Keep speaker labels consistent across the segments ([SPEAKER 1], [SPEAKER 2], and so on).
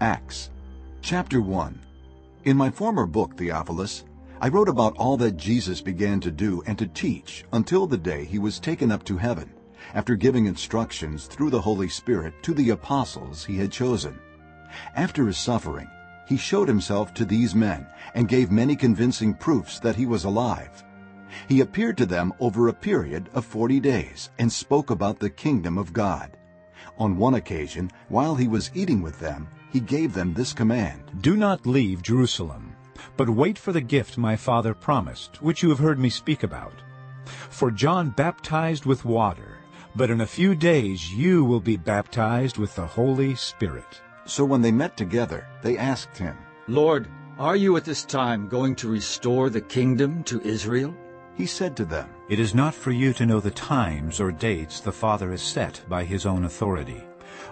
[SPEAKER 1] Acts Chapter 1 In my former book, Theophilus, I wrote about all that Jesus began to do and to teach until the day he was taken up to heaven, after giving instructions through the Holy Spirit to the apostles he had chosen. After his suffering, he showed himself to these men and gave many convincing proofs that he was alive. He appeared to them over a period of forty days and spoke about the kingdom of God. On one occasion, while he was eating with them, he gave them this command.
[SPEAKER 2] Do not leave Jerusalem, but wait for the gift my Father promised, which you have heard me speak about. For John baptized with water, but in a few days you will be baptized with the Holy Spirit.
[SPEAKER 1] So when they met together, they asked him,
[SPEAKER 3] Lord, are you at this time going to restore the kingdom to Israel?
[SPEAKER 1] He said to them,
[SPEAKER 2] It is not for you to know the times or dates the Father has set by his own authority,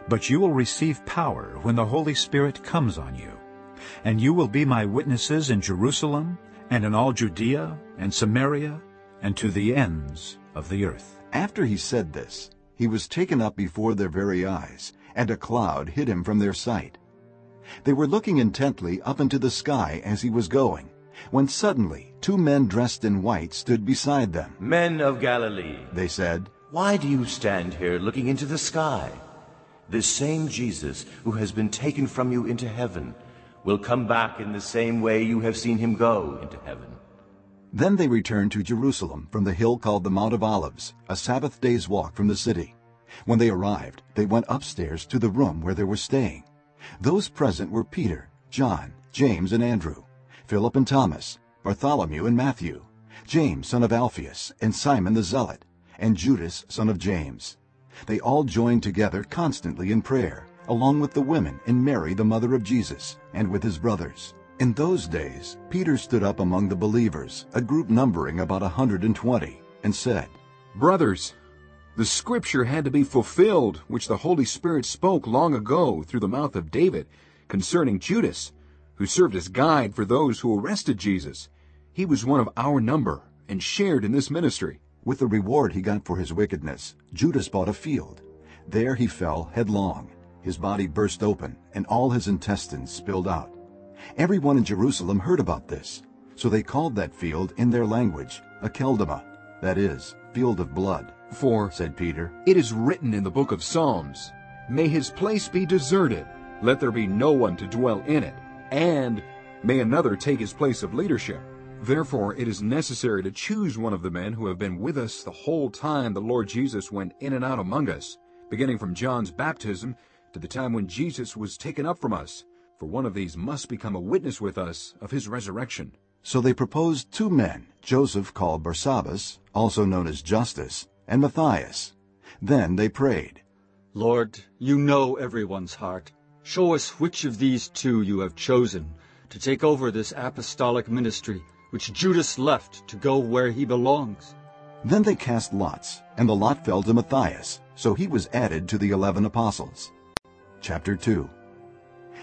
[SPEAKER 2] but you will receive power when the Holy Spirit comes on you. And you will be my witnesses in Jerusalem and in all Judea and Samaria and to the ends of the earth.
[SPEAKER 1] After he said this, he was taken up before their very eyes, and a cloud hid him from their sight. They were looking intently up into the sky as he was going, when suddenly two men dressed in white stood beside them.
[SPEAKER 4] Men of Galilee,
[SPEAKER 1] They said,
[SPEAKER 4] why do you stand here looking into the sky? This same Jesus who has been taken from you into heaven will come back in the same way you have seen him go into heaven.
[SPEAKER 1] Then they returned to Jerusalem from the hill called the Mount of Olives, a Sabbath day's walk from the city. When they arrived, they went upstairs to the room where they were staying. Those present were Peter, John, James, and Andrew, Philip and Thomas, Bartholomew and Matthew, James son of Alphaeus, and Simon the Zealot, and Judas son of James. They all joined together constantly in prayer, along with the women and Mary the mother of Jesus, and with his brothers. In those days, Peter stood up among the believers, a group numbering about a hundred and twenty, and said,
[SPEAKER 5] Brothers, the scripture had to be fulfilled, which the Holy Spirit spoke long ago through the mouth of David concerning Judas, who served as guide for those who arrested Jesus. He was one of our number and shared in this ministry.
[SPEAKER 1] With the reward he got for his wickedness, Judas bought a field. There he fell headlong. His body burst open, and all his intestines spilled out. Everyone in Jerusalem heard about this, so they called that field in their language Akeldama, that is, field of blood.
[SPEAKER 5] For
[SPEAKER 1] Said Peter,
[SPEAKER 5] it is written in the book of Psalms, May his place be deserted, let there be no one to dwell in it, and may another take his place of leadership. Therefore it is necessary to choose one of the men who have been with us the whole time the Lord Jesus went in and out among us, beginning from John's baptism to the time when Jesus was taken up from us. For one of these must become a witness with us of his resurrection.
[SPEAKER 1] So they proposed two men, Joseph called Barsabbas, also known as Justus, and Matthias. Then they prayed,
[SPEAKER 3] Lord, you know everyone's heart. Show us which of these two you have chosen to take over this apostolic ministry, which Judas left to go where he belongs.
[SPEAKER 1] Then they cast lots, and the lot fell to Matthias, so he was added to the eleven apostles. Chapter 2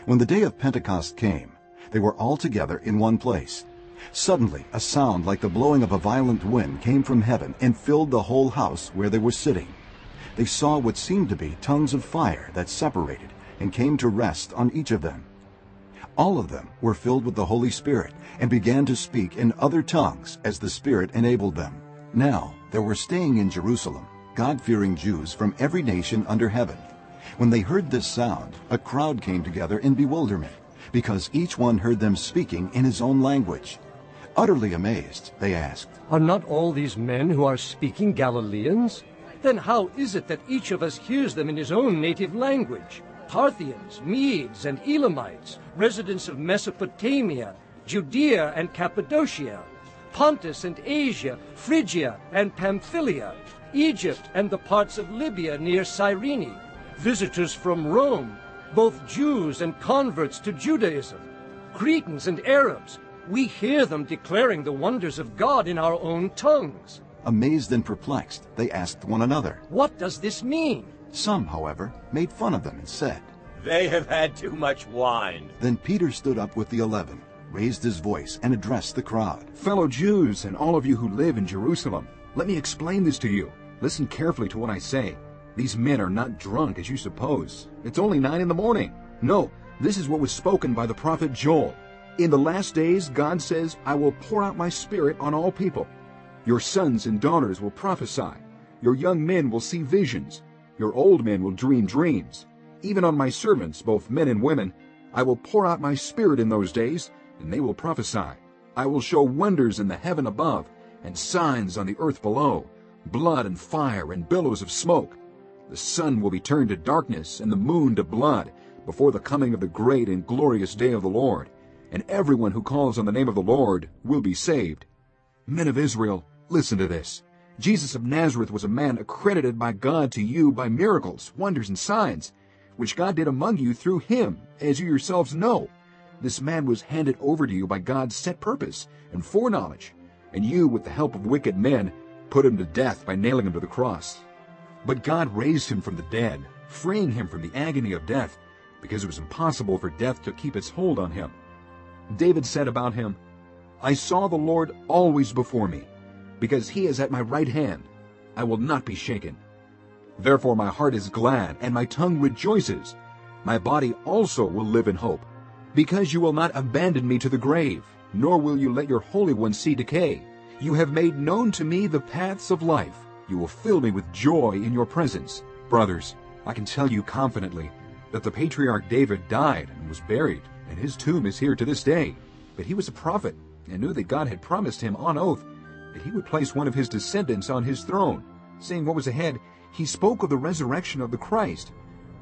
[SPEAKER 1] When the day of Pentecost came, they were all together in one place. Suddenly a sound like the blowing of a violent wind came from heaven and filled the whole house where they were sitting. They saw what seemed to be tongues of fire that separated and came to rest on each of them. All of them were filled with the Holy Spirit and began to speak in other tongues as the Spirit enabled them. Now there were staying in Jerusalem God-fearing Jews from every nation under heaven. When they heard this sound, a crowd came together in bewilderment, because each one heard them speaking in his own language. Utterly amazed, they asked,
[SPEAKER 6] Are not all these men who are speaking Galileans? Then how is it that each of us hears them in his own native language? Parthians, Medes, and Elamites, residents of Mesopotamia, Judea and Cappadocia, Pontus and Asia, Phrygia and Pamphylia, Egypt and the parts of Libya near Cyrene, visitors from Rome, both Jews and converts to Judaism, Cretans and Arabs, we hear them declaring the wonders of God in our own tongues.
[SPEAKER 1] Amazed and perplexed, they asked one another.
[SPEAKER 6] What does this mean?
[SPEAKER 1] Some, however, made fun of them and said,
[SPEAKER 4] They have had too much wine.
[SPEAKER 1] Then Peter stood up with the eleven, raised his voice, and addressed the crowd.
[SPEAKER 5] Fellow Jews and all of you who live in Jerusalem, let me explain this to you. Listen carefully to what I say. These men are not drunk as you suppose. It's only nine in the morning. No, This is what was spoken by the prophet Joel. In the last days, God says, I will pour out my spirit on all people. Your sons and daughters will prophesy. Your young men will see visions. Your old men will dream dreams. Even on my servants, both men and women, I will pour out my spirit in those days, and they will prophesy. I will show wonders in the heaven above, and signs on the earth below, blood and fire and billows of smoke. The sun will be turned to darkness, and the moon to blood, before the coming of the great and glorious day of the Lord. And everyone who calls on the name of the Lord will be saved. Men of Israel, listen to this. Jesus of Nazareth was a man accredited by God to you by miracles, wonders, and signs, which God did among you through him, as you yourselves know. This man was handed over to you by God's set purpose and foreknowledge, and you, with the help of wicked men, put him to death by nailing him to the cross. But God raised him from the dead, freeing him from the agony of death, because it was impossible for death to keep its hold on him. David said about him, I saw the Lord always before me, because he is at my right hand. I will not be shaken. Therefore my heart is glad, and my tongue rejoices. My body also will live in hope, because you will not abandon me to the grave, nor will you let your Holy One see decay. You have made known to me the paths of life. You will fill me with joy in your presence. Brothers, I can tell you confidently that the patriarch David died and was buried, and his tomb is here to this day. But he was a prophet and knew that God had promised him on oath he would place one of his descendants on his throne. Seeing what was ahead, he spoke of the resurrection of the Christ,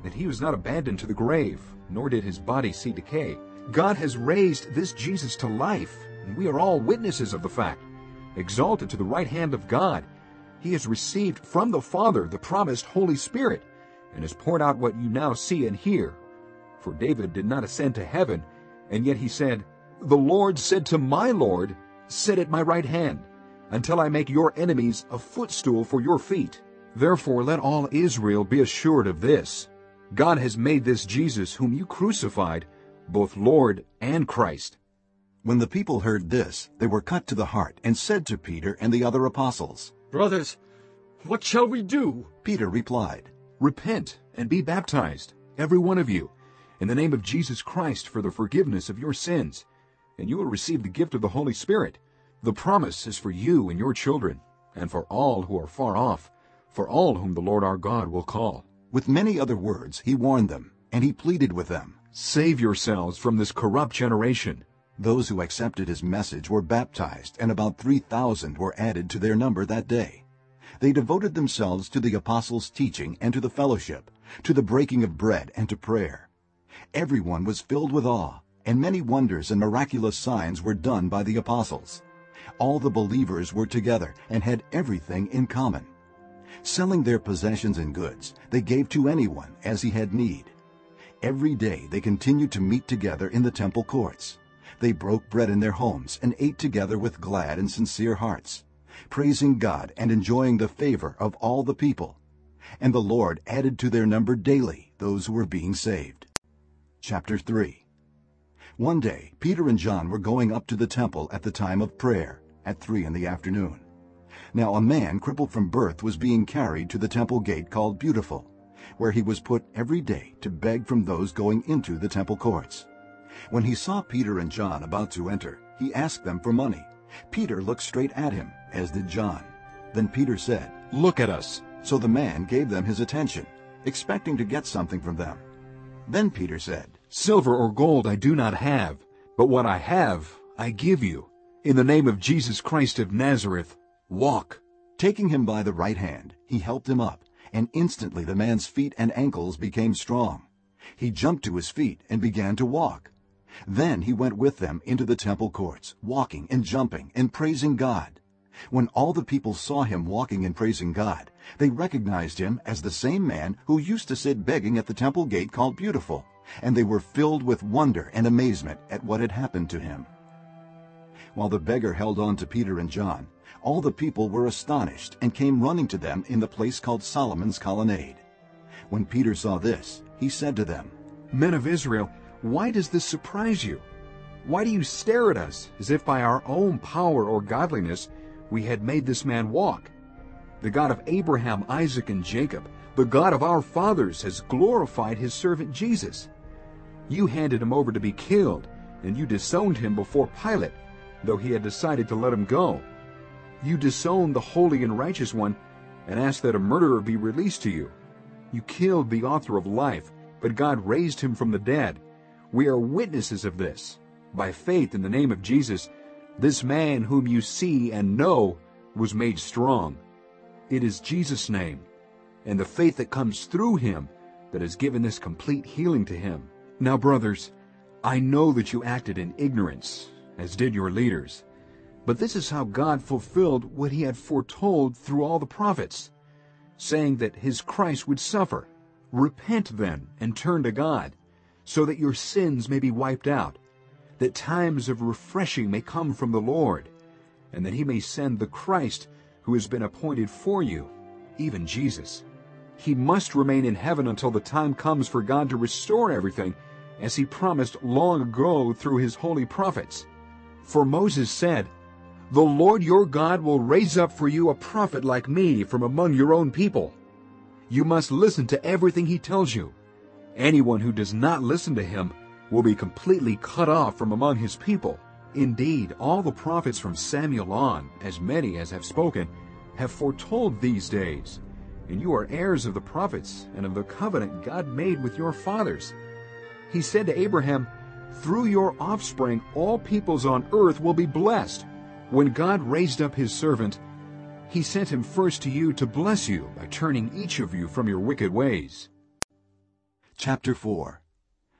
[SPEAKER 5] that he was not abandoned to the grave, nor did his body see decay. God has raised this Jesus to life, and we are all witnesses of the fact. Exalted to the right hand of God, he has received from the Father the promised Holy Spirit, and has poured out what you now see and hear. For David did not ascend to heaven, and yet he said, The Lord said to my Lord, Sit at my right hand, until I make your enemies a footstool for your feet. Therefore let all Israel be assured of this. God has made this Jesus whom you crucified, both Lord and Christ.
[SPEAKER 1] When the people heard this, they were cut to the heart and said to Peter and the other apostles,
[SPEAKER 3] Brothers, what shall we do?
[SPEAKER 1] Peter replied,
[SPEAKER 5] Repent and be baptized, every one of you, in the name of Jesus Christ for the forgiveness of your sins, and you will receive the gift of the Holy Spirit. The promise is for you and your children, and for all who are far off, for all whom the Lord our God will call.
[SPEAKER 1] With many other words he warned them, and he pleaded with them.
[SPEAKER 5] Save yourselves from this corrupt generation.
[SPEAKER 1] Those who accepted his message were baptized, and about 3,000 were added to their number that day. They devoted themselves to the apostles' teaching and to the fellowship, to the breaking of bread and to prayer. Everyone was filled with awe, and many wonders and miraculous signs were done by the apostles. All the believers were together and had everything in common. Selling their possessions and goods, they gave to anyone as he had need. Every day they continued to meet together in the temple courts. They broke bread in their homes and ate together with glad and sincere hearts, praising God and enjoying the favor of all the people. And the Lord added to their number daily those who were being saved. Chapter 3 One day Peter and John were going up to the temple at the time of prayer, at three in the afternoon. Now a man crippled from birth was being carried to the temple gate called Beautiful, where he was put every day to beg from those going into the temple courts. When he saw Peter and John about to enter, he asked them for money. Peter looked straight at him, as did John. Then Peter said,
[SPEAKER 5] Look at us.
[SPEAKER 1] So the man gave them his attention, expecting to get something from them. Then Peter said,
[SPEAKER 5] Silver or gold I do not have, but what I have I give you. In the name of Jesus Christ of Nazareth, walk.
[SPEAKER 1] Taking him by the right hand, he helped him up, and instantly the man's feet and ankles became strong. He jumped to his feet and began to walk. Then he went with them into the temple courts, walking and jumping and praising God. When all the people saw him walking and praising God, they recognized him as the same man who used to sit begging at the temple gate called Beautiful, and they were filled with wonder and amazement at what had happened to him. While the beggar held on to Peter and John, all the people were astonished and came running to them in the place called Solomon's Colonnade. When Peter saw this, he said to them,
[SPEAKER 5] Men of Israel, why does this surprise you? Why do you stare at us as if by our own power or godliness we had made this man walk? The God of Abraham, Isaac, and Jacob, the God of our fathers, has glorified his servant Jesus. You handed him over to be killed, and you disowned him before Pilate, though he had decided to let him go. You disowned the Holy and Righteous One and asked that a murderer be released to you. You killed the author of life, but God raised him from the dead. We are witnesses of this. By faith in the name of Jesus, this man whom you see and know was made strong. It is Jesus' name and the faith that comes through him that has given this complete healing to him. Now, brothers, I know that you acted in ignorance, as did your leaders. But this is how God fulfilled what he had foretold through all the prophets, saying that his Christ would suffer. Repent then and turn to God, so that your sins may be wiped out, that times of refreshing may come from the Lord, and that he may send the Christ who has been appointed for you, even Jesus. He must remain in heaven until the time comes for God to restore everything, as he promised long ago through his holy prophets. For Moses said, The Lord your God will raise up for you a prophet like me from among your own people. You must listen to everything he tells you. Anyone who does not listen to him will be completely cut off from among his people. Indeed, all the prophets from Samuel on, as many as have spoken, have foretold these days. And you are heirs of the prophets and of the covenant God made with your fathers. He said to Abraham, Through your offspring all peoples on earth will be blessed. When God raised up his servant, he sent him first to you to bless you by turning each of you from your wicked ways.
[SPEAKER 1] Chapter 4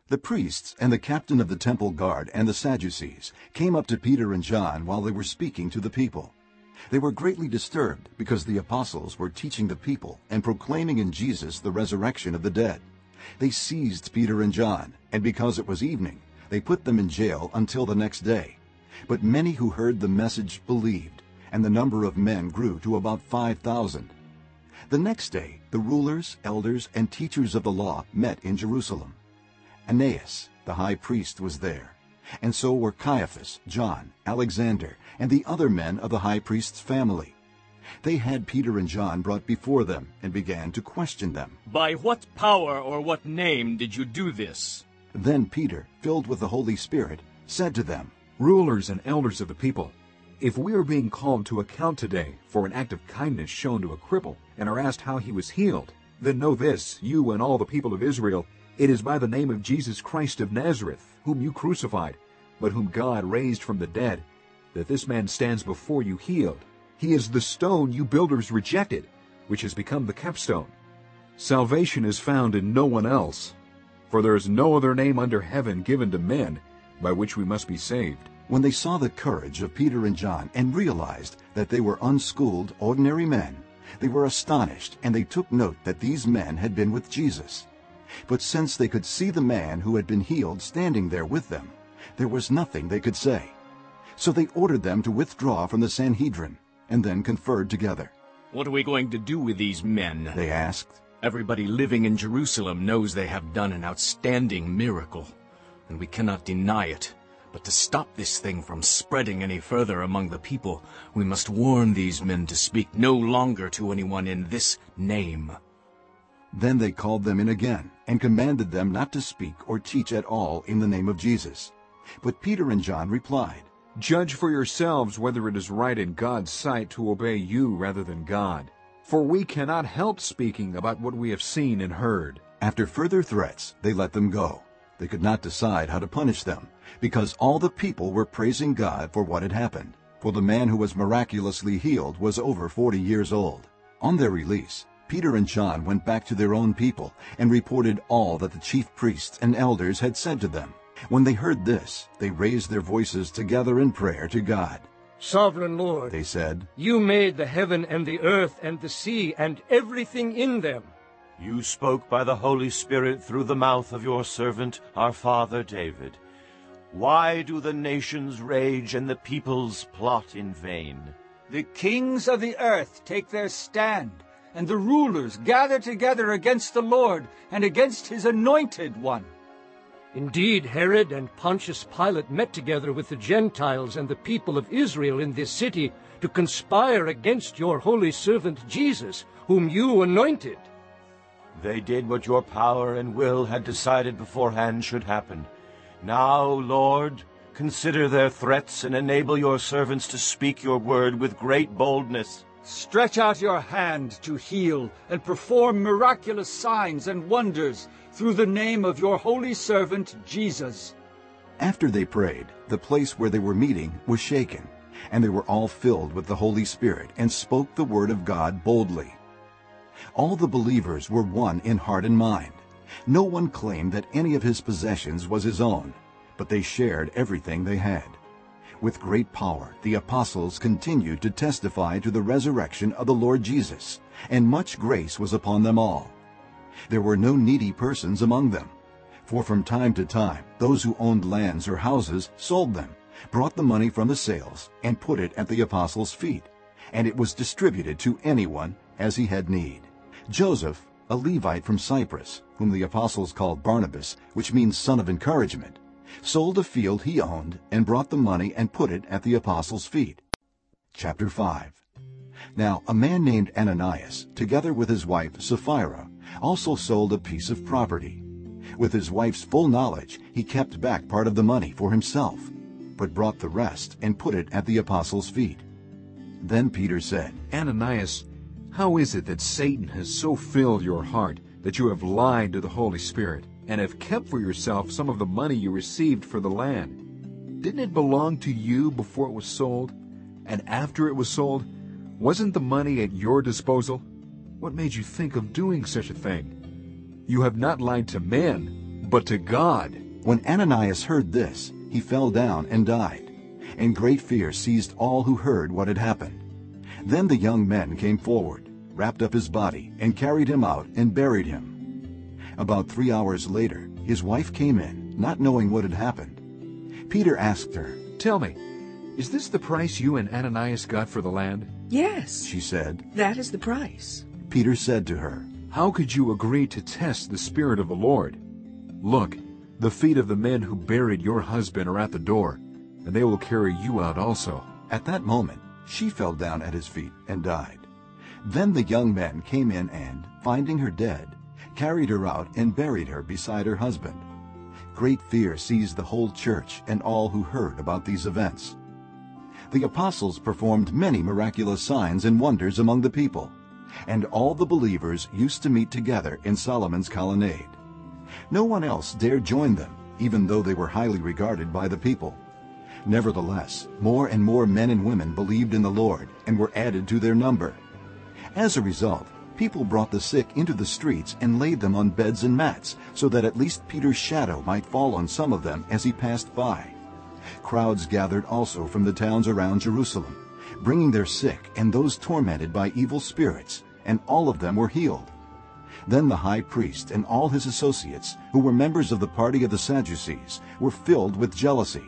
[SPEAKER 1] The priests and the captain of the temple guard and the Sadducees came up to Peter and John while they were speaking to the people. They were greatly disturbed because the apostles were teaching the people and proclaiming in Jesus the resurrection of the dead. They seized Peter and John, and because it was evening, they put them in jail until the next day. But many who heard the message believed, and the number of men grew to about 5,000. The next day, the rulers, elders, and teachers of the law met in Jerusalem. Annas, the high priest, was there, and so were Caiaphas, John, Alexander, and the other men of the high priest's family. They had Peter and John brought before them and began to question them.
[SPEAKER 7] By what power or what name did you do this?
[SPEAKER 1] Then Peter, filled with the Holy Spirit, said to them,
[SPEAKER 5] Rulers and elders of the people, if we are being called to account today for an act of kindness shown to a cripple and are asked how he was healed, then know this, you and all the people of Israel, it is by the name of Jesus Christ of Nazareth, whom you crucified, but whom God raised from the dead, that this man stands before you healed. He is the stone you builders rejected, which has become the capstone. Salvation is found in no one else, for there is no other name under heaven given to men by which we must be saved.
[SPEAKER 1] When they saw the courage of Peter and John and realized that they were unschooled, ordinary men, they were astonished, and they took note that these men had been with Jesus. But since they could see the man who had been healed standing there with them, there was nothing they could say. So they ordered them to withdraw from the Sanhedrin, and then conferred together.
[SPEAKER 7] What are we going to do with these men?
[SPEAKER 1] They asked.
[SPEAKER 7] Everybody living in Jerusalem knows they have done an outstanding miracle, and we cannot deny it. But to stop this thing from spreading any further among the people, we must warn these men to speak no longer to anyone in this name.
[SPEAKER 1] Then they called them in again, and commanded them not to speak or teach at all in the name of Jesus. But Peter and John replied,
[SPEAKER 5] Judge for yourselves whether it is right in God's sight to obey you rather than God. For we cannot help speaking about what we have seen and heard.
[SPEAKER 1] After further threats, they let them go. They could not decide how to punish them, because all the people were praising God for what had happened. For the man who was miraculously healed was over 40 years old. On their release, Peter and John went back to their own people and reported all that the chief priests and elders had said to them. When they heard this, they raised their voices together in prayer to God.
[SPEAKER 6] Sovereign Lord,
[SPEAKER 1] They said,
[SPEAKER 6] you made the heaven and the earth and the sea and everything in them.
[SPEAKER 4] You spoke by the Holy Spirit through the mouth of your servant, our father David. Why do the nations rage and the peoples plot in vain?
[SPEAKER 3] The kings of the earth take their stand, and the rulers gather together against the Lord and against his anointed one.
[SPEAKER 6] Indeed, Herod and Pontius Pilate met together with the Gentiles and the people of Israel in this city to conspire against your holy servant Jesus, whom you anointed.
[SPEAKER 4] They did what your power and will had decided beforehand should happen. Now, Lord, consider their threats and enable your servants to speak your word with great boldness.
[SPEAKER 3] Stretch out your hand to heal and perform miraculous signs and wonders through the name of your holy servant Jesus.
[SPEAKER 1] After they prayed, the place where they were meeting was shaken, and they were all filled with the Holy Spirit and spoke the word of God boldly. All the believers were one in heart and mind. No one claimed that any of his possessions was his own, but they shared everything they had. With great power, the apostles continued to testify to the resurrection of the Lord Jesus, and much grace was upon them all. There were no needy persons among them, for from time to time those who owned lands or houses sold them, brought the money from the sales, and put it at the apostles' feet, and it was distributed to anyone as he had need. Joseph, a Levite from Cyprus, whom the apostles called Barnabas, which means son of encouragement, sold a field he owned and brought the money and put it at the apostles' feet. Chapter 5 Now a man named Ananias, together with his wife Sapphira, also sold a piece of property. With his wife's full knowledge, he kept back part of the money for himself, but brought the rest and put it at the apostles' feet. Then Peter said,
[SPEAKER 5] Ananias, how is it that Satan has so filled your heart that you have lied to the Holy Spirit and have kept for yourself some of the money you received for the land? Didn't it belong to you before it was sold? And after it was sold, wasn't the money at your disposal? What made you think of doing such a thing? You have not lied to men, but to God.
[SPEAKER 1] When Ananias heard this, he fell down and died, and great fear seized all who heard what had happened. Then the young men came forward, wrapped up his body, and carried him out and buried him. About three hours later, his wife came in, not knowing what had happened. Peter asked her,
[SPEAKER 5] Tell me, is this the price you and Ananias got for the land?
[SPEAKER 8] Yes,
[SPEAKER 1] She said.
[SPEAKER 8] that is the price.
[SPEAKER 1] Peter said to her,
[SPEAKER 5] How could you agree to test the Spirit of the Lord? Look, the feet of the men who buried your husband are at the door, and they will carry you out also.
[SPEAKER 1] At that moment, she fell down at his feet and died. Then the young men came in and, finding her dead, carried her out and buried her beside her husband. Great fear seized the whole church and all who heard about these events. The apostles performed many miraculous signs and wonders among the people, and all the believers used to meet together in Solomon's colonnade. No one else dared join them, even though they were highly regarded by the people. Nevertheless, more and more men and women believed in the Lord and were added to their number. As a result, people brought the sick into the streets and laid them on beds and mats, so that at least Peter's shadow might fall on some of them as he passed by. Crowds gathered also from the towns around Jerusalem, bringing their sick and those tormented by evil spirits, and all of them were healed. Then the high priest and all his associates, who were members of the party of the Sadducees, were filled with jealousy.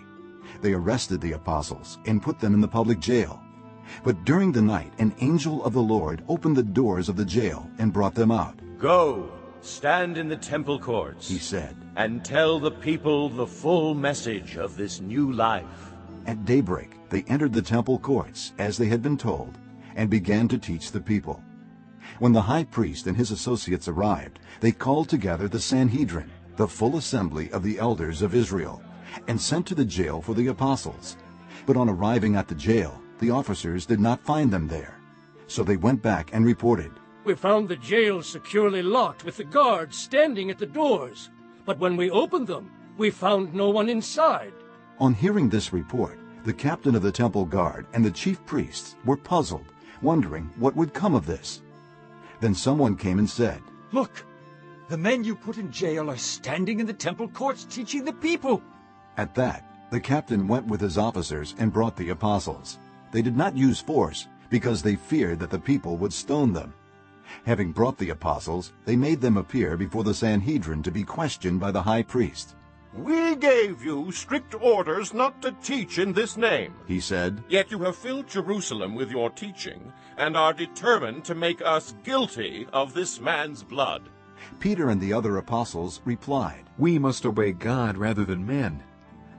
[SPEAKER 1] They arrested the apostles and put them in the public jail. But during the night an angel of the Lord opened the doors of the jail and brought them out.
[SPEAKER 4] Go, stand in the temple courts,
[SPEAKER 1] He said,
[SPEAKER 4] and tell the people the full message of this new life.
[SPEAKER 1] At daybreak they entered the temple courts, as they had been told, and began to teach the people. When the high priest and his associates arrived, they called together the Sanhedrin, the full assembly of the elders of Israel, and sent to the jail for the apostles. But on arriving at the jail, the officers did not find them there. So they went back and reported,
[SPEAKER 6] We found the jail securely locked with the guards standing at the doors. But when we opened them, we found no one inside.
[SPEAKER 1] On hearing this report, the captain of the temple guard and the chief priests were puzzled, wondering what would come of this. Then someone came and said,
[SPEAKER 3] Look, the men you put in jail are standing in the temple courts teaching the people.
[SPEAKER 1] At that, the captain went with his officers and brought the apostles. They did not use force because they feared that the people would stone them. Having brought the apostles, they made them appear before the Sanhedrin to be questioned by the high priest.
[SPEAKER 9] We gave you strict orders not to teach in this name.
[SPEAKER 1] He said,
[SPEAKER 9] Yet you have filled Jerusalem with your teaching, and are determined to make us guilty of this man's blood.
[SPEAKER 1] Peter and the other apostles replied,
[SPEAKER 5] We must obey God rather than men.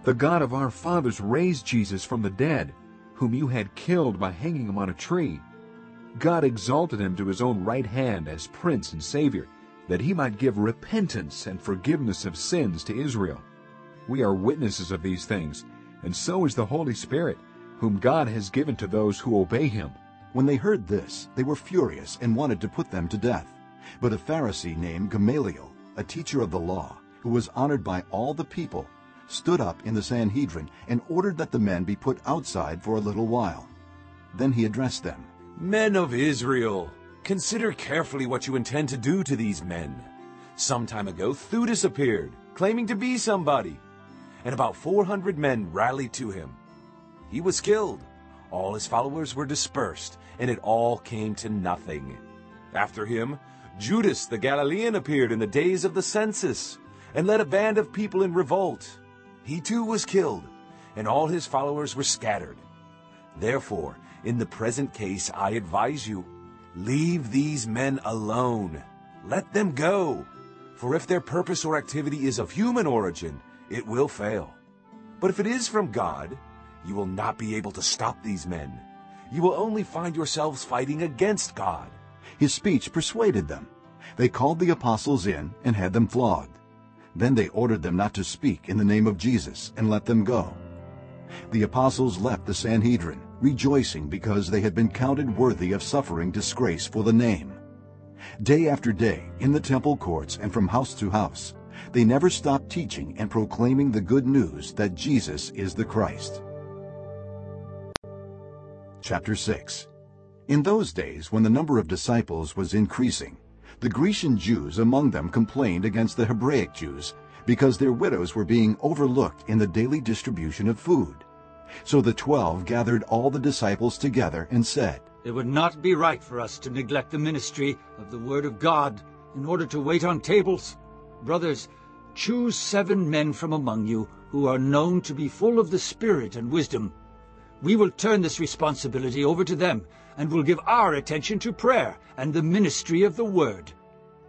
[SPEAKER 5] The God of our fathers raised Jesus from the dead, whom you had killed by hanging him on a tree. God exalted him to his own right hand as Prince and Savior, that he might give repentance and forgiveness of sins to Israel. We are witnesses of these things, and so is the Holy Spirit, whom God has given to those who obey him.
[SPEAKER 1] When they heard this, they were furious and wanted to put them to death. But a Pharisee named Gamaliel, a teacher of the law, who was honored by all the people, stood up in the Sanhedrin and ordered that the men be put outside for a little while. Then he addressed them.
[SPEAKER 10] Men of Israel, consider carefully what you intend to do to these men. Some time ago, Theudas appeared, claiming to be somebody, and about 400 men rallied to him. He was killed. All his followers were dispersed, and it all came to nothing. After him, Judas the Galilean appeared in the days of the census and led a band of people in revolt. He too was killed, and all his followers were scattered. Therefore, in the present case, I advise you, leave these men alone. Let them go. For if their purpose or activity is of human origin, it will fail. But if it is from God, you will not be able to stop these men. You will only find yourselves fighting against God.
[SPEAKER 1] His speech persuaded them. They called the apostles in and had them flogged. Then they ordered them not to speak in the name of Jesus and let them go. The apostles left the Sanhedrin, rejoicing because they had been counted worthy of suffering disgrace for the name. Day after day, in the temple courts and from house to house, they never stopped teaching and proclaiming the good news that Jesus is the Christ. Chapter 6 In those days, when the number of disciples was increasing, the Grecian Jews among them complained against the Hebraic Jews because their widows were being overlooked in the daily distribution of food. So the twelve gathered all the disciples together and said,
[SPEAKER 3] It would not be right for us to neglect the ministry of the Word of God in order to wait on tables. Brothers, choose seven men from among you who are known to be full of the Spirit and wisdom. We will turn this responsibility over to them and will give our attention to prayer and the ministry of the Word.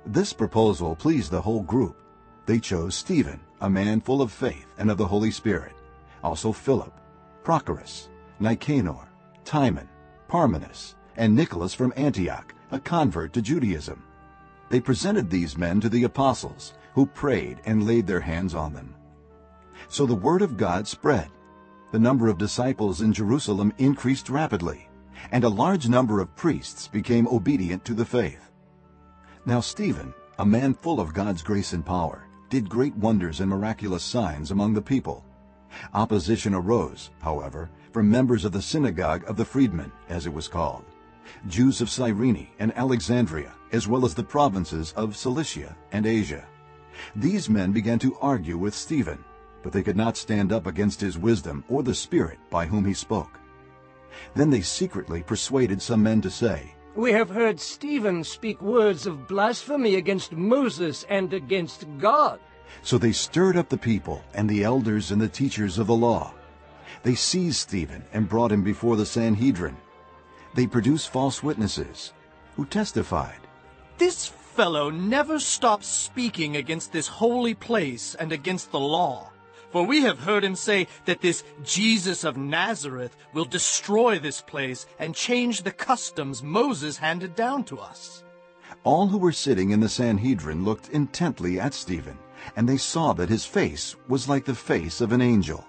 [SPEAKER 1] This proposal pleased the whole group. They chose Stephen, a man full of faith and of the Holy Spirit, also Philip, Prochorus, Nicanor, Timon, Parmenas, and Nicholas from Antioch, a convert to Judaism. They presented these men to the apostles, who prayed and laid their hands on them. So the word of God spread. The number of disciples in Jerusalem increased rapidly, and a large number of priests became obedient to the faith. Now Stephen, a man full of God's grace and power, did great wonders and miraculous signs among the people. Opposition arose, however, from members of the synagogue of the freedmen, as it was called, Jews of Cyrene and Alexandria, as well as the provinces of Cilicia and Asia. These men began to argue with Stephen, but they could not stand up against his wisdom or the Spirit by whom he spoke. Then they secretly persuaded some men to say,
[SPEAKER 6] We have heard Stephen speak words of blasphemy against Moses and against God.
[SPEAKER 1] So they stirred up the people and the elders and the teachers of the law. They seized Stephen and brought him before the Sanhedrin. They produced false witnesses, who testified,
[SPEAKER 11] This fellow never stops speaking against this holy place and against the law. For we have heard him say that this Jesus of Nazareth will destroy this place and change the customs Moses handed down to us.
[SPEAKER 1] All who were sitting in the Sanhedrin looked intently at Stephen, and they saw that his face was like the face of an angel.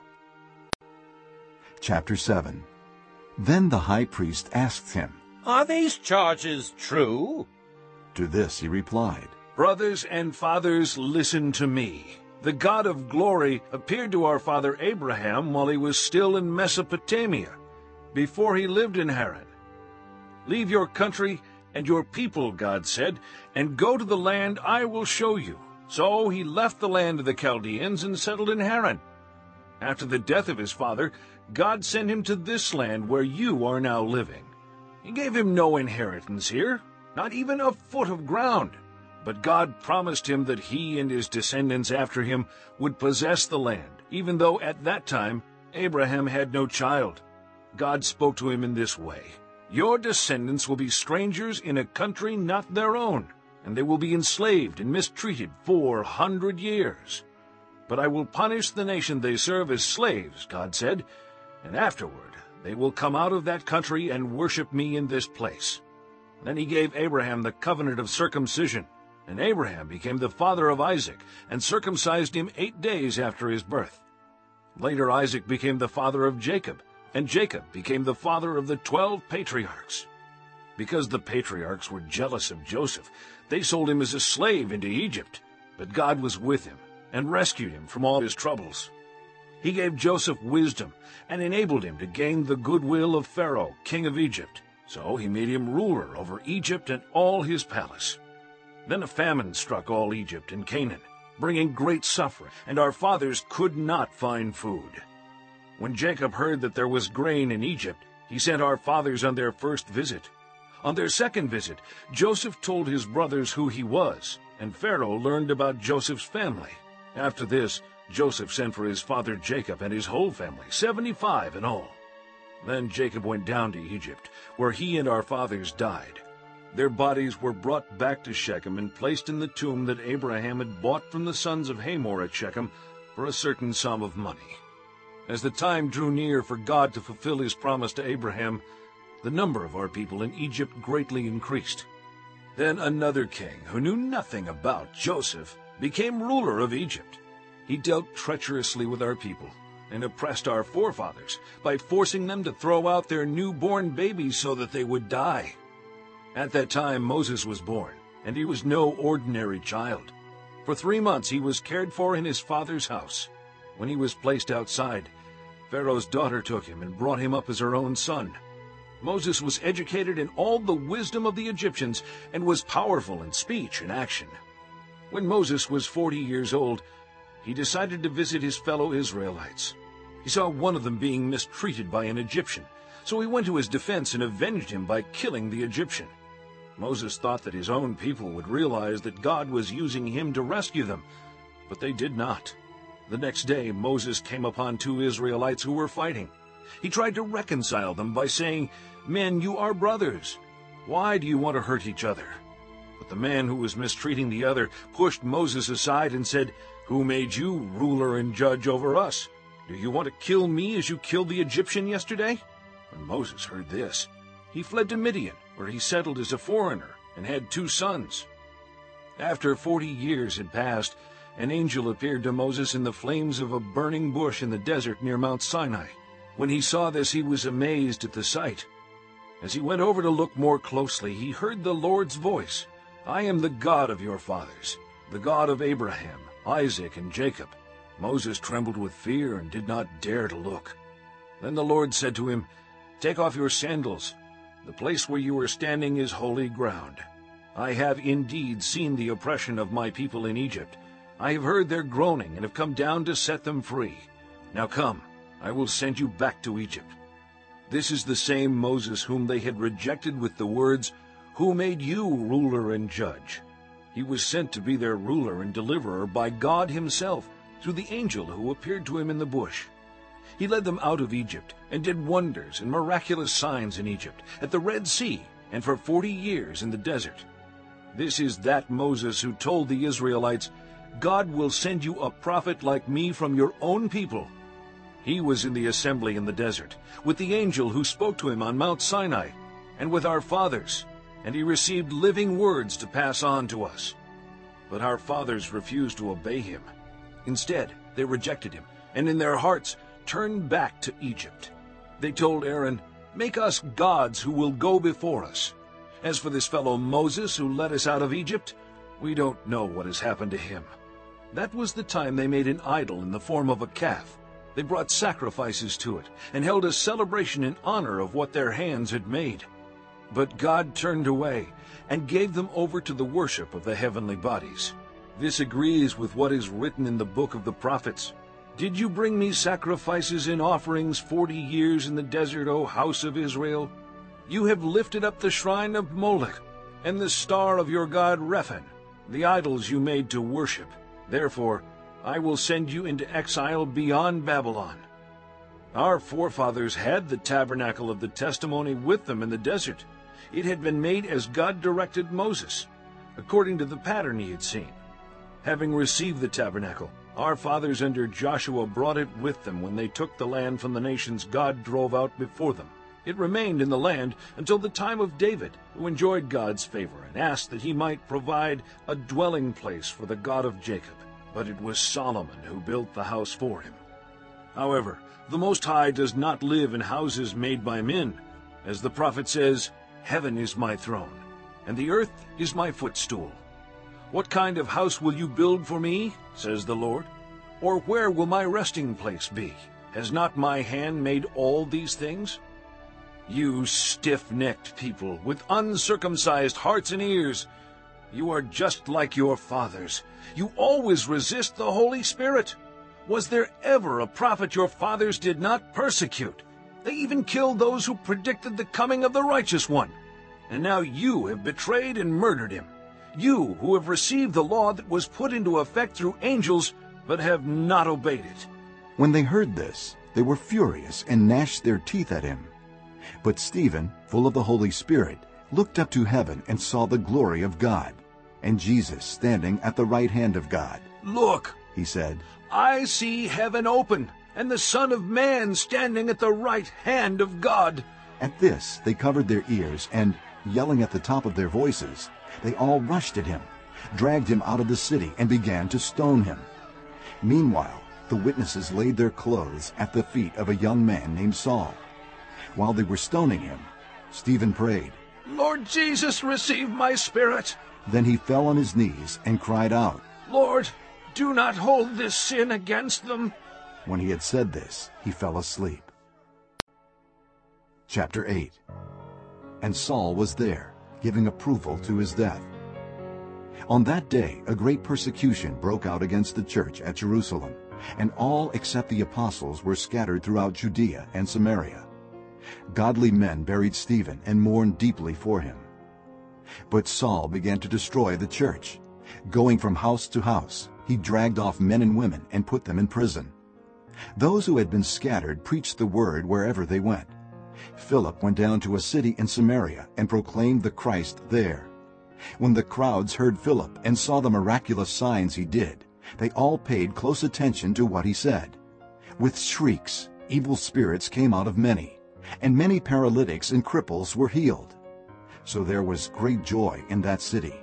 [SPEAKER 1] Chapter 7 Then the high priest asked him,
[SPEAKER 9] Are these charges true?
[SPEAKER 1] To this he replied,
[SPEAKER 12] Brothers and fathers, listen to me. The God of glory appeared to our father Abraham while he was still in Mesopotamia, before he lived in Haran. Leave your country and your people, God said, and go to the land I will show you. So he left the land of the Chaldeans and settled in Haran. After the death of his father, God sent him to this land where you are now living. He gave him no inheritance here, not even a foot of ground. But God promised him that he and his descendants after him would possess the land, even though at that time Abraham had no child. God spoke to him in this way, Your descendants will be strangers in a country not their own, and they will be enslaved and mistreated four hundred years. But I will punish the nation they serve as slaves, God said, and afterward they will come out of that country and worship me in this place. Then he gave Abraham the covenant of circumcision. And Abraham became the father of Isaac, and circumcised him eight days after his birth. Later Isaac became the father of Jacob, and Jacob became the father of the twelve patriarchs. Because the patriarchs were jealous of Joseph, they sold him as a slave into Egypt. But God was with him and rescued him from all his troubles. He gave Joseph wisdom and enabled him to gain the goodwill of Pharaoh, king of Egypt. So he made him ruler over Egypt and all his palace. Then a famine struck all Egypt and Canaan, bringing great suffering, and our fathers could not find food. When Jacob heard that there was grain in Egypt, he sent our fathers on their first visit. On their second visit, Joseph told his brothers who he was, and Pharaoh learned about Joseph's family. After this, Joseph sent for his father Jacob and his whole family, seventy-five in all. Then Jacob went down to Egypt, where he and our fathers died. Their bodies were brought back to Shechem and placed in the tomb that Abraham had bought from the sons of Hamor at Shechem for a certain sum of money. As the time drew near for God to fulfill his promise to Abraham, the number of our people in Egypt greatly increased. Then another king, who knew nothing about Joseph, became ruler of Egypt. He dealt treacherously with our people and oppressed our forefathers by forcing them to throw out their newborn babies so that they would die. At that time Moses was born, and he was no ordinary child. For three months he was cared for in his father's house. When he was placed outside, Pharaoh's daughter took him and brought him up as her own son. Moses was educated in all the wisdom of the Egyptians and was powerful in speech and action. When Moses was forty years old, he decided to visit his fellow Israelites. He saw one of them being mistreated by an Egyptian, so he went to his defense and avenged him by killing the Egyptian. Moses thought that his own people would realize that God was using him to rescue them, but they did not. The next day Moses came upon two Israelites who were fighting. He tried to reconcile them by saying, Men, you are brothers. Why do you want to hurt each other? But the man who was mistreating the other pushed Moses aside and said, Who made you ruler and judge over us? Do you want to kill me as you killed the Egyptian yesterday? When Moses heard this, he fled to Midian, where he settled as a foreigner and had two sons. After forty years had passed, an angel appeared to Moses in the flames of a burning bush in the desert near Mount Sinai. When he saw this, he was amazed at the sight. As he went over to look more closely, he heard the Lord's voice. I am the God of your fathers, the God of Abraham, Isaac, and Jacob. Moses trembled with fear and did not dare to look. Then the Lord said to him, Take off your sandals. The place where you are standing is holy ground. I have indeed seen the oppression of my people in Egypt. I have heard their groaning and have come down to set them free. Now come, I will send you back to Egypt. This is the same Moses whom they had rejected with the words, Who made you ruler and judge? He was sent to be their ruler and deliverer by God himself through the angel who appeared to him in the bush. He led them out of Egypt and did wonders and miraculous signs in Egypt, at the Red Sea, and for forty years in the desert. This is that Moses who told the Israelites, God will send you a prophet like me from your own people. He was in the assembly in the desert, with the angel who spoke to him on Mount Sinai, and with our fathers, and he received living words to pass on to us. But our fathers refused to obey him. Instead, they rejected him, and in their hearts turned back to Egypt. They told Aaron, Make us gods who will go before us. As for this fellow Moses who led us out of Egypt, we don't know what has happened to him. That was the time they made an idol in the form of a calf. They brought sacrifices to it and held a celebration in honor of what their hands had made. But God turned away and gave them over to the worship of the heavenly bodies. This agrees with what is written in the book of the prophets. Did you bring me sacrifices and offerings forty years in the desert, O house of Israel? You have lifted up the shrine of Moloch and the star of your god Rephan, the idols you made to worship. Therefore, I will send you into exile beyond Babylon. Our forefathers had the tabernacle of the testimony with them in the desert. It had been made as God directed Moses, according to the pattern he had seen. Having received the tabernacle, our fathers under Joshua brought it with them when they took the land from the nations God drove out before them, It remained in the land until the time of David, who enjoyed God's favor and asked that he might provide a dwelling place for the God of Jacob. But it was Solomon who built the house for him. However, the Most High does not live in houses made by men. As the prophet says, Heaven is my throne, and the earth is my footstool. What kind of house will you build for me, says the Lord? Or where will my resting place be? Has not my hand made all these things? You stiff-necked people with uncircumcised hearts and ears, you are just like your fathers. You always resist the Holy Spirit. Was there ever a prophet your fathers did not persecute? They even killed those who predicted the coming of the righteous one. And now you have betrayed and murdered him. You who have received the law that was put into effect through angels, but have not obeyed it.
[SPEAKER 1] When they heard this, they were furious and gnashed their teeth at him. But Stephen, full of the Holy Spirit, looked up to heaven and saw the glory of God, and Jesus standing at the right hand of God.
[SPEAKER 12] Look,
[SPEAKER 1] he said,
[SPEAKER 12] I see heaven open, and the Son of Man standing at the right hand of God.
[SPEAKER 1] At this they covered their ears, and, yelling at the top of their voices, they all rushed at him, dragged him out of the city, and began to stone him. Meanwhile, the witnesses laid their clothes at the feet of a young man named Saul. While they were stoning him, Stephen prayed,
[SPEAKER 12] Lord Jesus, receive my spirit.
[SPEAKER 1] Then he fell on his knees and cried out,
[SPEAKER 12] Lord, do not hold this sin against them.
[SPEAKER 1] When he had said this, he fell asleep. Chapter 8 And Saul was there, giving approval to his death. On that day a great persecution broke out against the church at Jerusalem, and all except the apostles were scattered throughout Judea and Samaria. Godly men buried Stephen and mourned deeply for him. But Saul began to destroy the church. Going from house to house, he dragged off men and women and put them in prison. Those who had been scattered preached the word wherever they went. Philip went down to a city in Samaria and proclaimed the Christ there. When the crowds heard Philip and saw the miraculous signs he did, they all paid close attention to what he said. With shrieks, evil spirits came out of many, and many paralytics and cripples were healed. So there was great joy in that city.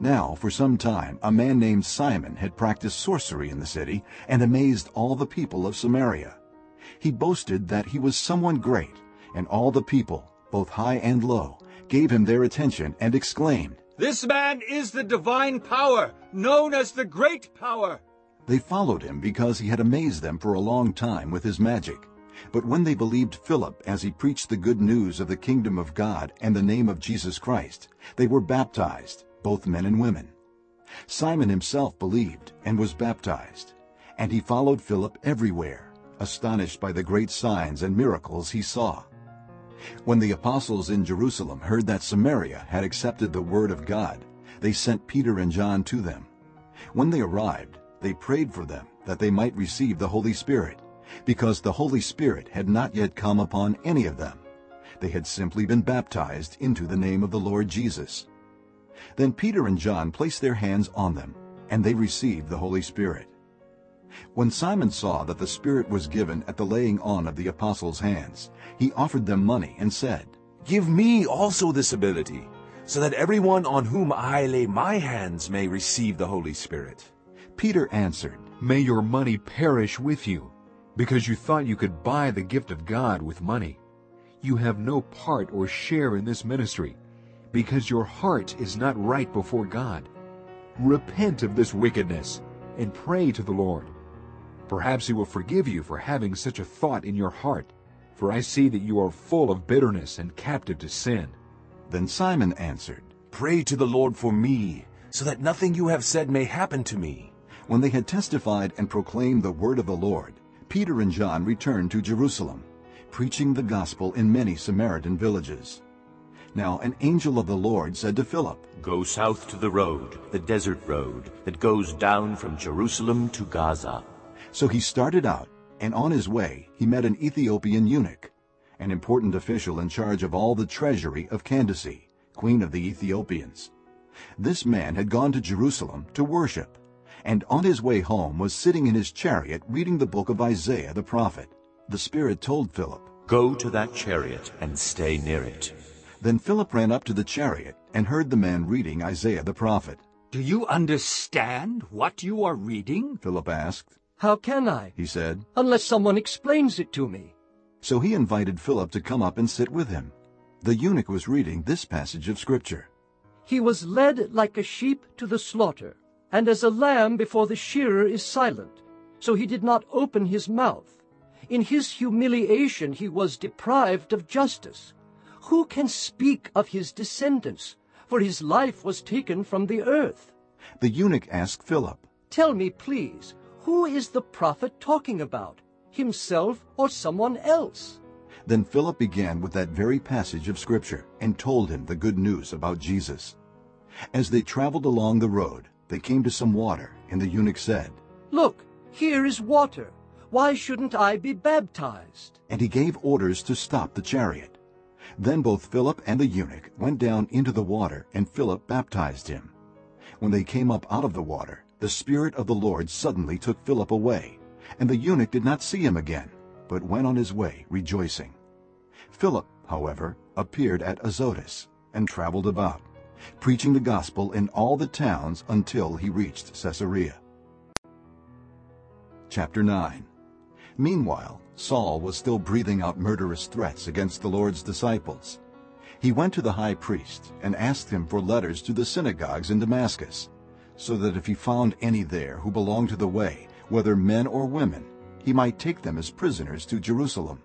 [SPEAKER 1] Now, for some time, a man named Simon had practiced sorcery in the city and amazed all the people of Samaria. He boasted that he was someone great, and all the people, both high and low, gave him their attention and exclaimed,
[SPEAKER 3] This man is the divine power, known as the Great Power.
[SPEAKER 1] They followed him because he had amazed them for a long time with his magic. But when they believed Philip as he preached the good news of the kingdom of God and the name of Jesus Christ, they were baptized, both men and women. Simon himself believed and was baptized, and he followed Philip everywhere, astonished by the great signs and miracles he saw. When the apostles in Jerusalem heard that Samaria had accepted the word of God, they sent Peter and John to them. When they arrived, they prayed for them that they might receive the Holy Spirit, because the Holy Spirit had not yet come upon any of them. They had simply been baptized into the name of the Lord Jesus. Then Peter and John placed their hands on them, and they received the Holy Spirit. When Simon saw that the Spirit was given at the laying on of the apostles' hands, he offered them money and said,
[SPEAKER 10] Give me also this ability, so that everyone on whom I lay my hands may receive the Holy Spirit.
[SPEAKER 1] Peter answered,
[SPEAKER 5] May your money perish with you, because you thought you could buy the gift of God with money. You have no part or share in this ministry, because your heart is not right before God. Repent of this wickedness and pray to the Lord. Perhaps he will forgive you for having such a thought in your heart, for I see that you are full of bitterness and captive to sin.
[SPEAKER 1] Then Simon answered,
[SPEAKER 10] Pray to the Lord for me, so that nothing you have said may happen to me.
[SPEAKER 1] When they had testified and proclaimed the word of the Lord, Peter and John returned to Jerusalem, preaching the gospel in many Samaritan villages. Now an angel of the Lord said to Philip,
[SPEAKER 4] Go south to the road, the desert road, that goes down from Jerusalem to Gaza.
[SPEAKER 1] So he started out, and on his way he met an Ethiopian eunuch, an important official in charge of all the treasury of Candace, queen of the Ethiopians. This man had gone to Jerusalem to worship, and on his way home was sitting in his chariot reading the book of Isaiah the prophet. The Spirit told Philip,
[SPEAKER 4] Go to that chariot and stay near it.
[SPEAKER 1] Then Philip ran up to the chariot and heard the man reading Isaiah the prophet.
[SPEAKER 3] Do you understand what you are reading?
[SPEAKER 1] Philip asked.
[SPEAKER 6] How can I?
[SPEAKER 1] He said.
[SPEAKER 6] Unless someone explains it to me.
[SPEAKER 1] So he invited Philip to come up and sit with him. The eunuch was reading this passage of Scripture.
[SPEAKER 6] He was led like a sheep to the slaughter, and as a lamb before the shearer is silent, so he did not open his mouth. In his humiliation he was deprived of justice. Who can speak of his descendants? For his life was taken from the earth.
[SPEAKER 1] The eunuch asked Philip,
[SPEAKER 6] Tell me, please, who is the prophet talking about? Himself or someone else?
[SPEAKER 1] Then Philip began with that very passage of Scripture and told him the good news about Jesus. As they traveled along the road, they came to some water, and the eunuch said,
[SPEAKER 6] Look, here is water. Why shouldn't I be baptized?
[SPEAKER 1] And he gave orders to stop the chariot. Then both Philip and the eunuch went down into the water, and Philip baptized him. When they came up out of the water, the Spirit of the Lord suddenly took Philip away, and the eunuch did not see him again, but went on his way rejoicing. Philip, however, appeared at Azotus and traveled about, preaching the gospel in all the towns until he reached Caesarea. Chapter 9 Meanwhile, Saul was still breathing out murderous threats against the Lord's disciples. He went to the high priest and asked him for letters to the synagogues in Damascus, so that if he found any there who belonged to the way, whether men or women, he might take them as prisoners to Jerusalem.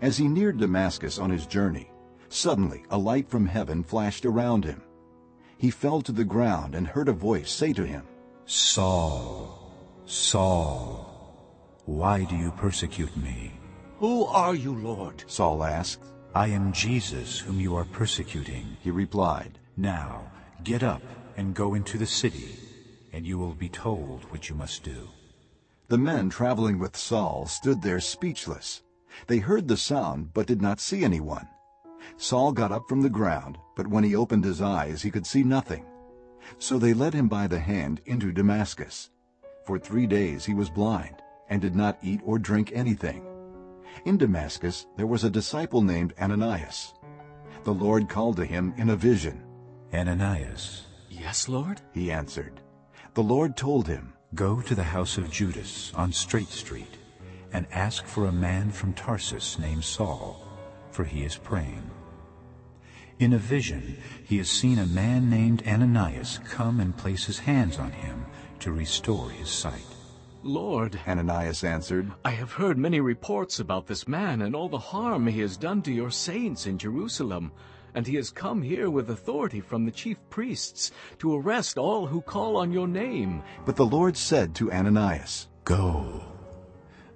[SPEAKER 1] As he neared Damascus on his journey, suddenly a light from heaven flashed around him. He fell to the ground and heard a voice say to him,
[SPEAKER 2] Saul, Saul, why do you persecute me?
[SPEAKER 3] Who are you, Lord?
[SPEAKER 1] Saul asked.
[SPEAKER 2] I am Jesus whom you are persecuting.
[SPEAKER 1] He replied,
[SPEAKER 2] Now get up and go into the city, and you will be told what you must do.
[SPEAKER 1] The men traveling with Saul stood there speechless. They heard the sound, but did not see anyone. Saul got up from the ground, but when he opened his eyes he could see nothing. So they led him by the hand into Damascus. For three days he was blind, and did not eat or drink anything. In Damascus there was a disciple named Ananias. The Lord called to him in a vision.
[SPEAKER 2] Ananias.
[SPEAKER 7] Yes, Lord?
[SPEAKER 1] He answered. The Lord told him,
[SPEAKER 2] Go to the house of Judas on Straight Street, and ask for a man from Tarsus named Saul, for he is praying. In a vision he has seen a man named Ananias come and place his hands on him to restore his sight.
[SPEAKER 7] Lord,
[SPEAKER 1] Ananias answered,
[SPEAKER 7] I have heard many reports about this man and all the harm he has done to your saints in Jerusalem, and he has come here with authority from the chief priests to arrest all who call on your name.
[SPEAKER 1] But the Lord said to Ananias,
[SPEAKER 2] Go.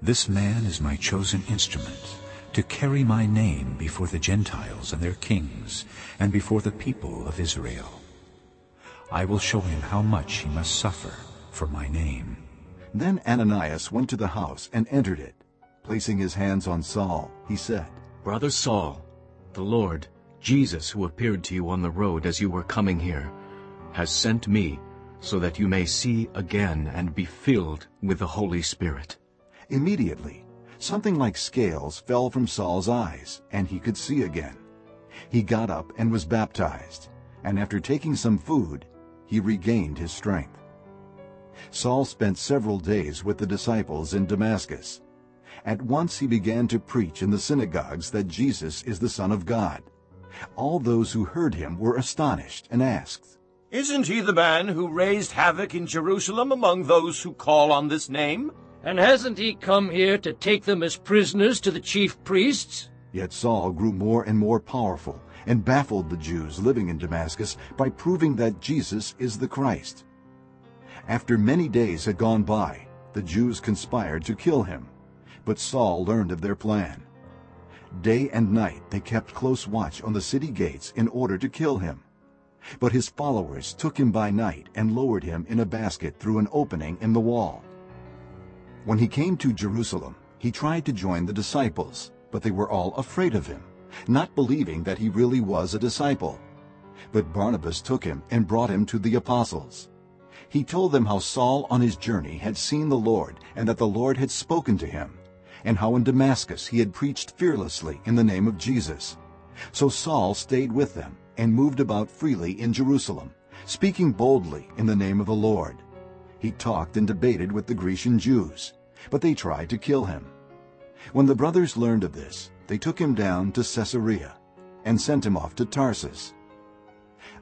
[SPEAKER 2] This man is my chosen instrument to carry my name before the Gentiles and their kings, and before the people of Israel. I will show him how much he must suffer for my name.
[SPEAKER 1] Then Ananias went to the house and entered it. Placing his hands on Saul, he said,
[SPEAKER 7] Brother Saul, the Lord, Jesus, who appeared to you on the road as you were coming here, has sent me so that you may see again and be filled with the Holy Spirit.
[SPEAKER 1] Immediately, something like scales fell from Saul's eyes, and he could see again. He got up and was baptized, and after taking some food, he regained his strength. Saul spent several days with the disciples in Damascus. At once he began to preach in the synagogues that Jesus is the Son of God. All those who heard him were astonished and asked,
[SPEAKER 4] Isn't he the man who raised havoc in Jerusalem among those who call on this name?
[SPEAKER 6] And hasn't he come here to take them as prisoners to the chief priests?
[SPEAKER 1] Yet Saul grew more and more powerful and baffled the Jews living in Damascus by proving that Jesus is the Christ. After many days had gone by, the Jews conspired to kill him. But Saul learned of their plan. Day and night they kept close watch on the city gates in order to kill him. But his followers took him by night and lowered him in a basket through an opening in the wall. When he came to Jerusalem, he tried to join the disciples, but they were all afraid of him, not believing that he really was a disciple. But Barnabas took him and brought him to the apostles. He told them how Saul on his journey had seen the Lord and that the Lord had spoken to him, and how in Damascus he had preached fearlessly in the name of Jesus. So Saul stayed with them and moved about freely in Jerusalem, speaking boldly in the name of the Lord. He talked and debated with the Grecian Jews, but they tried to kill him. When the brothers learned of this, they took him down to Caesarea and sent him off to Tarsus.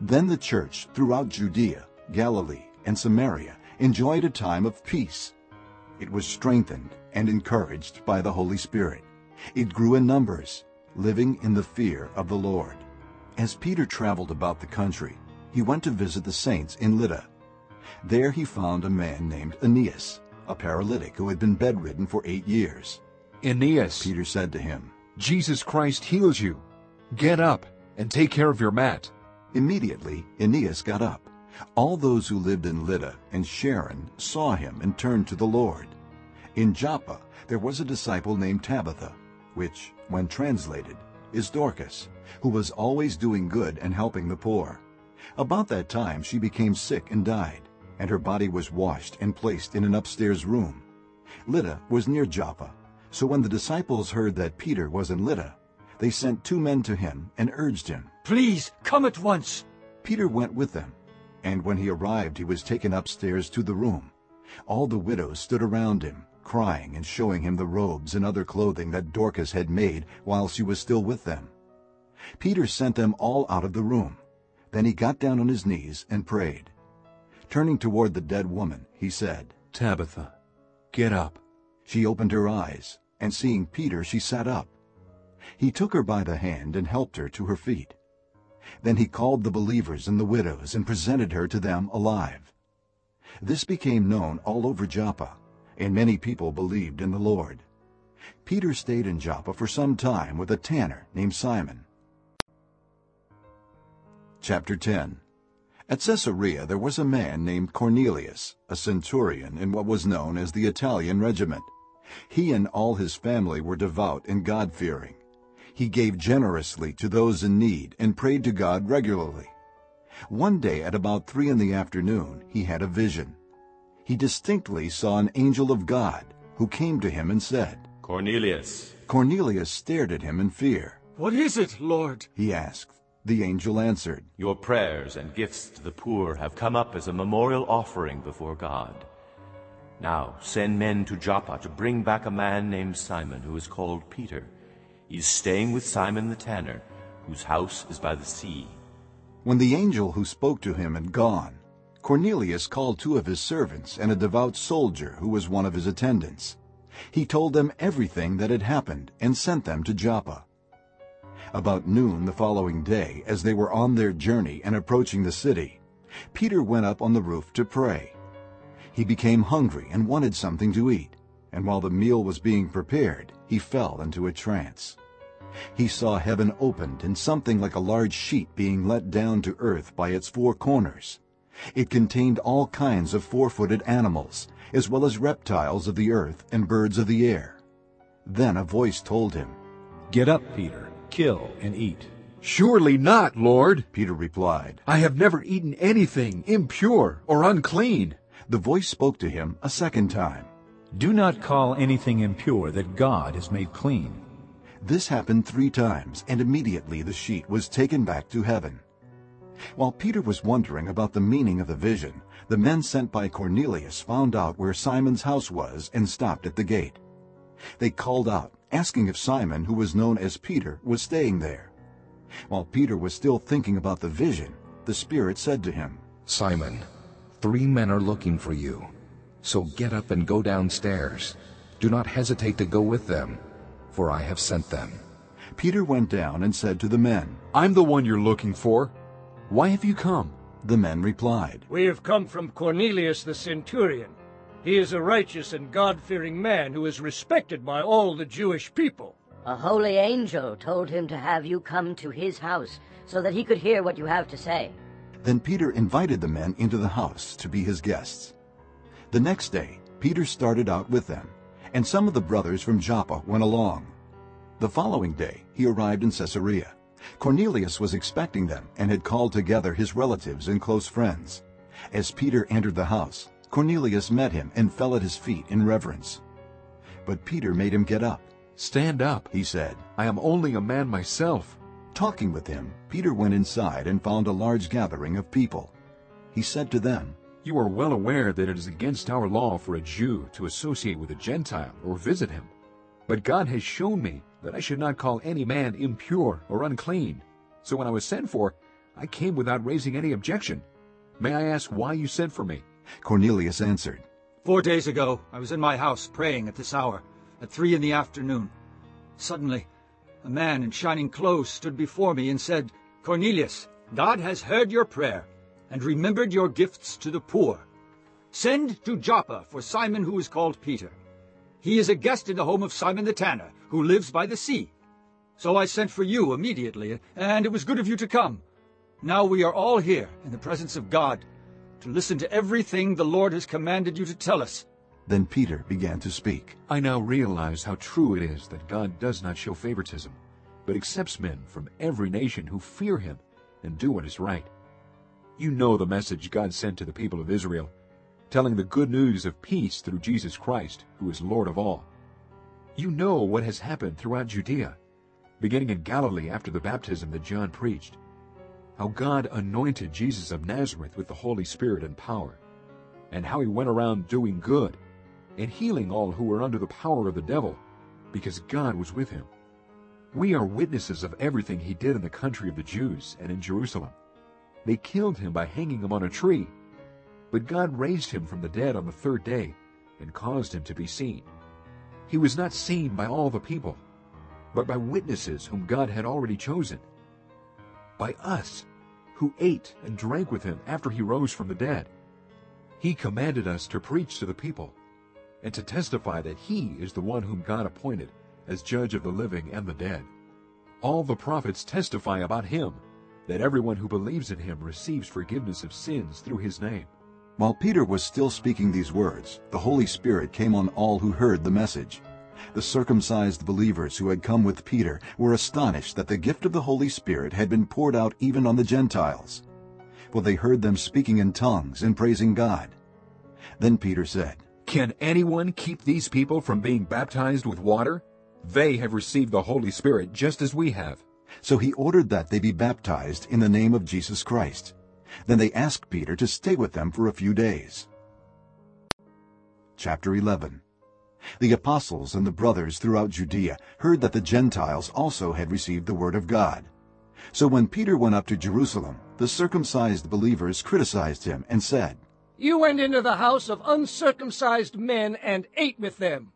[SPEAKER 1] Then the church throughout Judea, Galilee, and Samaria enjoyed a time of peace. It was strengthened and encouraged by the Holy Spirit. It grew in numbers, living in the fear of the Lord. As Peter traveled about the country, he went to visit the saints in Lydda. There he found a man named Aeneas, a paralytic who had been bedridden for eight years.
[SPEAKER 5] Aeneas,
[SPEAKER 1] Peter said to him,
[SPEAKER 5] Jesus Christ heals you. Get up and take care of your mat.
[SPEAKER 1] Immediately Aeneas got up. All those who lived in Lydda and Sharon saw him and turned to the Lord. In Joppa there was a disciple named Tabitha, which, when translated, is Dorcas, who was always doing good and helping the poor. About that time she became sick and died, and her body was washed and placed in an upstairs room. Lydda was near Joppa, so when the disciples heard that Peter was in Lydda, they sent two men to him and urged him,
[SPEAKER 3] Please, come at once.
[SPEAKER 1] Peter went with them, and when he arrived he was taken upstairs to the room. All the widows stood around him, crying and showing him the robes and other clothing that Dorcas had made while she was still with them. Peter sent them all out of the room. Then he got down on his knees and prayed. Turning toward the dead woman, he said,
[SPEAKER 5] Tabitha, get up.
[SPEAKER 1] She opened her eyes, and seeing Peter, she sat up. He took her by the hand and helped her to her feet. Then he called the believers and the widows and presented her to them alive. This became known all over Joppa, and many people believed in the Lord. Peter stayed in Joppa for some time with a tanner named Simon. Chapter 10 At Caesarea there was a man named Cornelius, a centurion in what was known as the Italian regiment. He and all his family were devout and God-fearing. He gave generously to those in need and prayed to God regularly. One day at about three in the afternoon he had a vision. He distinctly saw an angel of God who came to him and said,
[SPEAKER 4] Cornelius.
[SPEAKER 1] Cornelius stared at him in fear.
[SPEAKER 3] What is it, Lord?
[SPEAKER 1] He asked. The angel answered,
[SPEAKER 4] Your prayers and gifts to the poor have come up as a memorial offering before God. Now send men to Joppa to bring back a man named Simon who is called Peter. He is staying with Simon the tanner, whose house is by the sea.
[SPEAKER 1] When the angel who spoke to him had gone, Cornelius called two of his servants and a devout soldier who was one of his attendants. He told them everything that had happened and sent them to Joppa. About noon the following day, as they were on their journey and approaching the city, Peter went up on the roof to pray. He became hungry and wanted something to eat, and while the meal was being prepared, he fell into a trance. He saw heaven opened and something like a large sheet being let down to earth by its four corners. It contained all kinds of four-footed animals, as well as reptiles of the earth and birds of the air. Then a voice told him,
[SPEAKER 2] Get up, Peter, kill and eat.
[SPEAKER 5] Surely not, Lord,
[SPEAKER 1] Peter replied.
[SPEAKER 5] I have never eaten anything impure or unclean.
[SPEAKER 1] The voice spoke to him a second time.
[SPEAKER 2] Do not call anything impure that God has made clean.
[SPEAKER 1] This happened three times, and immediately the sheet was taken back to heaven. While Peter was wondering about the meaning of the vision, the men sent by Cornelius found out where Simon's house was and stopped at the gate. They called out, asking if Simon, who was known as Peter, was staying there. While Peter was still thinking about the vision, the Spirit said to him,
[SPEAKER 13] Simon, three men are looking for you. So get up and go downstairs. Do not hesitate to go with them, for I have sent them.
[SPEAKER 1] Peter went down and said to the men,
[SPEAKER 5] I'm the one you're looking for. Why have you come?
[SPEAKER 1] The men replied,
[SPEAKER 6] We have come from Cornelius the centurion. He is a righteous and God-fearing man who is respected by all the Jewish people.
[SPEAKER 14] A holy angel told him to have you come to his house so that he could hear what you have to say.
[SPEAKER 1] Then Peter invited the men into the house to be his guests. The next day, Peter started out with them, and some of the brothers from Joppa went along. The following day, he arrived in Caesarea. Cornelius was expecting them and had called together his relatives and close friends. As Peter entered the house, Cornelius met him and fell at his feet in reverence. But Peter made him get up.
[SPEAKER 5] Stand up,
[SPEAKER 1] he said.
[SPEAKER 5] I am only a man myself.
[SPEAKER 1] Talking with him, Peter went inside and found a large gathering of people. He said to them,
[SPEAKER 5] You are well aware that it is against our law for a Jew to associate with a Gentile or visit him. But God has shown me that I should not call any man impure or unclean. So when I was sent for, I came without raising any objection. May I ask why you sent for me?
[SPEAKER 1] Cornelius answered,
[SPEAKER 3] Four days ago I was in my house praying at this hour, at three in the afternoon. Suddenly, a man in shining clothes stood before me and said, Cornelius, God has heard your prayer and remembered your gifts to the poor. Send to Joppa for Simon who is called Peter. He is a guest in the home of Simon the tanner, who lives by the sea. So I sent for you immediately, and it was good of you to come. Now we are all here in the presence of God to listen to everything the Lord has commanded you to tell us.
[SPEAKER 1] Then Peter began to speak.
[SPEAKER 5] I now realize how true it is that God does not show favoritism, but accepts men from every nation who fear him and do what is right. You know the message God sent to the people of Israel, telling the good news of peace through Jesus Christ, who is Lord of all. You know what has happened throughout Judea, beginning in Galilee after the baptism that John preached, how God anointed Jesus of Nazareth with the Holy Spirit and power, and how he went around doing good and healing all who were under the power of the devil, because God was with him. We are witnesses of everything he did in the country of the Jews and in Jerusalem. They killed him by hanging him on a tree, but God raised him from the dead on the third day and caused him to be seen. He was not seen by all the people, but by witnesses whom God had already chosen. By us, who ate and drank with him after he rose from the dead. He commanded us to preach to the people and to testify that he is the one whom God appointed as judge of the living and the dead. All the prophets testify about him, that everyone who believes in him receives forgiveness of sins through his name.
[SPEAKER 1] While Peter was still speaking these words, the Holy Spirit came on all who heard the message. The circumcised believers who had come with Peter were astonished that the gift of the Holy Spirit had been poured out even on the Gentiles. For they heard them speaking in tongues and praising God. Then Peter said,
[SPEAKER 5] Can anyone keep these people from being baptized with water? They have received the Holy Spirit just as we have.
[SPEAKER 1] So he ordered that they be baptized in the name of Jesus Christ. Then they asked Peter to stay with them for a few days. Chapter 11 The apostles and the brothers throughout Judea heard that the Gentiles also had received the word of God. So when Peter went up to Jerusalem, the circumcised believers criticized him and said,
[SPEAKER 6] You went into the house of uncircumcised men and ate with them.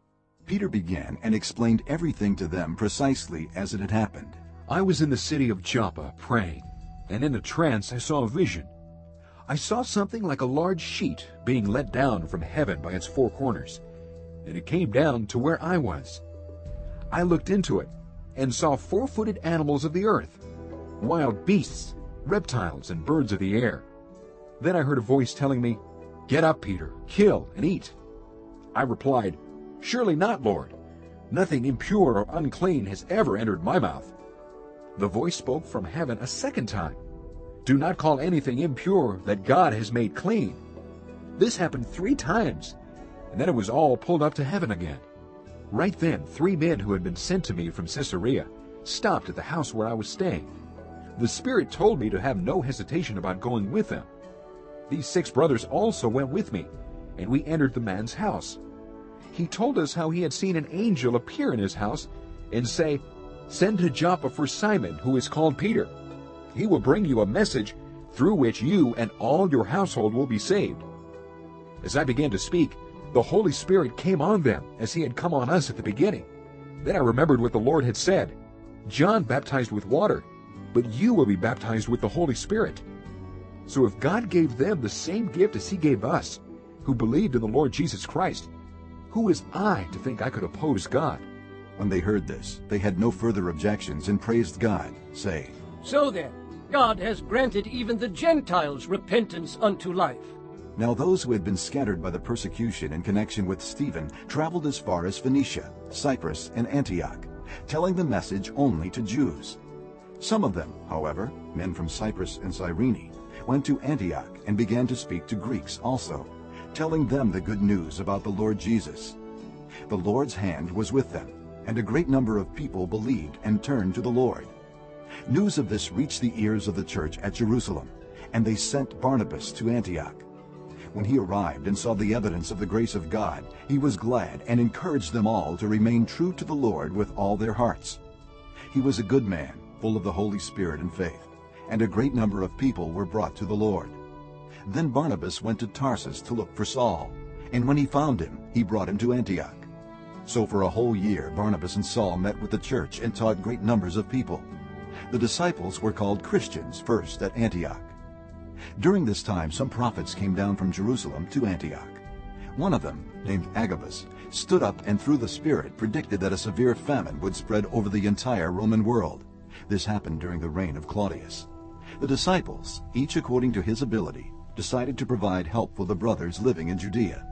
[SPEAKER 1] Peter began and explained everything to them precisely as it had happened.
[SPEAKER 5] I was in the city of Joppa praying, and in a trance I saw a vision. I saw something like a large sheet being let down from heaven by its four corners, and it came down to where I was. I looked into it and saw four-footed animals of the earth, wild beasts, reptiles, and birds of the air. Then I heard a voice telling me, Get up, Peter, kill and eat. I replied, Surely not, Lord. Nothing impure or unclean has ever entered my mouth. The voice spoke from heaven a second time. Do not call anything impure that God has made clean. This happened three times, and then it was all pulled up to heaven again. Right then, three men who had been sent to me from Caesarea stopped at the house where I was staying. The Spirit told me to have no hesitation about going with them. These six brothers also went with me, and we entered the man's house. He told us how he had seen an angel appear in his house and say, Send to Joppa for Simon, who is called Peter. He will bring you a message through which you and all your household will be saved. As I began to speak, the Holy Spirit came on them as he had come on us at the beginning. Then I remembered what the Lord had said John baptized with water, but you will be baptized with the Holy Spirit. So if God gave them the same gift as he gave us, who believed in the Lord Jesus Christ, who is I to think I could oppose God?
[SPEAKER 1] When they heard this, they had no further objections and praised God, saying,
[SPEAKER 6] So then, God has granted even the Gentiles repentance unto life.
[SPEAKER 1] Now those who had been scattered by the persecution in connection with Stephen traveled as far as Phoenicia, Cyprus, and Antioch, telling the message only to Jews. Some of them, however, men from Cyprus and Cyrene, went to Antioch and began to speak to Greeks also, telling them the good news about the Lord Jesus. The Lord's hand was with them, and a great number of people believed and turned to the Lord. News of this reached the ears of the church at Jerusalem, and they sent Barnabas to Antioch. When he arrived and saw the evidence of the grace of God, he was glad and encouraged them all to remain true to the Lord with all their hearts. He was a good man, full of the Holy Spirit and faith, and a great number of people were brought to the Lord. Then Barnabas went to Tarsus to look for Saul, and when he found him, he brought him to Antioch. So for a whole year Barnabas and Saul met with the church and taught great numbers of people. The disciples were called Christians first at Antioch. During this time some prophets came down from Jerusalem to Antioch. One of them, named Agabus, stood up and through the Spirit predicted that a severe famine would spread over the entire Roman world. This happened during the reign of Claudius. The disciples, each according to his ability, decided to provide help for the brothers living in Judea.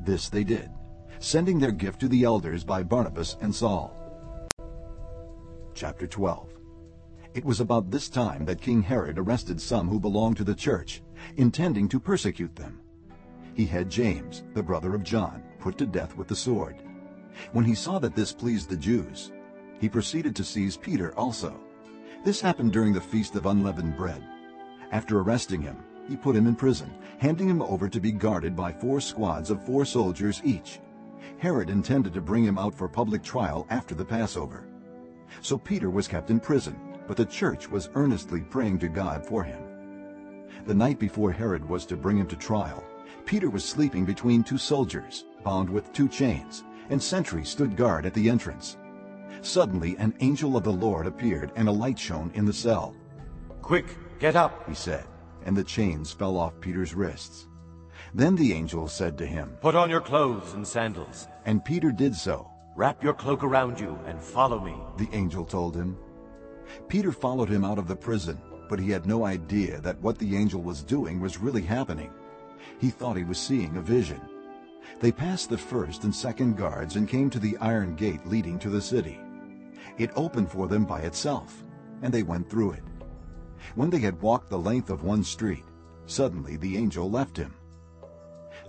[SPEAKER 1] This they did, sending their gift to the elders by Barnabas and Saul. Chapter 12 It was about this time that King Herod arrested some who belonged to the church, intending to persecute them. He had James, the brother of John, put to death with the sword. When he saw that this pleased the Jews, he proceeded to seize Peter also. This happened during the Feast of Unleavened Bread. After arresting him, he put him in prison, handing him over to be guarded by four squads of four soldiers each. Herod intended to bring him out for public trial after the Passover. So Peter was kept in prison, but the church was earnestly praying to God for him. The night before Herod was to bring him to trial, Peter was sleeping between two soldiers, bound with two chains, and sentries stood guard at the entrance. Suddenly an angel of the Lord appeared, and a light shone in the cell.
[SPEAKER 4] Quick, get up,
[SPEAKER 1] he said, and the chains fell off Peter's wrists. Then the angel said to him,
[SPEAKER 4] Put on your clothes and sandals.
[SPEAKER 1] And Peter did so.
[SPEAKER 4] Wrap your cloak around you and follow me,
[SPEAKER 1] the angel told him. Peter followed him out of the prison, but he had no idea that what the angel was doing was really happening. He thought he was seeing a vision. They passed the first and second guards and came to the iron gate leading to the city. It opened for them by itself, and they went through it. When they had walked the length of one street, suddenly the angel left him.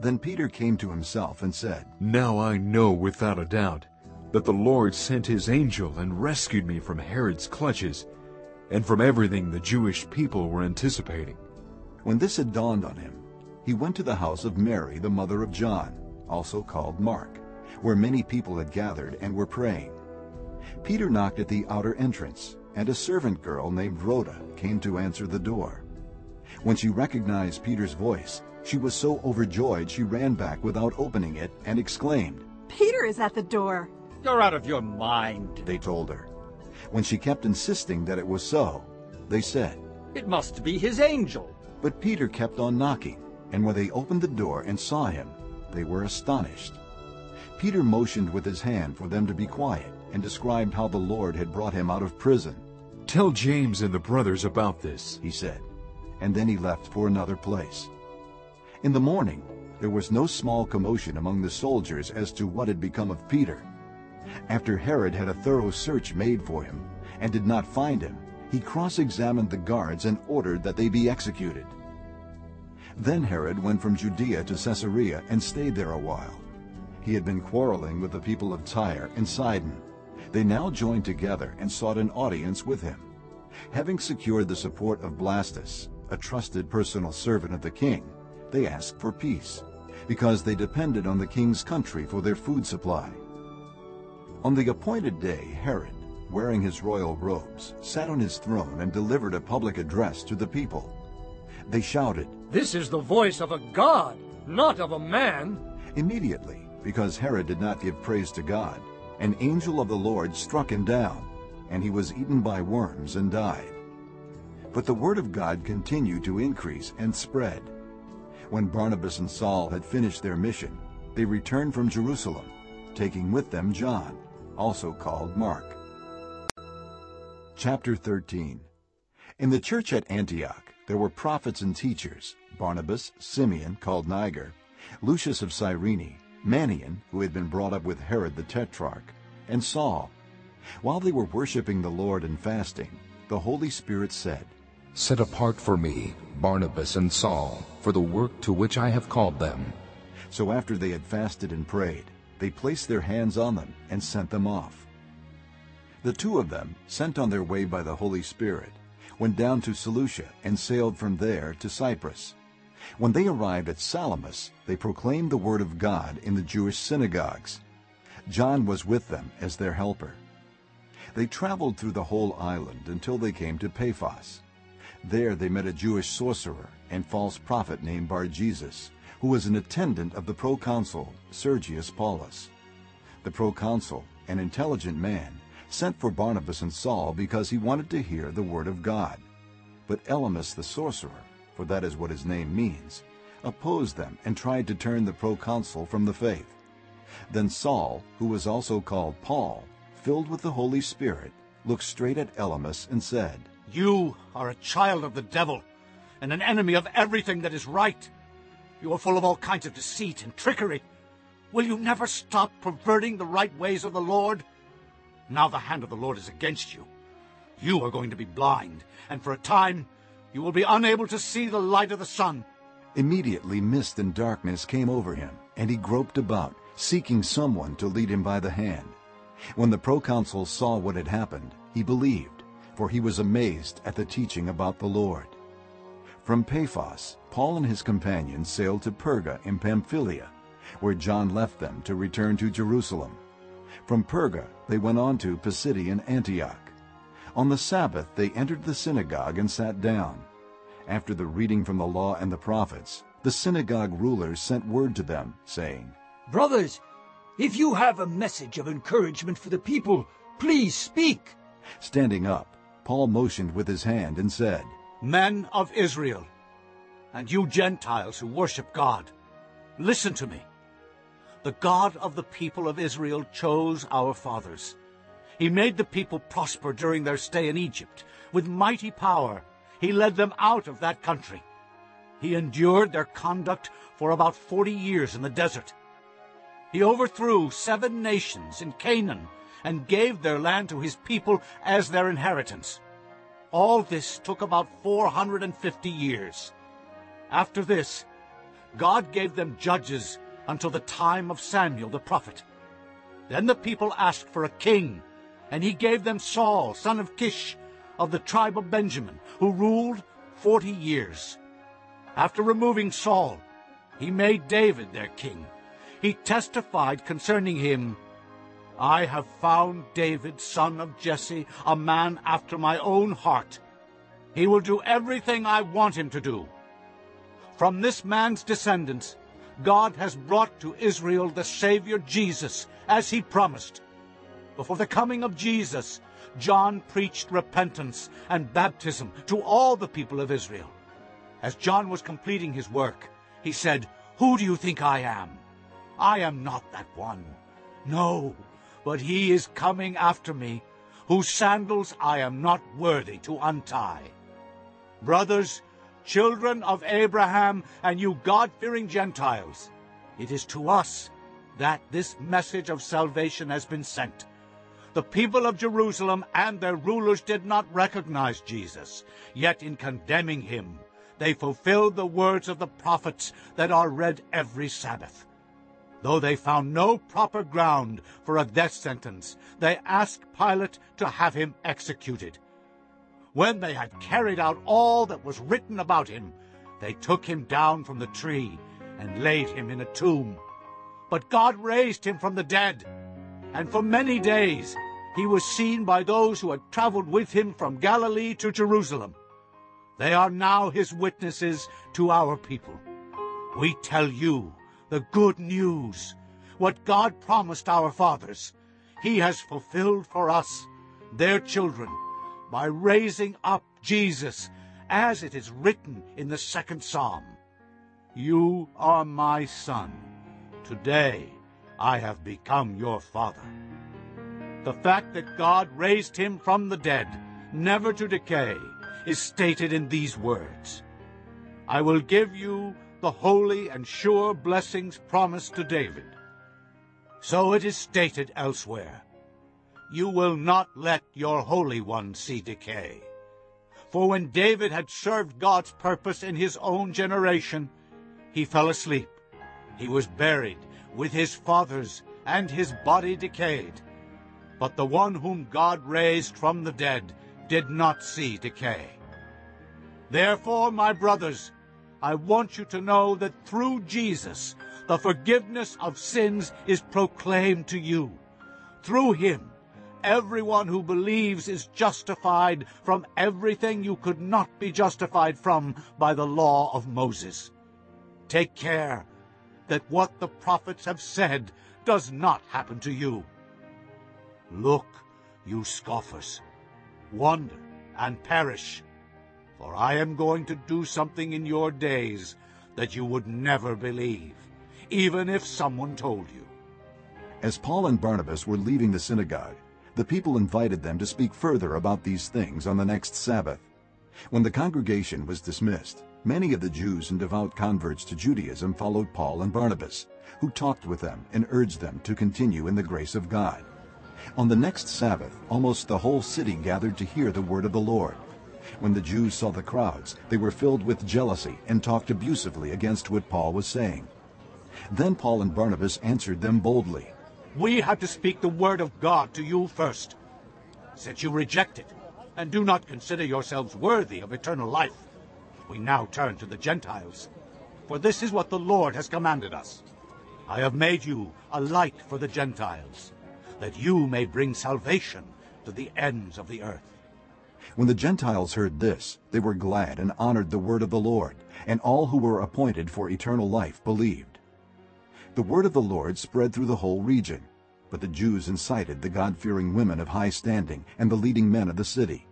[SPEAKER 1] Then Peter came to himself and said,
[SPEAKER 5] Now I know without a doubt that the Lord sent his angel and rescued me from Herod's clutches and from everything the Jewish people were anticipating.
[SPEAKER 1] When this had dawned on him, he went to the house of Mary, the mother of John, also called Mark, where many people had gathered and were praying. Peter knocked at the outer entrance, and a servant girl named Rhoda came to answer the door. When she recognized Peter's voice, she was so overjoyed she ran back without opening it and exclaimed,
[SPEAKER 15] Peter is at the door.
[SPEAKER 3] You're out of your mind,
[SPEAKER 1] they told her. When she kept insisting that it was so, they said,
[SPEAKER 3] It must be his angel.
[SPEAKER 1] But Peter kept on knocking, and when they opened the door and saw him, they were astonished. Peter motioned with his hand for them to be quiet and described how the Lord had brought him out of prison.
[SPEAKER 5] Tell James and the brothers about this,
[SPEAKER 1] he said, and then he left for another place. In the morning, there was no small commotion among the soldiers as to what had become of Peter. After Herod had a thorough search made for him and did not find him, he cross-examined the guards and ordered that they be executed. Then Herod went from Judea to Caesarea and stayed there a while. He had been quarreling with the people of Tyre and Sidon. They now joined together and sought an audience with him. Having secured the support of Blastus, a trusted personal servant of the king, they asked for peace, because they depended on the king's country for their food supply. On the appointed day, Herod, wearing his royal robes, sat on his throne and delivered a public address to the people. They shouted,
[SPEAKER 6] This is the voice of a god, not of a man.
[SPEAKER 1] Immediately, because Herod did not give praise to God, an angel of the Lord struck him down, and he was eaten by worms and died. But the word of God continued to increase and spread. When Barnabas and Saul had finished their mission, they returned from Jerusalem, taking with them John, also called Mark. Chapter 13 In the church at Antioch there were prophets and teachers, Barnabas, Simeon, called Niger, Lucius of Cyrene, Manaen, who had been brought up with Herod the Tetrarch, and Saul. While they were worshiping the Lord and fasting, the Holy Spirit said,
[SPEAKER 13] Set apart for me Barnabas and Saul for the work to which I have called them.
[SPEAKER 1] So after they had fasted and prayed, they placed their hands on them and sent them off. The two of them, sent on their way by the Holy Spirit, went down to Seleucia and sailed from there to Cyprus. When they arrived at Salamis, they proclaimed the word of God in the Jewish synagogues. John was with them as their helper. They traveled through the whole island until they came to Paphos. There they met a Jewish sorcerer and false prophet named Bar-Jesus, who was an attendant of the proconsul Sergius Paulus. The proconsul, an intelligent man, sent for Barnabas and Saul because he wanted to hear the word of God. But Elymas the sorcerer, for that is what his name means, opposed them and tried to turn the proconsul from the faith. Then Saul, who was also called Paul, filled with the Holy Spirit, looked straight at Elymas and said,
[SPEAKER 16] You are a child of the devil, and an enemy of everything that is right. You are full of all kinds of deceit and trickery. Will you never stop perverting the right ways of the Lord? Now the hand of the Lord is against you. You are going to be blind, and for a time you will be unable to see the light of the sun.
[SPEAKER 1] Immediately mist and darkness came over him, and he groped about, seeking someone to lead him by the hand. When the proconsul saw what had happened, he believed, for he was amazed at the teaching about the Lord. From Paphos, Paul and his companions sailed to Perga in Pamphylia, where John left them to return to Jerusalem. From Perga they went on to Pisidian Antioch. On the Sabbath they entered the synagogue and sat down. After the reading from the law and the prophets, the synagogue rulers sent word to them, saying,
[SPEAKER 3] Brothers, if you have a message of encouragement for the people, please speak.
[SPEAKER 1] Standing up, Paul motioned with his hand and said,
[SPEAKER 16] Men of Israel, and you Gentiles who worship God, listen to me. The God of the people of Israel chose our fathers. He made the people prosper during their stay in Egypt. With mighty power, he led them out of that country. He endured their conduct for about forty years in the desert. He overthrew seven nations in Canaan and gave their land to his people as their inheritance. All this took about 450 years. After this, God gave them judges until the time of Samuel the prophet. Then the people asked for a king, and he gave them Saul, son of Kish, of the tribe of Benjamin, who ruled forty years. After removing Saul, he made David their king. He testified concerning him, I have found David, son of Jesse, a man after my own heart. He will do everything I want him to do. From this man's descendants, God has brought to Israel the Savior Jesus, as he promised. Before the coming of Jesus, John preached repentance and baptism to all the people of Israel. As John was completing his work, he said, Who do you think I am? I am not that one. No, but he is coming after me, whose sandals I am not worthy to untie. Brothers, children of Abraham, and you God-fearing Gentiles, it is to us that this message of salvation has been sent. The people of Jerusalem and their rulers did not recognize Jesus, yet in condemning him, they fulfilled the words of the prophets that are read every Sabbath. Though they found no proper ground for a death sentence, they asked Pilate to have him executed. When they had carried out all that was written about him, they took him down from the tree and laid him in a tomb. But God raised him from the dead, and for many days he was seen by those who had traveled with him from Galilee to Jerusalem. They are now his witnesses to our people. We tell you the good news, what God promised our fathers. He has fulfilled for us, their children, by raising up Jesus, as it is written in the second psalm. You are my son. Today I have become your father. The fact that God raised him from the dead, never to decay, is stated in these words. I will give you the holy and sure blessings promised to David. So it is stated elsewhere, You will not let your Holy One see decay. For when David had served God's purpose in his own generation, he fell asleep. He was buried with his fathers, and his body decayed. But the one whom God raised from the dead did not see decay. Therefore, my brothers, I want you to know that through Jesus, the forgiveness of sins is proclaimed to you. Through him, everyone who believes is justified from everything you could not be justified from by the law of Moses. Take care that what the prophets have said does not happen to you. Look, you scoffers, wonder and perish, for I am going to do something in your days that you would never believe, even if someone told you.
[SPEAKER 1] As Paul and Barnabas were leaving the synagogue, the people invited them to speak further about these things on the next Sabbath. When the congregation was dismissed, many of the Jews and devout converts to Judaism followed Paul and Barnabas, who talked with them and urged them to continue in the grace of God. On the next Sabbath, almost the whole city gathered to hear the word of the Lord. When the Jews saw the crowds, they were filled with jealousy and talked abusively against what Paul was saying. Then Paul and Barnabas answered them boldly.
[SPEAKER 16] We had to speak the word of God to you first. Since you reject it, and do not consider yourselves worthy of eternal life, we now turn to the Gentiles. For this is what the Lord has commanded us. I have made you a light for the Gentiles, that you may bring salvation to the ends of the earth.
[SPEAKER 1] When the Gentiles heard this, they were glad and honored the word of the Lord, and all who were appointed for eternal life believed. The word of the Lord spread through the whole region, but the Jews incited the God-fearing women of high standing and the leading men of the city.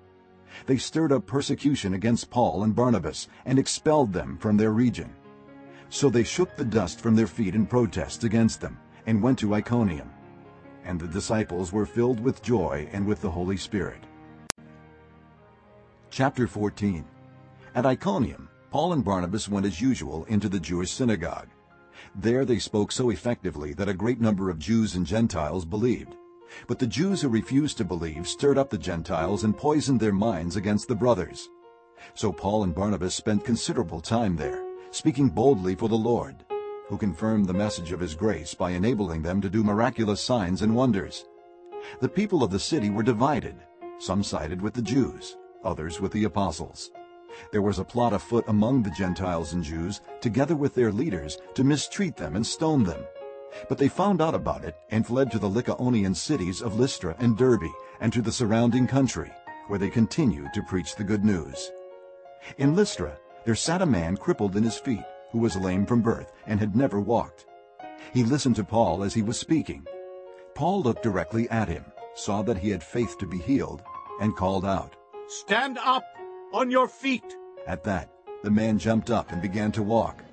[SPEAKER 1] They stirred up persecution against Paul and Barnabas and expelled them from their region. So they shook the dust from their feet in protest against them and went to Iconium. And the disciples were filled with joy and with the Holy Spirit. Chapter 14 At Iconium, Paul and Barnabas went as usual into the Jewish synagogue. There they spoke so effectively that a great number of Jews and Gentiles believed. But the Jews who refused to believe stirred up the Gentiles and poisoned their minds against the brothers. So Paul and Barnabas spent considerable time there, speaking boldly for the Lord, who confirmed the message of his grace by enabling them to do miraculous signs and wonders. The people of the city were divided. Some sided with the Jews, others with the apostles. There was a plot afoot among the Gentiles and Jews, together with their leaders, to mistreat them and stone them. But they found out about it and fled to the Lycaonian cities of Lystra and Derbe and to the surrounding country, where they continued to preach the good news. In Lystra there sat a man crippled in his feet, who was lame from birth and had never walked. He listened to Paul as he was speaking. Paul looked directly at him, saw that he had faith to be healed, and called out,
[SPEAKER 16] Stand up on your feet!
[SPEAKER 1] At that, the man jumped up and began to walk.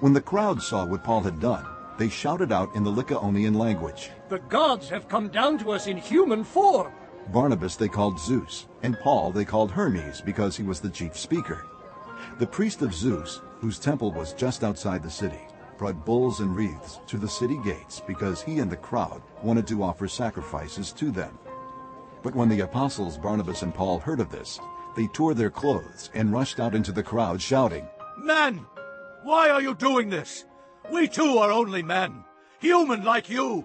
[SPEAKER 1] When the crowd saw what Paul had done, they shouted out in the Lycaonian language.
[SPEAKER 6] The gods have come down to us in human form.
[SPEAKER 1] Barnabas they called Zeus, and Paul they called Hermes because he was the chief speaker. The priest of Zeus, whose temple was just outside the city, brought bulls and wreaths to the city gates because he and the crowd wanted to offer sacrifices to them. But when the apostles Barnabas and Paul heard of this, they tore their clothes and rushed out into the crowd shouting,
[SPEAKER 16] Men, why are you doing this? We too are only men, human like you.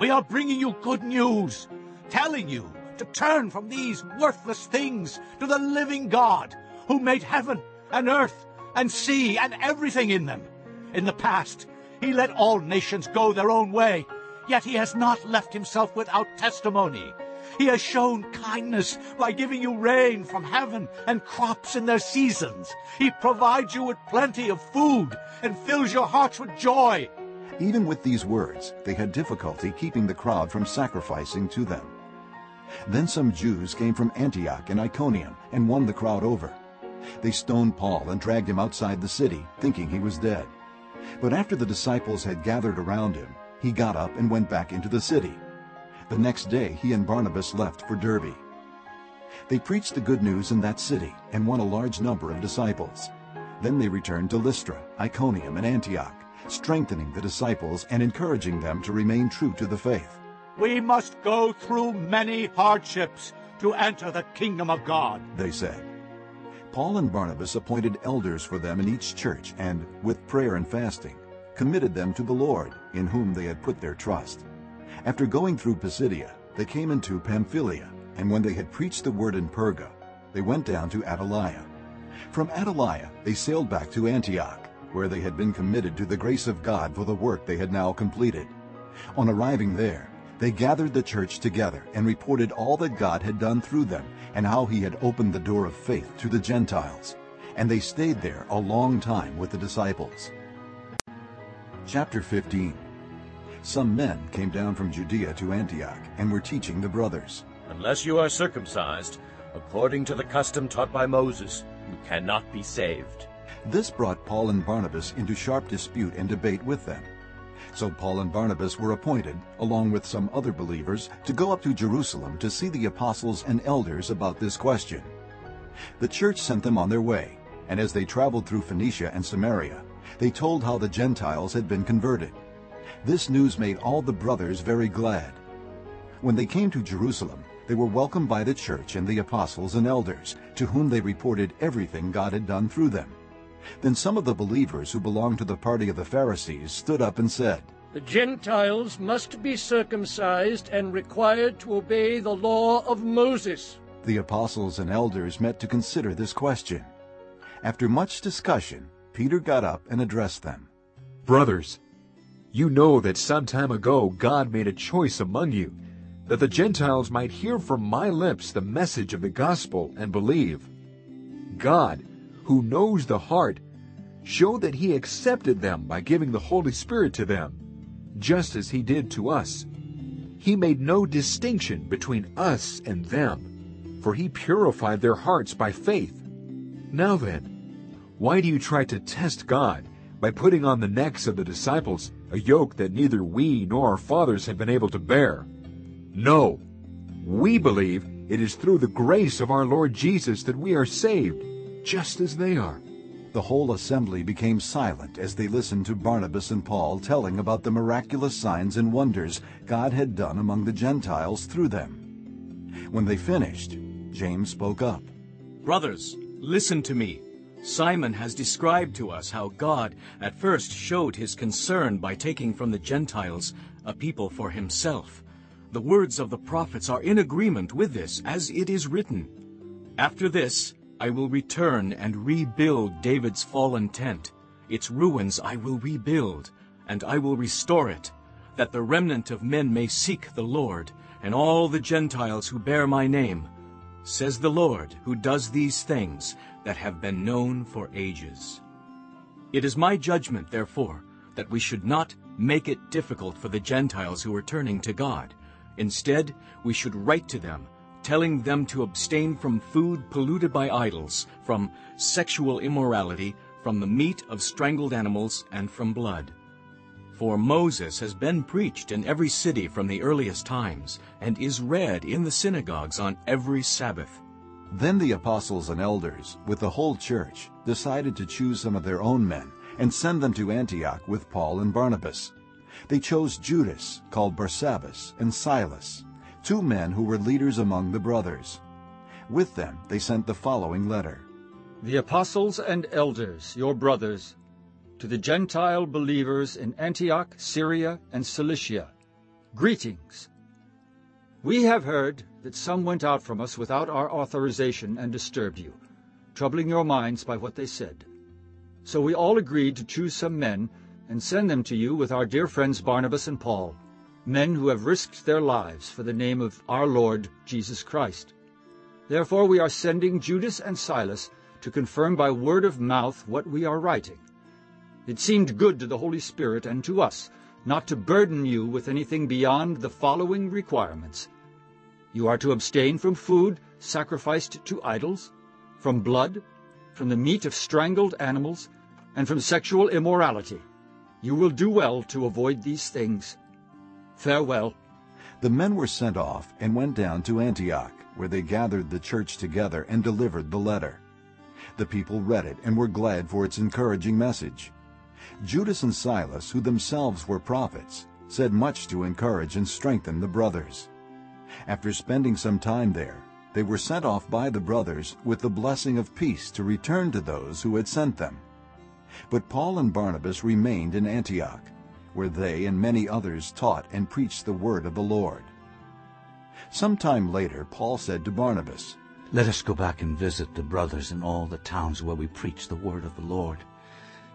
[SPEAKER 16] We are bringing you good news, telling you to turn from these worthless things to the living God who made heaven and earth and sea and everything in them. In the past, he let all nations go their own way, yet he has not left himself without testimony. He has shown kindness by giving you rain from heaven and crops in their seasons. He provides you with plenty of food and fills your hearts with joy.
[SPEAKER 1] Even with these words, they had difficulty keeping the crowd from sacrificing to them. Then some Jews came from Antioch and Iconium and won the crowd over. They stoned Paul and dragged him outside the city, thinking he was dead. But after the disciples had gathered around him, he got up and went back into the city. The next day he and Barnabas left for Derbe. They preached the good news in that city and won a large number of disciples. Then they returned to Lystra, Iconium, and Antioch, strengthening the disciples and encouraging them to remain true to the faith.
[SPEAKER 16] We must go through many hardships to enter the kingdom of God,
[SPEAKER 1] they said. Paul and Barnabas appointed elders for them in each church and, with prayer and fasting, committed them to the Lord, in whom they had put their trust. After going through Pisidia, they came into Pamphylia, and when they had preached the word in Perga, they went down to Attalia. From Attalia they sailed back to Antioch, where they had been committed to the grace of God for the work they had now completed. On arriving there, they gathered the church together and reported all that God had done through them and how he had opened the door of faith to the Gentiles. And they stayed there a long time with the disciples. Chapter 15 Some men came down from Judea to Antioch and were teaching the brothers.
[SPEAKER 4] Unless you are circumcised, according to the custom taught by Moses, you cannot be saved.
[SPEAKER 1] This brought Paul and Barnabas into sharp dispute and debate with them. So Paul and Barnabas were appointed, along with some other believers, to go up to Jerusalem to see the apostles and elders about this question. The church sent them on their way, and as they traveled through Phoenicia and Samaria, they told how the Gentiles had been converted. This news made all the brothers very glad. When they came to Jerusalem, they were welcomed by the church and the apostles and elders, to whom they reported everything God had done through them. Then some of the believers who belonged to the party of the Pharisees stood up and said,
[SPEAKER 6] The Gentiles must be circumcised and required to obey the law of Moses.
[SPEAKER 1] The apostles and elders met to consider this question. After much discussion, Peter got up and addressed them.
[SPEAKER 5] Brothers, you know that some time ago God made a choice among you, that the Gentiles might hear from my lips the message of the gospel and believe. God, who knows the heart, showed that he accepted them by giving the Holy Spirit to them, just as he did to us. He made no distinction between us and them, for he purified their hearts by faith. Now then, why do you try to test God by putting on the necks of the disciples a yoke that neither we nor our fathers have been able to bear? No, we believe it is through the grace of our Lord Jesus that we are saved, just as they are.
[SPEAKER 1] The whole assembly became silent as they listened to Barnabas and Paul telling about the miraculous signs and wonders God had done among the Gentiles through them. When they finished, James spoke up.
[SPEAKER 7] Brothers, listen to me. Simon has described to us how God at first showed his concern by taking from the Gentiles a people for himself. The words of the prophets are in agreement with this, as it is written. After this, I will return and rebuild David's fallen tent. Its ruins I will rebuild, and I will restore it, that the remnant of men may seek the Lord, and all the Gentiles who bear my name, says the Lord, who does these things that have been known for ages. It is my judgment, therefore, that we should not make it difficult for the Gentiles who are turning to God. Instead, we should write to them, telling them to abstain from food polluted by idols, from sexual immorality, from the meat of strangled animals, and from blood. For Moses has been preached in every city from the earliest times, and is read in the synagogues on every Sabbath.
[SPEAKER 1] Then the apostles and elders, with the whole church, decided to choose some of their own men and send them to Antioch with Paul and Barnabas. They chose Judas, called Barsabbas, and Silas, two men who were leaders among the brothers. With them they sent the following letter.
[SPEAKER 3] The apostles and elders, your brothers, to the Gentile believers in Antioch, Syria, and Cilicia, greetings. We have heard that some went out from us without our authorization and disturbed you, troubling your minds by what they said. So we all agreed to choose some men and send them to you with our dear friends Barnabas and Paul, men who have risked their lives for the name of our Lord Jesus Christ. Therefore we are sending Judas and Silas to confirm by word of mouth what we are writing. It seemed good to the Holy Spirit and to us not to burden you with anything beyond the following requirements. You are to abstain from food sacrificed to idols, from blood, from the meat of strangled animals, and from sexual immorality. You will do well to avoid these things. Farewell.
[SPEAKER 1] The men were sent off and went down to Antioch, where they gathered the church together and delivered the letter. The people read it and were glad for its encouraging message. Judas and Silas, who themselves were prophets, said much to encourage and strengthen the brothers. After spending some time there, they were sent off by the brothers with the blessing of peace to return to those who had sent them. But Paul and Barnabas remained in Antioch. where they and many others taught and preached the word of the Lord. Some time later Paul said to Barnabas,
[SPEAKER 16] Let us go back and visit the brothers in all the towns where we preach the word of the Lord,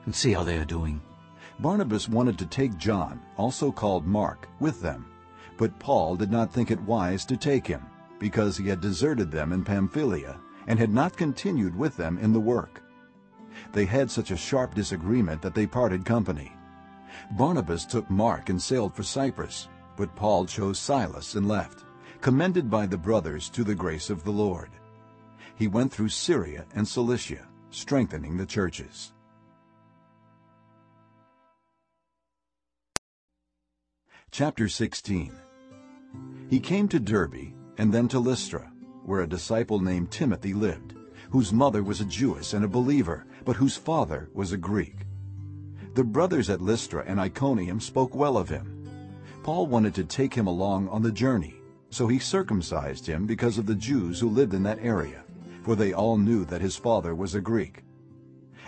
[SPEAKER 16] and see how they are doing.
[SPEAKER 1] Barnabas wanted to take John, also called Mark, with them, but Paul did not think it wise to take him, because he had deserted them in Pamphylia and had not continued with them in the work. They had such a sharp disagreement that they parted company. Barnabas took Mark and sailed for Cyprus, but Paul chose Silas and left, commended by the brothers to the grace of the Lord. He went through Syria and Cilicia, strengthening the churches. Chapter 16 He came to Derbe and then to Lystra, where a disciple named Timothy lived, whose mother was a Jewess and a believer, but whose father was a Greek. The brothers at Lystra and Iconium spoke well of him. Paul wanted to take him along on the journey, so he circumcised him because of the Jews who lived in that area, for they all knew that his father was a Greek.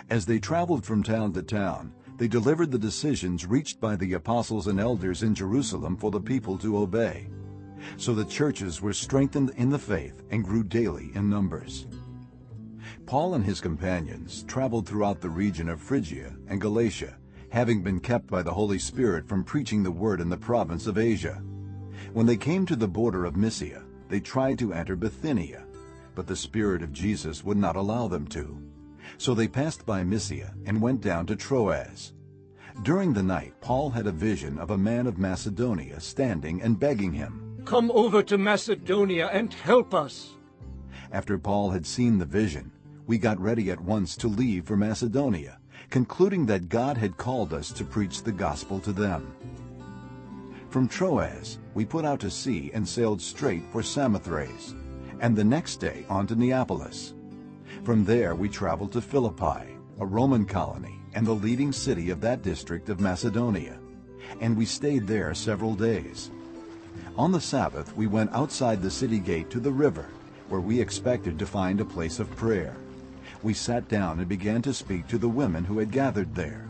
[SPEAKER 1] As they traveled from town to town, they delivered the decisions reached by the apostles and elders in Jerusalem for the people to obey. So the churches were strengthened in the faith and grew daily in numbers. Paul and his companions traveled throughout the region of Phrygia and Galatia, having been kept by the Holy Spirit from preaching the word in the province of Asia. When they came to the border of Mysia, they tried to enter Bithynia, but the Spirit of Jesus would not allow them to. So they passed by Mysia and went down to Troas. During the night, Paul had a vision of a man of Macedonia standing and begging him,
[SPEAKER 6] Come over to Macedonia and help us.
[SPEAKER 1] After Paul had seen the vision, we got ready at once to leave for Macedonia, concluding that God had called us to preach the gospel to them. From Troas, we put out to sea and sailed straight for Samothrace, and the next day on to Neapolis. From there we traveled to Philippi, a Roman colony and the leading city of that district of Macedonia, and we stayed there several days. On the Sabbath we went outside the city gate to the river, where we expected to find a place of prayer. We sat down and began to speak to the women who had gathered there.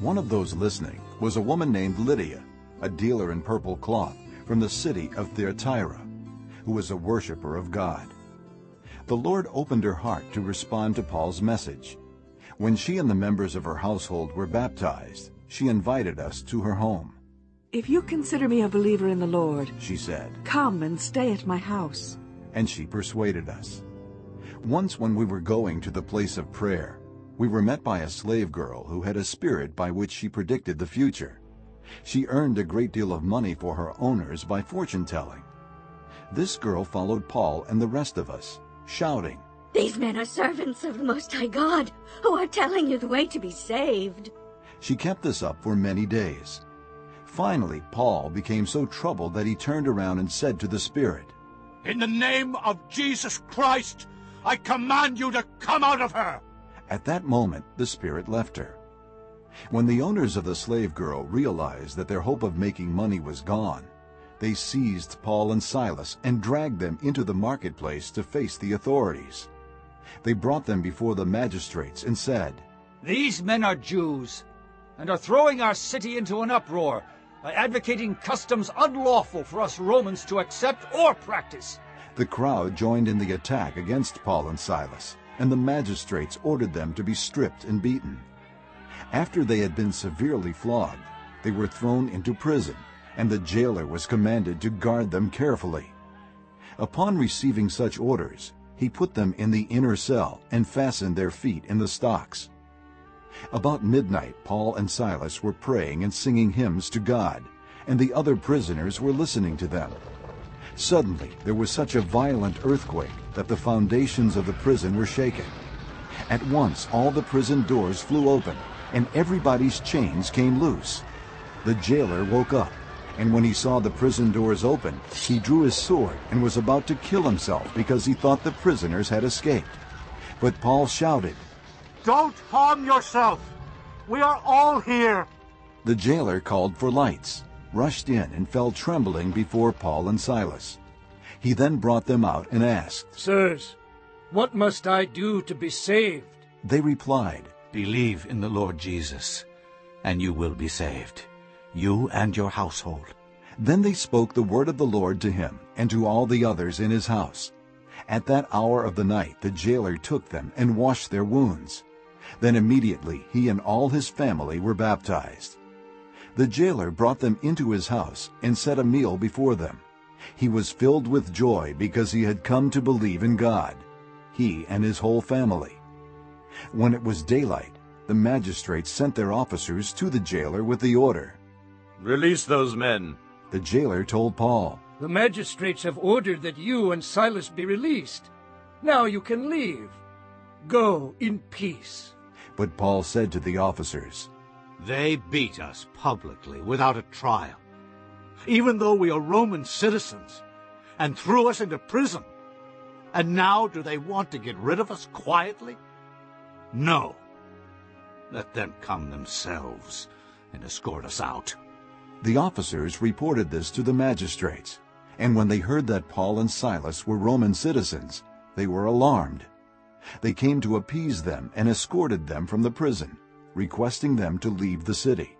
[SPEAKER 1] One of those listening was a woman named Lydia, a dealer in purple cloth, from the city of Thyatira, who was a worshiper of God. The Lord opened her heart to respond to Paul's message. When she and the members of her household were baptized, she invited us to her home.
[SPEAKER 8] If you consider me a believer in the Lord,
[SPEAKER 1] she said,
[SPEAKER 8] come and stay at my house.
[SPEAKER 1] And she persuaded us. Once when we were going to the place of prayer, we were met by a slave girl who had a spirit by which she predicted the future. She earned a great deal of money for her owners by fortune-telling. This girl followed Paul and the rest of us, shouting,
[SPEAKER 14] These men are servants of the Most High God, who are telling you the way to be saved.
[SPEAKER 1] She kept this up for many days. Finally, Paul became so troubled that he turned around and said to the Spirit,
[SPEAKER 16] In the name of Jesus Christ, I command you to come out of her!
[SPEAKER 1] At that moment, the Spirit left her. When the owners of the slave girl realized that their hope of making money was gone, they seized Paul and Silas and dragged them into the marketplace to face the authorities. They brought them before the magistrates and said,
[SPEAKER 3] These men are Jews and are throwing our city into an uproar by advocating customs unlawful for us Romans to accept or practice.
[SPEAKER 1] The crowd joined in the attack against Paul and Silas, and the magistrates ordered them to be stripped and beaten. After they had been severely flogged, they were thrown into prison, and the jailer was commanded to guard them carefully. Upon receiving such orders, he put them in the inner cell and fastened their feet in the stocks. About midnight, Paul and Silas were praying and singing hymns to God, and the other prisoners were listening to them. Suddenly, there was such a violent earthquake that the foundations of the prison were shaken. At once, all the prison doors flew open, and everybody's chains came loose. The jailer woke up, and when he saw the prison doors open, he drew his sword and was about to kill himself because he thought the prisoners had escaped. But Paul shouted,
[SPEAKER 16] Don't harm yourself! We are all here!
[SPEAKER 1] The jailer called for lights, rushed in, and fell trembling before Paul and Silas. He then brought them out and asked,
[SPEAKER 6] Sirs, what must I do to be saved?
[SPEAKER 1] They replied,
[SPEAKER 16] Believe in the Lord Jesus, and you will be saved, you and your household.
[SPEAKER 1] Then they spoke the word of the Lord to him and to all the others in his house. At that hour of the night the jailer took them and washed their wounds. Then immediately he and all his family were baptized. The jailer brought them into his house and set a meal before them. He was filled with joy because he had come to believe in God, he and his whole family. When it was daylight, the magistrates sent their officers to the jailer with the order.
[SPEAKER 4] Release those men.
[SPEAKER 1] The jailer told Paul,
[SPEAKER 6] The magistrates have ordered that you and Silas be released. Now you can leave. Go in peace.
[SPEAKER 1] But Paul said to the officers,
[SPEAKER 16] They beat us publicly without a trial, even though we are Roman citizens, and threw us into prison. And now do they want to get rid of us quietly? No. Let them come themselves and escort us out.
[SPEAKER 1] The officers reported this to the magistrates, and when they heard that Paul and Silas were Roman citizens, they were alarmed. They came to appease them and escorted them from the prison, requesting them to leave the city.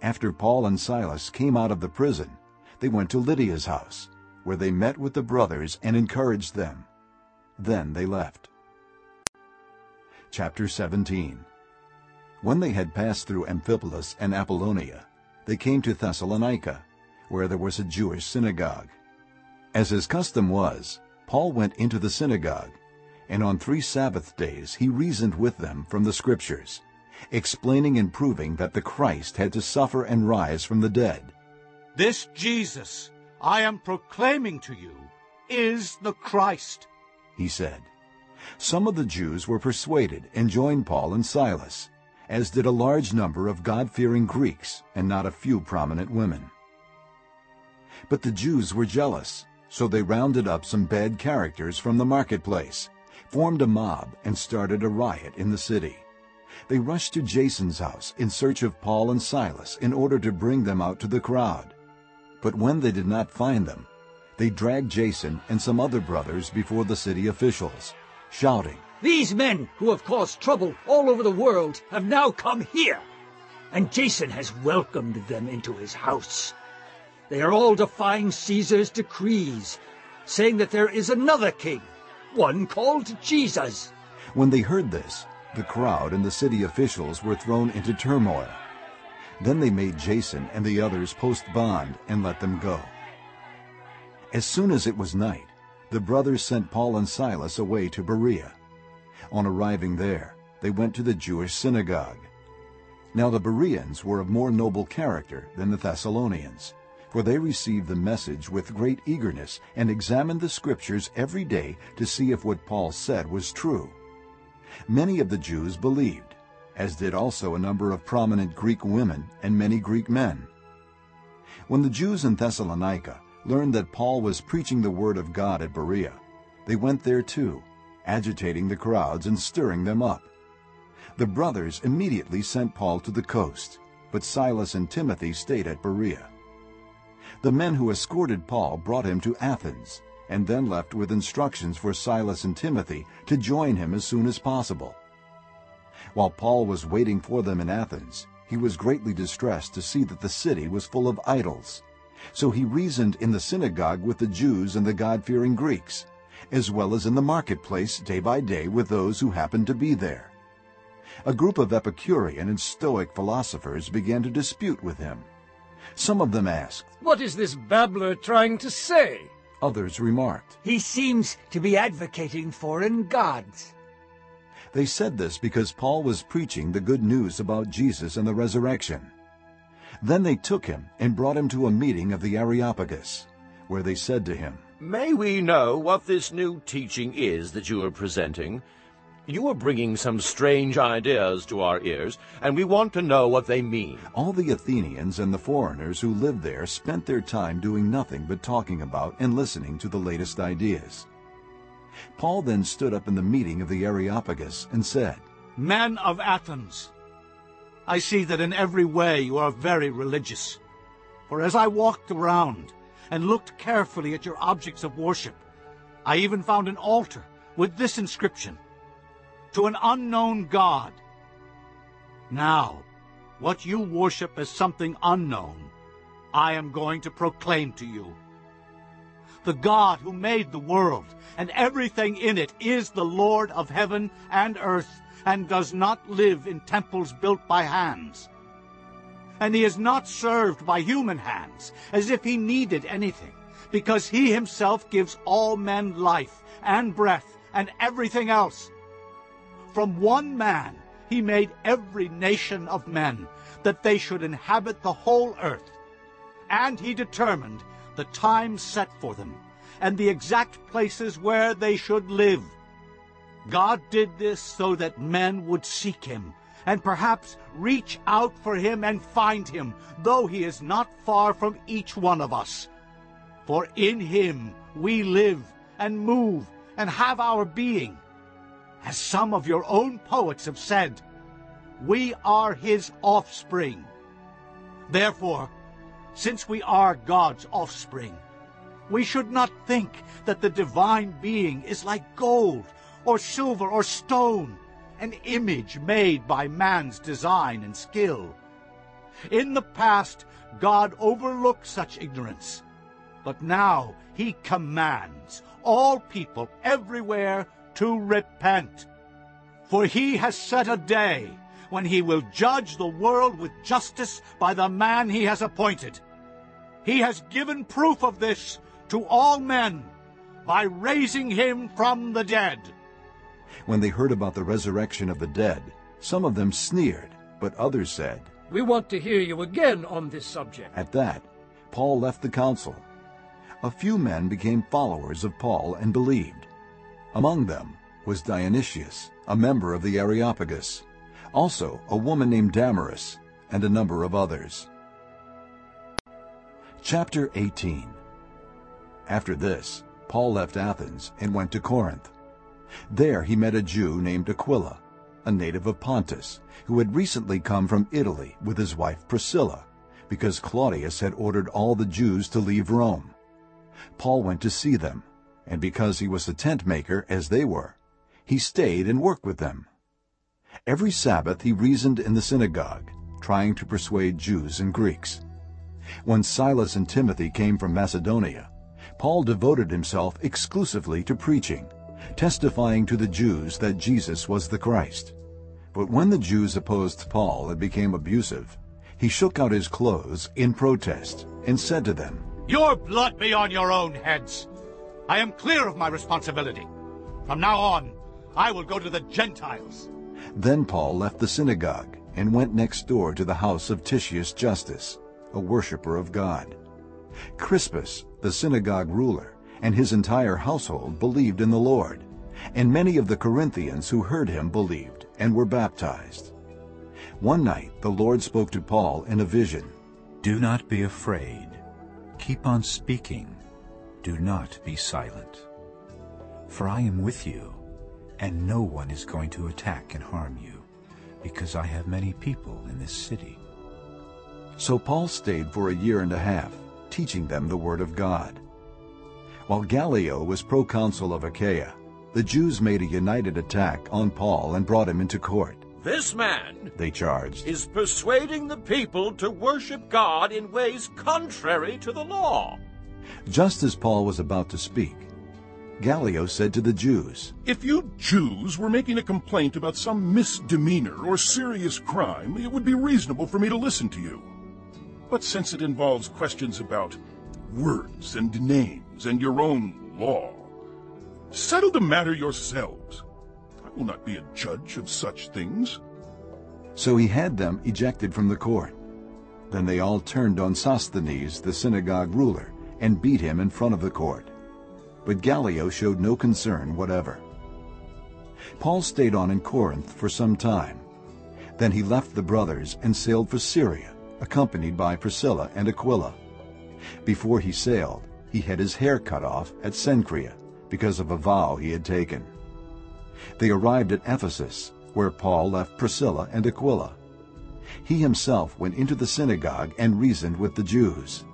[SPEAKER 1] After Paul and Silas came out of the prison, they went to Lydia's house, where they met with the brothers and encouraged them. Then they left. Chapter 17 When they had passed through Amphipolis and Apollonia, they came to Thessalonica, where there was a Jewish synagogue. As his custom was, Paul went into the synagogue, and on three Sabbath days he reasoned with them from the Scriptures, explaining and proving that the Christ had to suffer and rise from the dead.
[SPEAKER 16] This Jesus I am proclaiming to you is the Christ,
[SPEAKER 1] he said. Some of the Jews were persuaded and joined Paul and Silas, as did a large number of God-fearing Greeks and not a few prominent women. But the Jews were jealous, so they rounded up some bad characters from the marketplace, formed a mob, and started a riot in the city. They rushed to Jason's house in search of Paul and Silas in order to bring them out to the crowd. But when they did not find them, they dragged Jason and some other brothers before the city officials, shouting,
[SPEAKER 3] These men who have caused trouble all over the world have now come here, and Jason has welcomed them into his house. They are all defying Caesar's decrees, saying that there is another king, one called Jesus.
[SPEAKER 1] When they heard this, the crowd and the city officials were thrown into turmoil. Then they made Jason and the others post bond and let them go. As soon as it was night, the brothers sent Paul and Silas away to Berea. On arriving there, they went to the Jewish synagogue. Now the Bereans were of more noble character than the Thessalonians, for they received the message with great eagerness and examined the Scriptures every day to see if what Paul said was true. Many of the Jews believed, as did also a number of prominent Greek women and many Greek men. When the Jews in Thessalonica learned that Paul was preaching the word of God at Berea, they went there too, agitating the crowds and stirring them up. The brothers immediately sent Paul to the coast, but Silas and Timothy stayed at Berea. The men who escorted Paul brought him to Athens, and then left with instructions for Silas and Timothy to join him as soon as possible. While Paul was waiting for them in Athens, he was greatly distressed to see that the city was full of idols. So he reasoned in the synagogue with the Jews and the God-fearing Greeks, as well as in the marketplace day by day with those who happened to be there. A group of Epicurean and Stoic philosophers began to dispute with him. Some of them asked,
[SPEAKER 6] What is this babbler trying to say?
[SPEAKER 1] Others remarked,
[SPEAKER 3] He seems to be advocating foreign gods.
[SPEAKER 1] They said this because Paul was preaching the good news about Jesus and the resurrection. Then they took him and brought him to a meeting of the Areopagus, where they said to him,
[SPEAKER 4] May we know what this new teaching is that you are presenting? You are bringing some strange ideas to our ears, and we want to know what they mean.
[SPEAKER 1] All the Athenians and the foreigners who lived there spent their time doing nothing but talking about and listening to the latest ideas. Paul then stood up in the meeting of the Areopagus and said,
[SPEAKER 16] Men of Athens, I see that in every way you are very religious. For as I walked around and looked carefully at your objects of worship, I even found an altar with this inscription, To an unknown God. Now, What you worship as something unknown, I am going to proclaim to you. The God who made the world and everything in it is the Lord of heaven and earth and does not live in temples built by hands. And he is not served by human hands as if he needed anything, because he himself gives all men life and breath and everything else. From one man he made every nation of men, that they should inhabit the whole earth. And he determined the time set for them, and the exact places where they should live. God did this so that men would seek him, and perhaps reach out for him and find him, though he is not far from each one of us. For in him we live and move and have our being. As some of your own poets have said, we are his offspring. Therefore, since we are God's offspring, we should not think that the divine being is like gold or silver or stone, an image made by man's design and skill. In the past, God overlooked such ignorance, but now he commands all people everywhere to repent. For he has set a day when he will judge the world with justice by the man he has appointed. He has given proof of this to all men by raising him from the dead.
[SPEAKER 1] When they heard about the resurrection of the dead, some of them sneered, but others said,
[SPEAKER 6] We want to hear you again on this subject.
[SPEAKER 1] At that, Paul left the council. A few men became followers of Paul and believed. Among them was Dionysius, a member of the Areopagus, also a woman named Damaris, and a number of others. Chapter 18 After this, Paul left Athens and went to Corinth. There he met a Jew named Aquila, a native of Pontus, who had recently come from Italy with his wife Priscilla, because Claudius had ordered all the Jews to leave Rome. Paul went to see them, and because he was a tent maker as they were, he stayed and worked with them. Every Sabbath he reasoned in the synagogue, trying to persuade Jews and Greeks. When Silas and Timothy came from Macedonia, Paul devoted himself exclusively to preaching, testifying to the Jews that Jesus was the Christ. But when the Jews opposed Paul and became abusive, he shook out his clothes in protest and said to them,
[SPEAKER 16] Your blood be on your own heads. I am clear of my responsibility. From now on, I will go to the Gentiles.
[SPEAKER 1] Then Paul left the synagogue and went next door to the house of Titius Justus, a worshiper of God. Crispus, the synagogue ruler, and his entire household believed in the Lord, and many of the Corinthians who heard him believed and were baptized. One night the Lord spoke to Paul in a vision.
[SPEAKER 2] Do not be afraid. Keep on speaking. Do not be silent. For I am with you, and no one is going to attack and harm you, because I have many people in this city.
[SPEAKER 1] So Paul stayed for a year and a half, teaching them the word of God. While Gallio was proconsul of Achaia, the Jews made a united attack on Paul and brought him into court.
[SPEAKER 9] This man,
[SPEAKER 1] they charged,
[SPEAKER 9] is persuading the people to worship God in ways contrary to the law.
[SPEAKER 1] Just as Paul was about to speak, Gallio said to the Jews,
[SPEAKER 17] If you Jews were making a complaint about some misdemeanor or serious crime, it would be reasonable for me to listen to you. But since it involves questions about words and names and your own law, settle the matter yourselves. I will not be a judge of such things.
[SPEAKER 1] So he had them ejected from the court. Then they all turned on Sosthenes, the synagogue ruler, and beat him in front of the court. But Gallio showed no concern whatever. Paul stayed on in Corinth for some time. Then he left the brothers and sailed for Syria, accompanied by Priscilla and Aquila. Before he sailed, he had his hair cut off at Cenchrea because of a vow he had taken. They arrived at Ephesus, where Paul left Priscilla and Aquila. He himself went into the synagogue and reasoned with the Jews.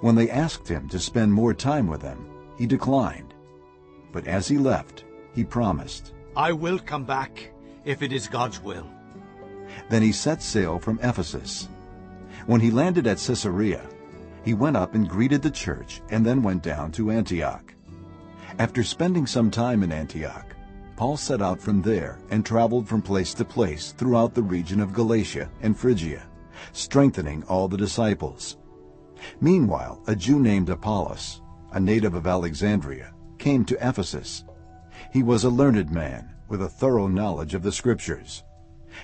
[SPEAKER 1] When they asked him to spend more time with them, he declined. But as he left, he promised,
[SPEAKER 16] I will come back if it is God's will.
[SPEAKER 1] Then he set sail from Ephesus. When he landed at Caesarea, he went up and greeted the church and then went down to Antioch. After spending some time in Antioch, Paul set out from there and traveled from place to place throughout the region of Galatia and Phrygia, strengthening all the disciples. Meanwhile, a Jew named Apollos, a native of Alexandria, came to Ephesus. He was a learned man with a thorough knowledge of the Scriptures.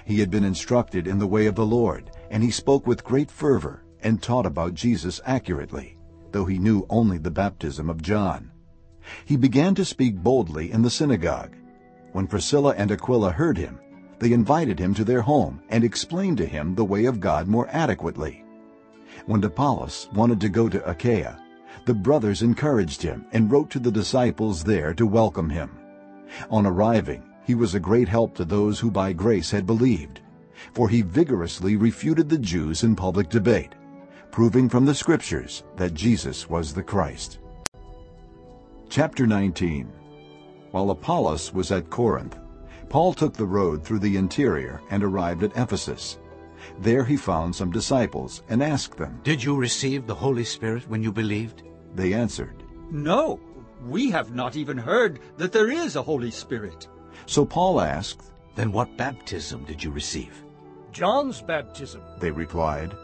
[SPEAKER 1] He had been instructed in the way of the Lord, and he spoke with great fervor and taught about Jesus accurately, though he knew only the baptism of John. He began to speak boldly in the synagogue. When Priscilla and Aquila heard him, they invited him to their home and explained to him the way of God more adequately. When Apollos wanted to go to Achaia, the brothers encouraged him and wrote to the disciples there to welcome him. On arriving, he was a great help to those who by grace had believed, for he vigorously refuted the Jews in public debate, proving from the Scriptures that Jesus was the Christ. Chapter 19 While Apollos was at Corinth, Paul took the road through the interior and arrived at Ephesus. There he found some disciples and asked them,
[SPEAKER 16] Did you receive the Holy Spirit when you believed?
[SPEAKER 1] They answered,
[SPEAKER 3] No, we have not even heard that there is a Holy Spirit.
[SPEAKER 1] So Paul asked,
[SPEAKER 16] Then what baptism did you receive?
[SPEAKER 6] John's baptism.
[SPEAKER 1] They replied.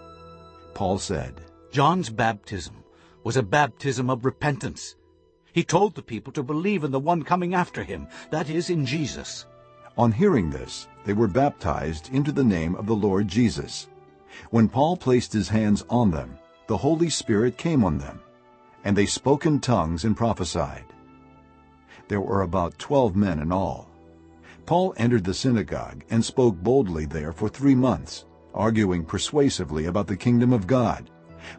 [SPEAKER 1] Paul said,
[SPEAKER 16] John's baptism was a baptism of repentance. He told the people to believe in the one coming after him, that is, in Jesus.
[SPEAKER 1] On hearing this, they were baptized into the name of the Lord Jesus. When Paul placed his hands on them, the Holy Spirit came on them, and they spoke in tongues and prophesied. There were about twelve men in all. Paul entered the synagogue and spoke boldly there for three months, arguing persuasively about the kingdom of God.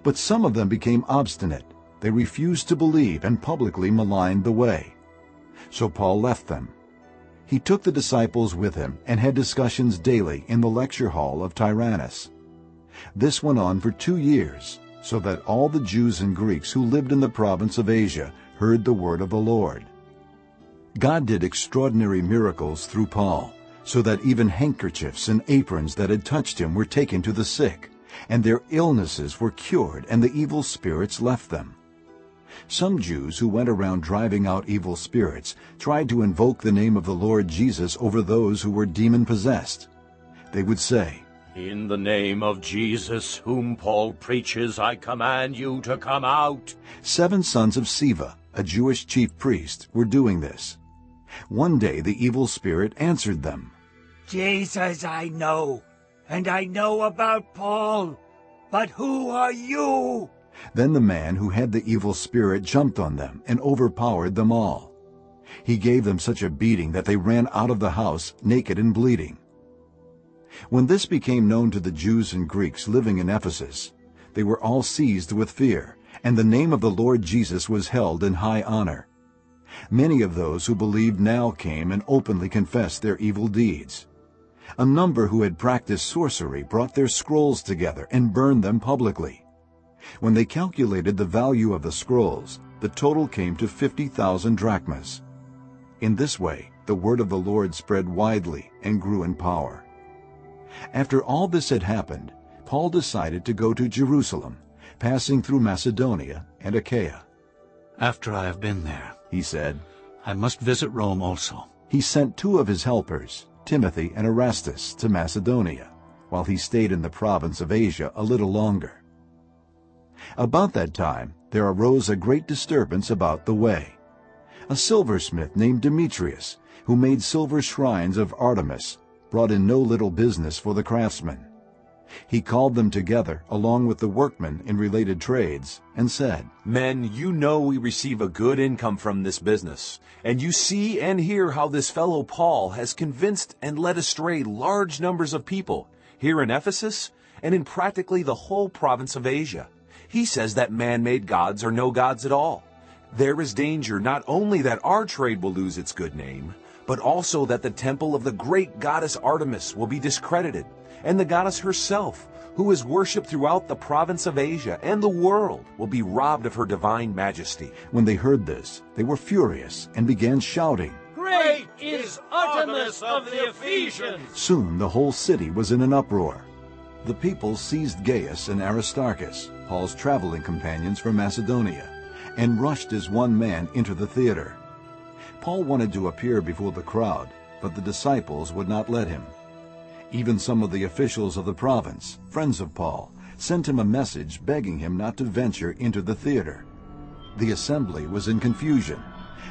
[SPEAKER 1] But some of them became obstinate. They refused to believe and publicly maligned the way. So Paul left them. He took the disciples with him and had discussions daily in the lecture hall of Tyrannus. This went on for two years, so that all the Jews and Greeks who lived in the province of Asia heard the word of the Lord. God did extraordinary miracles through Paul, so that even handkerchiefs and aprons that had touched him were taken to the sick, and their illnesses were cured, and the evil spirits left them. Some Jews who went around driving out evil spirits tried to invoke the name of the Lord Jesus over those who were demon-possessed. They would say,
[SPEAKER 4] In the name of Jesus, whom Paul preaches, I command you to come out.
[SPEAKER 1] Seven sons of Sceva, a Jewish chief priest, were doing this. One day the evil spirit answered them,
[SPEAKER 3] Jesus I know, and I know about Paul, but who are you?
[SPEAKER 1] Then the man who had the evil spirit jumped on them and overpowered them all. He gave them such a beating that they ran out of the house naked and bleeding. When this became known to the Jews and Greeks living in Ephesus, they were all seized with fear, and the name of the Lord Jesus was held in high honor. Many of those who believed now came and openly confessed their evil deeds. A number who had practiced sorcery brought their scrolls together and burned them publicly. When they calculated the value of the scrolls, the total came to 50,000 drachmas. In this way, the word of the Lord spread widely and grew in power. After all this had happened, Paul decided to go to Jerusalem, passing through Macedonia and Achaia.
[SPEAKER 16] After I have been there,
[SPEAKER 1] he said,
[SPEAKER 16] I must visit Rome also.
[SPEAKER 1] He sent two of his helpers, Timothy and Erastus, to Macedonia, while he stayed in the province of Asia a little longer. About that time there arose a great disturbance about the way. A silversmith named Demetrius, who made silver shrines of Artemis, brought in no little business for the craftsmen. He called them together along with the workmen in related trades and said,
[SPEAKER 10] Men, you know we receive a good income from this business, and you see and hear how this fellow Paul has convinced and led astray large numbers of people here in Ephesus and in practically the whole province of Asia. He says that man-made gods are no gods at all. There is danger not only that our trade will lose its good name, but also that the temple of the great goddess Artemis will be discredited, and the goddess herself, who is worshipped throughout the province of Asia and the world, will be robbed of her divine majesty.
[SPEAKER 1] When they heard this, they were furious and began shouting,
[SPEAKER 6] Great is Artemis of the Ephesians!
[SPEAKER 1] Soon the whole city was in an uproar. The people seized Gaius and Aristarchus, Paul's traveling companions from Macedonia, and rushed as one man into the theater. Paul wanted to appear before the crowd, but the disciples would not let him. Even some of the officials of the province, friends of Paul, sent him a message begging him not to venture into the theater. The assembly was in confusion.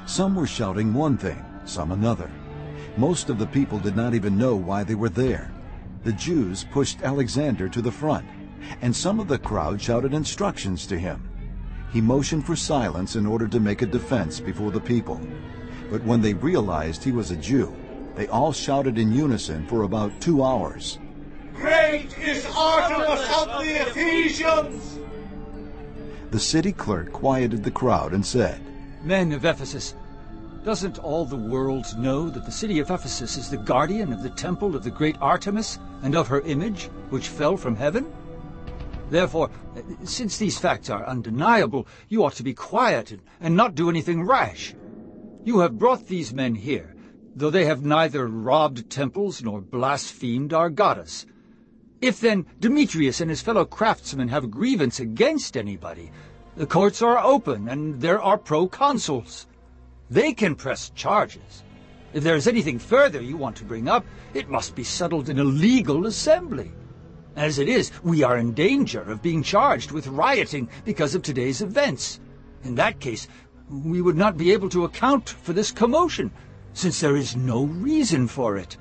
[SPEAKER 1] Some were shouting one thing, some another. Most of the people did not even know why they were there. The Jews pushed Alexander to the front, and some of the crowd shouted instructions to him. He motioned for silence in order to make a defense before the people. But when they realized he was a Jew, they all shouted in unison for about two hours.
[SPEAKER 16] Great is Artemis of the Ephesians!
[SPEAKER 1] The city clerk quieted the crowd and said,
[SPEAKER 3] Men of Ephesus, doesn't all the world know that the city of Ephesus is the guardian of the temple of the great Artemis and of her image, which fell from heaven? Therefore, since these facts are undeniable, you ought to be quiet and not do anything rash. You have brought these men here, though they have neither robbed temples nor blasphemed our goddess. If then Demetrius and his fellow craftsmen have a grievance against anybody, the courts are open and there are proconsuls. They can press charges. If there is anything further you want to bring up, it must be settled in a legal assembly. As it is, we are in danger of being charged with rioting because of today's events. In that case, we would not be able to account for this commotion, since there is no reason for it.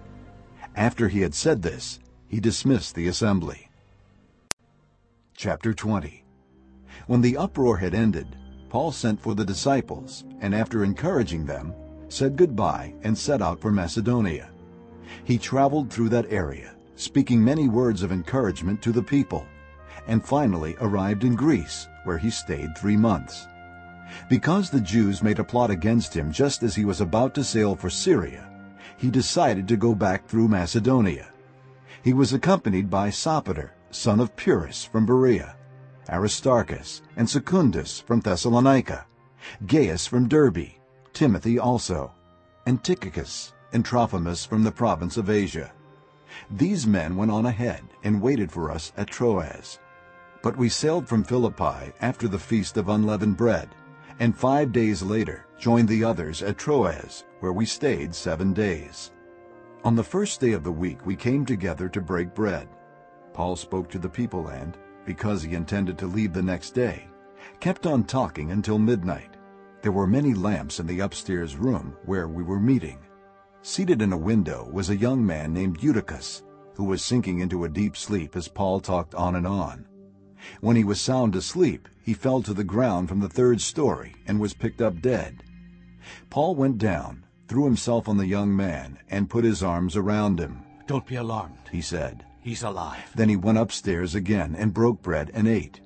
[SPEAKER 1] After he had said this, he dismissed the assembly. Chapter 20 When the uproar had ended, Paul sent for the disciples, and after encouraging them, said goodbye and set out for Macedonia. He traveled through that area, speaking many words of encouragement to the people, and finally arrived in Greece, where he stayed three months. Because the Jews made a plot against him just as he was about to sail for Syria, he decided to go back through Macedonia. He was accompanied by Sopater, son of Pyrrhus from Berea, Aristarchus, and Secundus from Thessalonica, Gaius from Derbe, Timothy also, and Tychicus and Trophimus from the province of Asia. These men went on ahead and waited for us at Troas. But we sailed from Philippi after the feast of unleavened bread, and five days later joined the others at Troas, where we stayed seven days. On the first day of the week we came together to break bread. Paul spoke to the people and, because he intended to leave the next day, kept on talking until midnight. There were many lamps in the upstairs room where we were meeting. Seated in a window was a young man named Eutychus, who was sinking into a deep sleep as Paul talked on and on. When he was sound asleep, he fell to the ground from the third story and was picked up dead. Paul went down, threw himself on the young man, and put his arms around him.
[SPEAKER 16] Don't be alarmed,
[SPEAKER 1] he said.
[SPEAKER 16] He's alive.
[SPEAKER 1] Then he went upstairs again and broke bread and ate.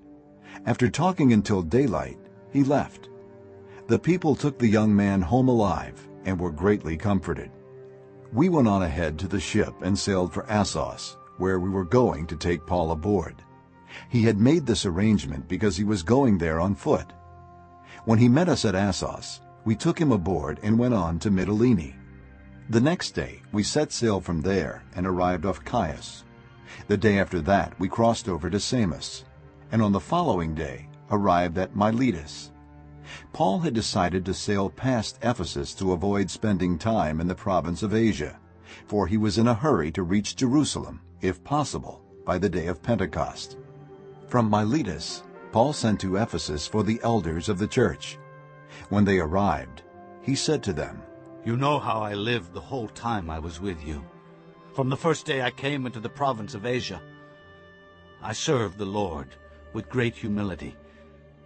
[SPEAKER 1] After talking until daylight, he left. The people took the young man home alive and were greatly comforted. We went on ahead to the ship and sailed for Assos, where we were going to take Paul aboard. He had made this arrangement because he was going there on foot. When he met us at Assos, we took him aboard and went on to Mytilene. The next day we set sail from there and arrived off Chios. The day after that we crossed over to Samos, and on the following day arrived at Miletus. Paul had decided to sail past Ephesus to avoid spending time in the province of Asia, for he was in a hurry to reach Jerusalem, if possible, by the day of Pentecost. From Miletus, Paul sent to Ephesus for the elders of the church. When they arrived, he said to them,
[SPEAKER 16] You know how I lived the whole time I was with you. From the first day I came into the province of Asia, I served the Lord with great humility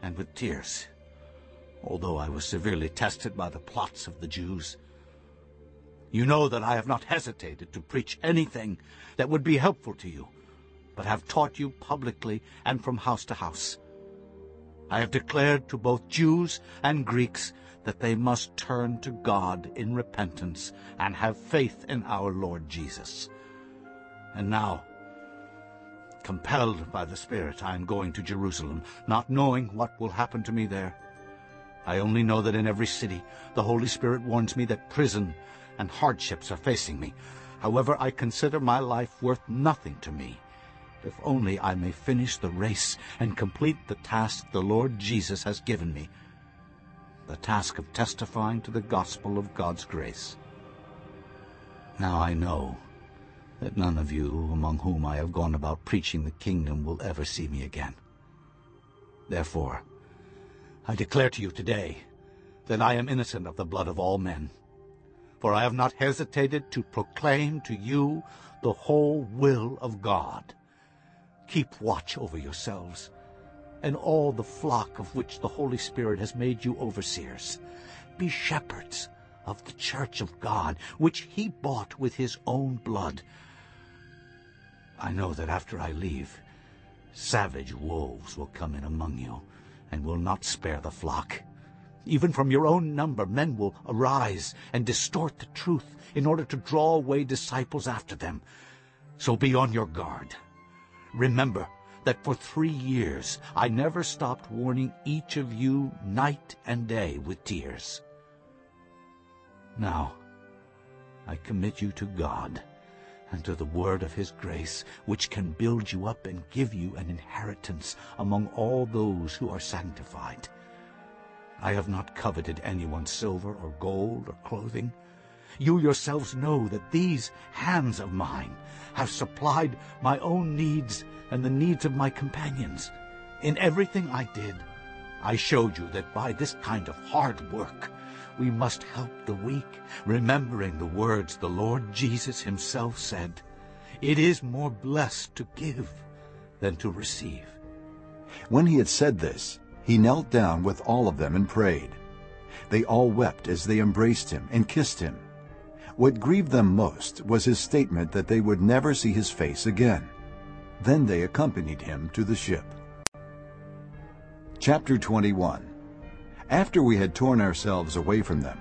[SPEAKER 16] and with tears, although I was severely tested by the plots of the Jews. You know that I have not hesitated to preach anything that would be helpful to you, but have taught you publicly and from house to house. I have declared to both Jews and Greeks that they must turn to God in repentance and have faith in our Lord Jesus. And now, compelled by the Spirit, I am going to Jerusalem, not knowing what will happen to me there. I only know that in every city the Holy Spirit warns me that prison and hardships are facing me. However, I consider my life worth nothing to me, if only I may finish the race and complete the task the Lord Jesus has given me, the task of testifying to the gospel of God's grace. Now I know that none of you among whom I have gone about preaching the kingdom will ever see me again. Therefore, I declare to you today that I am innocent of the blood of all men, for I have not hesitated to proclaim to you the whole will of God. Keep watch over yourselves and all the flock of which the Holy Spirit has made you overseers. Be shepherds of the church of God, which he bought with his own blood. I know that after I leave, savage wolves will come in among you, and will not spare the flock. Even from your own number men will arise and distort the truth in order to draw away disciples after them. So be on your guard. Remember that for three years I never stopped warning each of you night and day with tears. Now, I commit you to God and to the word of his grace, which can build you up and give you an inheritance among all those who are sanctified. I have not coveted anyone's silver or gold or clothing. You yourselves know that these hands of mine have supplied my own needs and the needs of my companions. In everything I did, I showed you that by this kind of hard work we must help the weak, remembering the words the Lord Jesus himself said, It is more blessed to give than to receive.
[SPEAKER 1] When he had said this, he knelt down with all of them and prayed. They all wept as they embraced him and kissed him. What grieved them most was his statement that they would never see his face again. Then they accompanied him to the ship. Chapter 21 After we had torn ourselves away from them,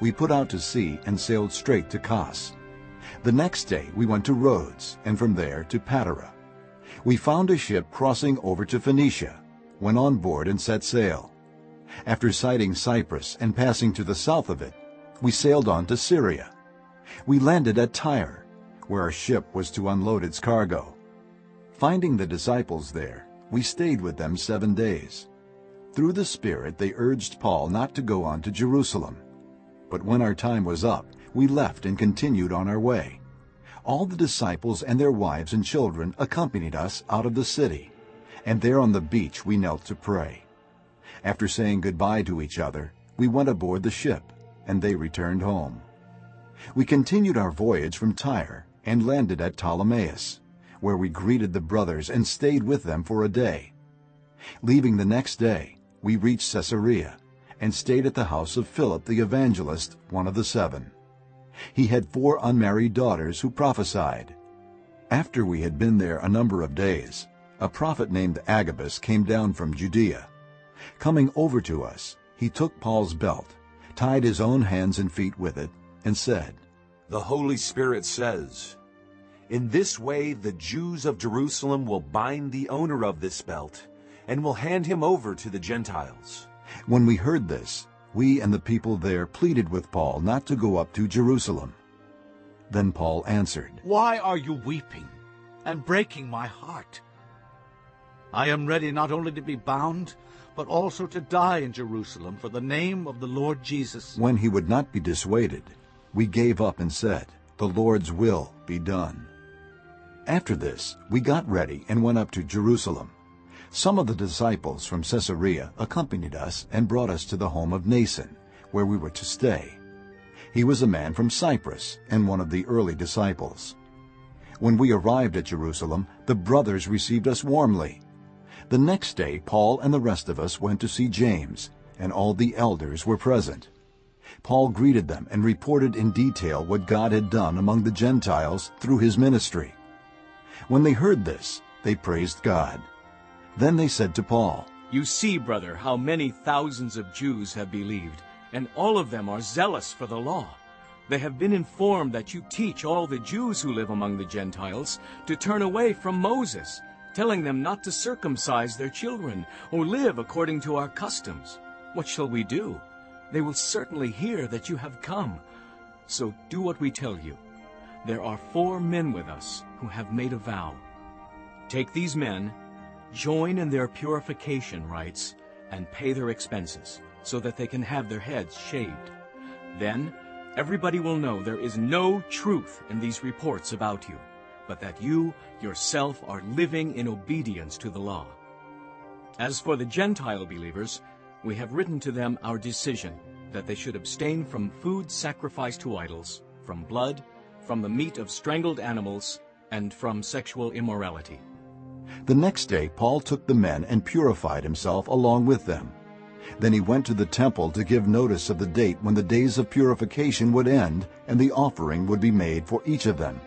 [SPEAKER 1] we put out to sea and sailed straight to Kos. The next day we went to Rhodes, and from there to Patara. We found a ship crossing over to Phoenicia, went on board and set sail. After sighting Cyprus and passing to the south of it, we sailed on to Syria. We landed at Tyre, where our ship was to unload its cargo. Finding the disciples there, we stayed with them seven days. Through the Spirit they urged Paul not to go on to Jerusalem. But when our time was up, we left and continued on our way. All the disciples and their wives and children accompanied us out of the city, and there on the beach we knelt to pray. After saying goodbye to each other, we went aboard the ship, and they returned home. We continued our voyage from Tyre and landed at Ptolemais, where we greeted the brothers and stayed with them for a day. Leaving the next day, we reached Caesarea and stayed at the house of Philip the evangelist, one of the seven. He had four unmarried daughters who prophesied. After we had been there a number of days, a prophet named Agabus came down from Judea. Coming over to us, he took Paul's belt, tied his own hands and feet with it, and said,
[SPEAKER 10] The Holy Spirit says, In this way the Jews of Jerusalem will bind the owner of this belt and will hand him over to the Gentiles.
[SPEAKER 1] When we heard this, we and the people there pleaded with Paul not to go up to Jerusalem. Then Paul answered,
[SPEAKER 16] Why are you weeping and breaking my heart? I am ready not only to be bound, but also to die in Jerusalem for the name of the Lord Jesus.
[SPEAKER 1] When he would not be dissuaded, we gave up and said, The Lord's will be done. After this, we got ready and went up to Jerusalem. Some of the disciples from Caesarea accompanied us and brought us to the home of Mnason, where we were to stay. He was a man from Cyprus and one of the early disciples. When we arrived at Jerusalem, the brothers received us warmly. The next day Paul and the rest of us went to see James, and all the elders were present. Paul greeted them and reported in detail what God had done among the Gentiles through his ministry. When they heard this, they praised God. Then they said to Paul,
[SPEAKER 7] You see, brother, how many thousands of Jews have believed, and all of them are zealous for the law. They have been informed that you teach all the Jews who live among the Gentiles to turn away from Moses, telling them not to circumcise their children or live according to our customs. What shall we do? They will certainly hear that you have come. So do what we tell you. There are four men with us who have made a vow. Take these men, join in their purification rites, and pay their expenses, so that they can have their heads shaved. Then everybody will know there is no truth in these reports about you, but that you yourself are living in obedience to the law. As for the Gentile believers, we have written to them our decision that they should abstain from food sacrificed to idols, from blood, from the meat of strangled animals, and from sexual immorality.
[SPEAKER 1] The next day Paul took the men and purified himself along with them. Then he went to the temple to give notice of the date when the days of purification would end and the offering would be made for each of them.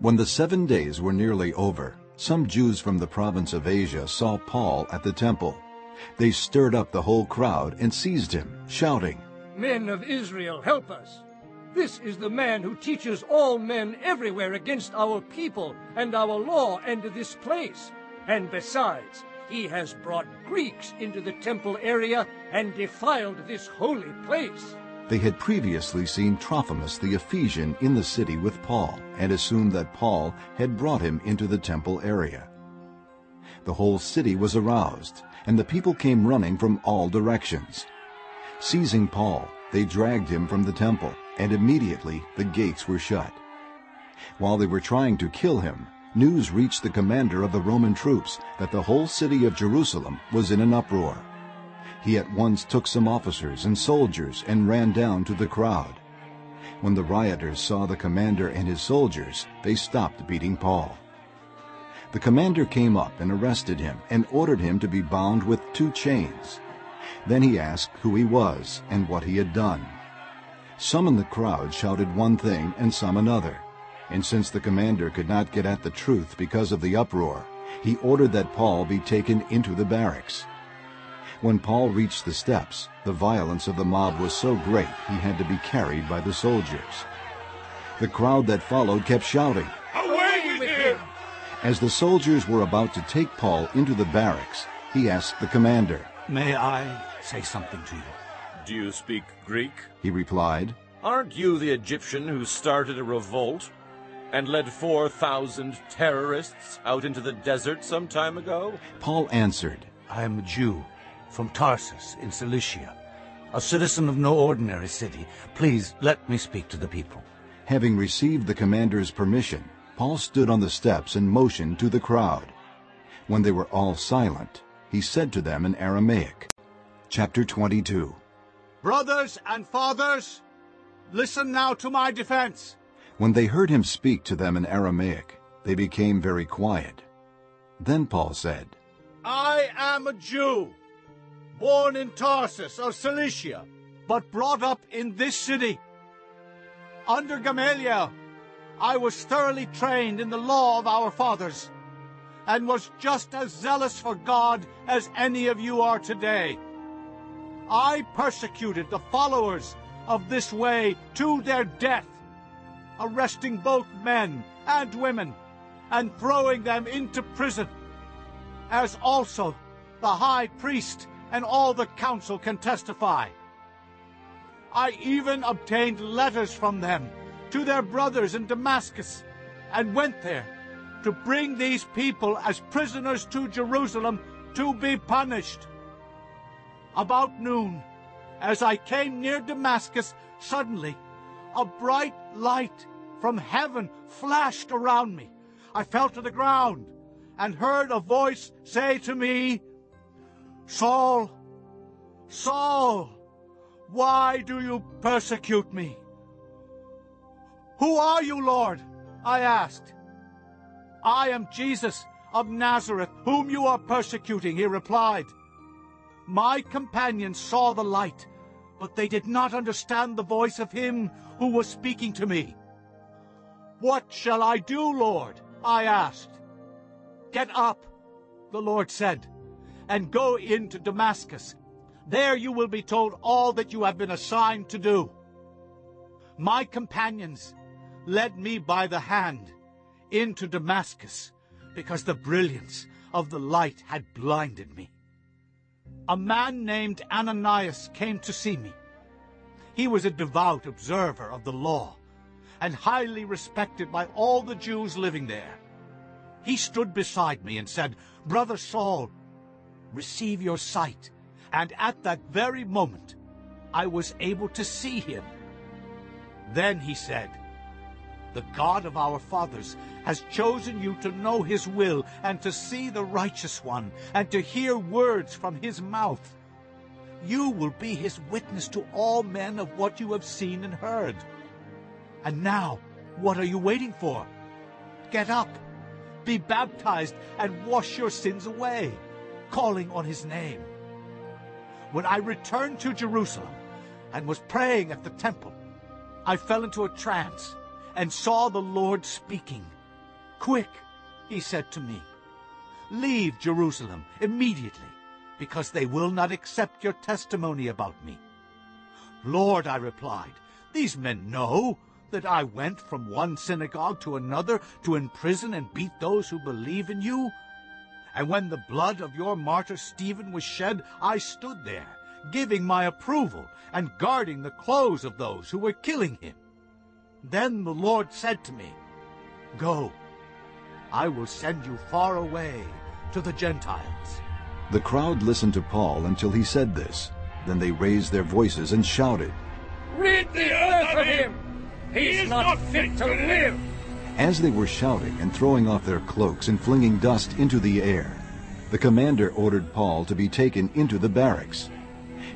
[SPEAKER 1] When the seven days were nearly over, some Jews from the province of Asia saw Paul at the temple. They stirred up the whole crowd and seized him, shouting,
[SPEAKER 6] Men of Israel, help us! This is the man who teaches all men everywhere against our people and our law and this place. And besides, he has brought Greeks into the temple area and defiled this holy place.
[SPEAKER 1] They had previously seen Trophimus the Ephesian in the city with Paul and assumed that Paul had brought him into the temple area. The whole city was aroused, and the people came running from all directions. Seizing Paul, they dragged him from the temple and immediately the gates were shut. While they were trying to kill him, news reached the commander of the Roman troops that the whole city of Jerusalem was in an uproar. He at once took some officers and soldiers and ran down to the crowd. When the rioters saw the commander and his soldiers, they stopped beating Paul. The commander came up and arrested him and ordered him to be bound with two chains. Then he asked who he was and what he had done. Some in the crowd shouted one thing and some another. And since the commander could not get at the truth because of the uproar, he ordered that Paul be taken into the barracks. When Paul reached the steps, the violence of the mob was so great he had to be carried by the soldiers. The crowd that followed kept shouting,
[SPEAKER 9] Away with him!
[SPEAKER 1] As the soldiers were about to take Paul into the barracks, he asked the commander,
[SPEAKER 3] May I say something to you?
[SPEAKER 9] Do you speak Greek?
[SPEAKER 1] He replied,
[SPEAKER 9] Aren't you the Egyptian who started a revolt and led 4,000 terrorists out into the desert some time ago?
[SPEAKER 1] Paul answered,
[SPEAKER 3] I am a Jew from Tarsus in Cilicia, a citizen of no ordinary city. Please let me speak to the people.
[SPEAKER 1] Having received the commander's permission, Paul stood on the steps and motioned to the crowd. When they were all silent, he said to them in Aramaic, Chapter 22
[SPEAKER 16] Brothers and fathers, listen now to my defense.
[SPEAKER 1] When they heard him speak to them in Aramaic, they became very quiet. Then Paul said,
[SPEAKER 16] I am a Jew, born in Tarsus of Cilicia, but brought up in this city. Under Gamaliel, I was thoroughly trained in the law of our fathers, and was just as zealous for God as any of you are today. I persecuted the followers of this way to their death, arresting both men and women and throwing them into prison, as also the high priest and all the council can testify. I even obtained letters from them to their brothers in Damascus and went there to bring these people as prisoners to Jerusalem to be punished. About noon, as I came near Damascus, suddenly a bright light from heaven flashed around me. I fell to the ground and heard a voice say to me, Saul, Saul, why do you persecute me? Who are you, Lord? I asked. I am Jesus of Nazareth, whom you are persecuting, he replied. My companions saw the light, but they did not understand the voice of him who was speaking to me. What shall I do, Lord? I asked. Get up, the Lord said, and go into Damascus. There you will be told all that you have been assigned to do. My companions led me by the hand into Damascus because the brilliance of the light had blinded me. A man named Ananias came to see me. He was a devout observer of the law and highly respected by all the Jews living there. He stood beside me and said, Brother Saul, receive your sight. And at that very moment, I was able to see him. Then he said, The God of our fathers has chosen you to know his will and to see the righteous one and to hear words from his mouth. You will be his witness to all men of what you have seen and heard. And now, what are you waiting for? Get up, be baptized, and wash your sins away, calling on his name. When I returned to Jerusalem and was praying at the temple, I fell into a trance and saw the Lord speaking. Quick, he said to me, leave Jerusalem immediately, because they will not accept your testimony about me. Lord, I replied, these men know that I went from one synagogue to another to imprison and beat those who believe in you? And when the blood of your martyr Stephen was shed, I stood there, giving my approval and guarding the clothes of those who were killing him. Then the Lord said to me, Go, I will send you far away to the Gentiles.
[SPEAKER 1] The crowd listened to Paul until he said this. Then they raised their voices and shouted,
[SPEAKER 6] Rid the earth of him! He is not fit to live!
[SPEAKER 1] As they were shouting and throwing off their cloaks and flinging dust into the air, the commander ordered Paul to be taken into the barracks.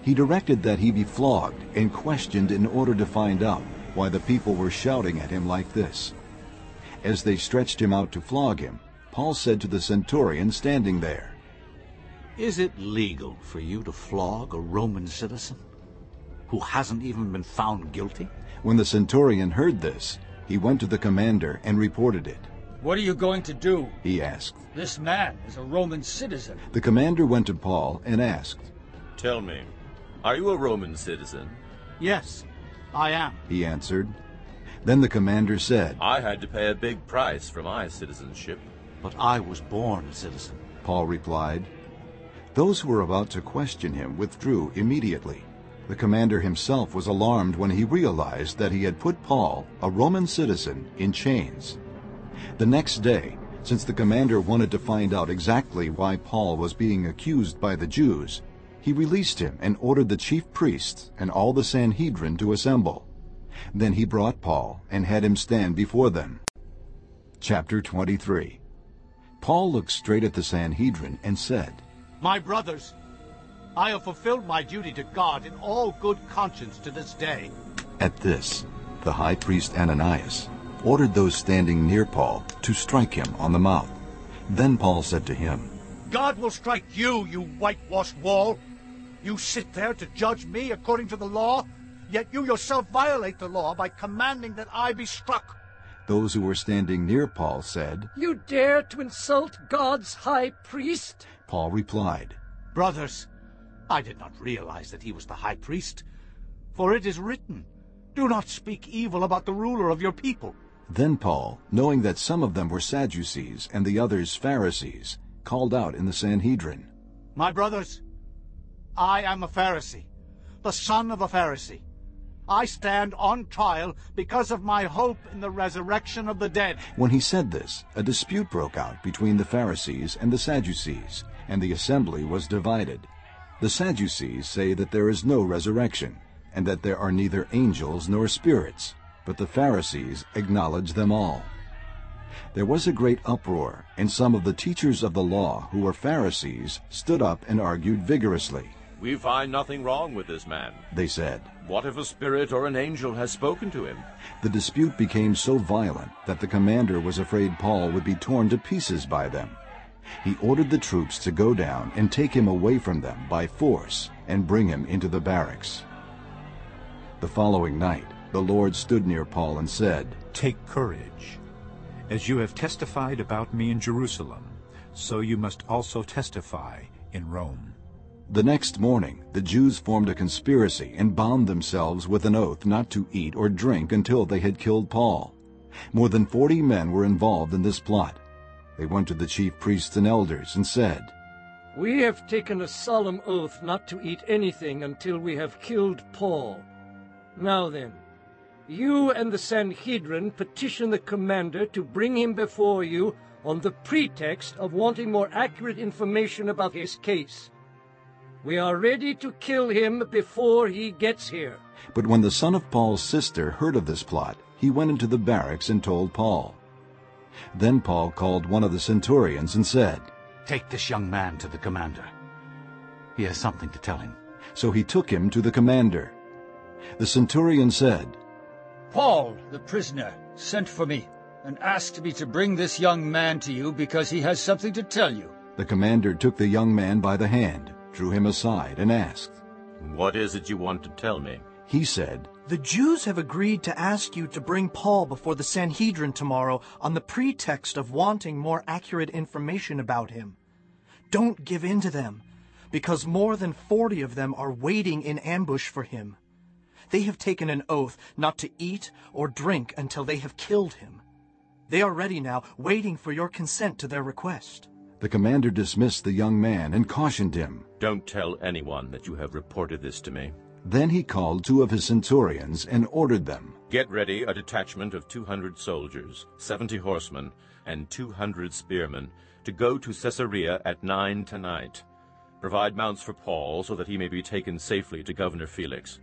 [SPEAKER 1] He directed that he be flogged and questioned in order to find out why the people were shouting at him like this. As they stretched him out to flog him, Paul said to the centurion standing there,
[SPEAKER 16] Is it legal for you to flog a Roman citizen who hasn't even been found guilty?
[SPEAKER 1] When the centurion heard this, he went to the commander and reported it.
[SPEAKER 3] What are you going to do?
[SPEAKER 1] He asked.
[SPEAKER 3] This man is a Roman citizen.
[SPEAKER 1] The commander went to Paul and asked,
[SPEAKER 9] Tell me, are you a Roman citizen?
[SPEAKER 16] Yes, I am.
[SPEAKER 1] He answered. Then the commander said,
[SPEAKER 9] I had to pay a big price for my citizenship.
[SPEAKER 16] But I was born a citizen.
[SPEAKER 1] Paul replied. Those who were about to question him withdrew immediately. The commander himself was alarmed when he realized that he had put Paul, a Roman citizen, in chains. The next day, since the commander wanted to find out exactly why Paul was being accused by the Jews, he released him and ordered the chief priests and all the Sanhedrin to assemble. Then he brought Paul and had him stand before them. Chapter 23 Paul looked straight at the Sanhedrin and said,
[SPEAKER 16] My brothers, I have fulfilled my duty to God in all good conscience to this day.
[SPEAKER 1] At this, the high priest Ananias ordered those standing near Paul to strike him on the mouth. Then Paul said to him,
[SPEAKER 16] God will strike you, you whitewashed wall. You sit there to judge me according to the law, yet you yourself violate the law by commanding that I be struck.
[SPEAKER 1] Those who were standing near Paul said,
[SPEAKER 6] You dare to insult God's high priest?
[SPEAKER 1] Paul replied,
[SPEAKER 16] Brothers, I did not realize that he was the high priest. For it is written, Do not speak evil about the ruler of your people.
[SPEAKER 1] Then Paul, knowing that some of them were Sadducees and the others Pharisees, called out in the Sanhedrin,
[SPEAKER 16] My brothers, I am a Pharisee, the son of a Pharisee. I stand on trial because of my hope in the resurrection of the dead.
[SPEAKER 1] When he said this, a dispute broke out between the Pharisees and the Sadducees, and the assembly was divided. The Sadducees say that there is no resurrection, and that there are neither angels nor spirits, but the Pharisees acknowledge them all. There was a great uproar, and some of the teachers of the law, who were Pharisees, stood up and argued vigorously.
[SPEAKER 9] We find nothing wrong with this man.
[SPEAKER 1] They said,
[SPEAKER 9] What if a spirit or an angel has spoken to him?
[SPEAKER 1] The dispute became so violent that the commander was afraid Paul would be torn to pieces by them. He ordered the troops to go down and take him away from them by force and bring him into the barracks. The following night, the Lord stood near Paul and said,
[SPEAKER 2] Take courage. As you have testified about me in Jerusalem, so you must also testify in Rome.
[SPEAKER 1] The next morning, the Jews formed a conspiracy and bound themselves with an oath not to eat or drink until they had killed Paul. More than forty men were involved in this plot. They went to the chief priests and elders and said,
[SPEAKER 6] We have taken a solemn oath not to eat anything until we have killed Paul. Now then, you and the Sanhedrin petition the commander to bring him before you on the pretext of wanting more accurate information about his case. We are ready to kill him before he gets here.
[SPEAKER 1] But when the son of Paul's sister heard of this plot, he went into the barracks and told Paul. Then Paul called one of the centurions and said,
[SPEAKER 16] Take this young man to the commander. He has something to tell him.
[SPEAKER 1] So he took him to the commander. The centurion said,
[SPEAKER 3] Paul, the prisoner, sent for me and asked me to bring this young man to you because he has something to tell you.
[SPEAKER 1] The commander took the young man by the hand, drew him aside, and asked,
[SPEAKER 4] What is it you want to tell me?
[SPEAKER 1] He said,
[SPEAKER 11] The Jews have agreed to ask you to bring Paul before the Sanhedrin tomorrow on the pretext of wanting more accurate information about him. Don't give in to them, because more than forty of them are waiting in ambush for him. They have taken an oath not to eat or drink until they have killed him. They are ready now, waiting for your consent to their request.
[SPEAKER 1] The commander dismissed the young man and cautioned him.
[SPEAKER 4] Don't tell anyone that you have reported this to me.
[SPEAKER 1] Then he called two of his centurions and ordered them.
[SPEAKER 4] Get ready a detachment of 200 soldiers, 70 horsemen, and 200 spearmen to go to Caesarea at nine tonight. Provide mounts for Paul so that he may be taken safely to Governor Felix.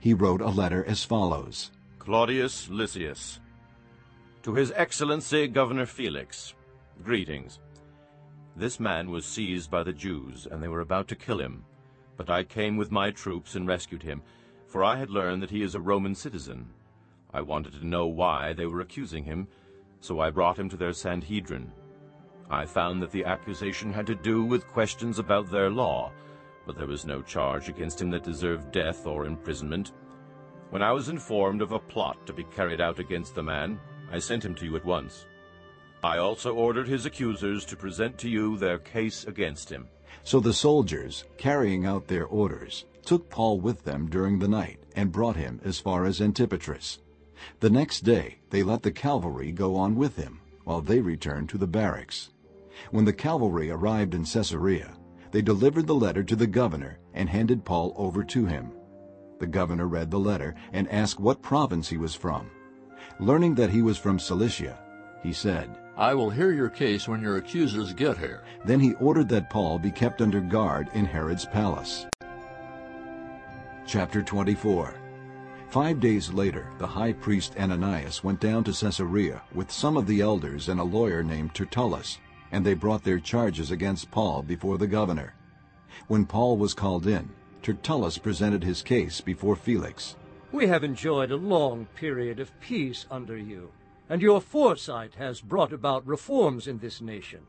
[SPEAKER 1] He wrote a letter as follows.
[SPEAKER 4] Claudius Lysias. To His Excellency Governor Felix, greetings. This man was seized by the Jews, and they were about to kill him. But I came with my troops and rescued him, for I had learned that he is a Roman citizen. I wanted to know why they were accusing him, so I brought him to their Sanhedrin. I found that the accusation had to do with questions about their law, but there was no charge against him that deserved death or imprisonment. When I was informed of a plot to be carried out against the man, I sent him to you at once. I also ordered his accusers to present to you their case against him.
[SPEAKER 1] So the soldiers, carrying out their orders, took Paul with them during the night and brought him as far as Antipatris. The next day they let the cavalry go on with him, while they returned to the barracks. When the cavalry arrived in Caesarea, they delivered the letter to the governor and handed Paul over to him. The governor read the letter and asked what province he was from. Learning that he was from Cilicia, he said,
[SPEAKER 18] I will hear your case when your accusers get here.
[SPEAKER 1] Then he ordered that Paul be kept under guard in Herod's palace. Chapter 24 Five days later, the high priest Ananias went down to Caesarea with some of the elders and a lawyer named Tertullus, and they brought their charges against Paul before the governor. When Paul was called in, Tertullus presented his case before Felix.
[SPEAKER 6] We have enjoyed a long period of peace under you, and your foresight has brought about reforms in this nation.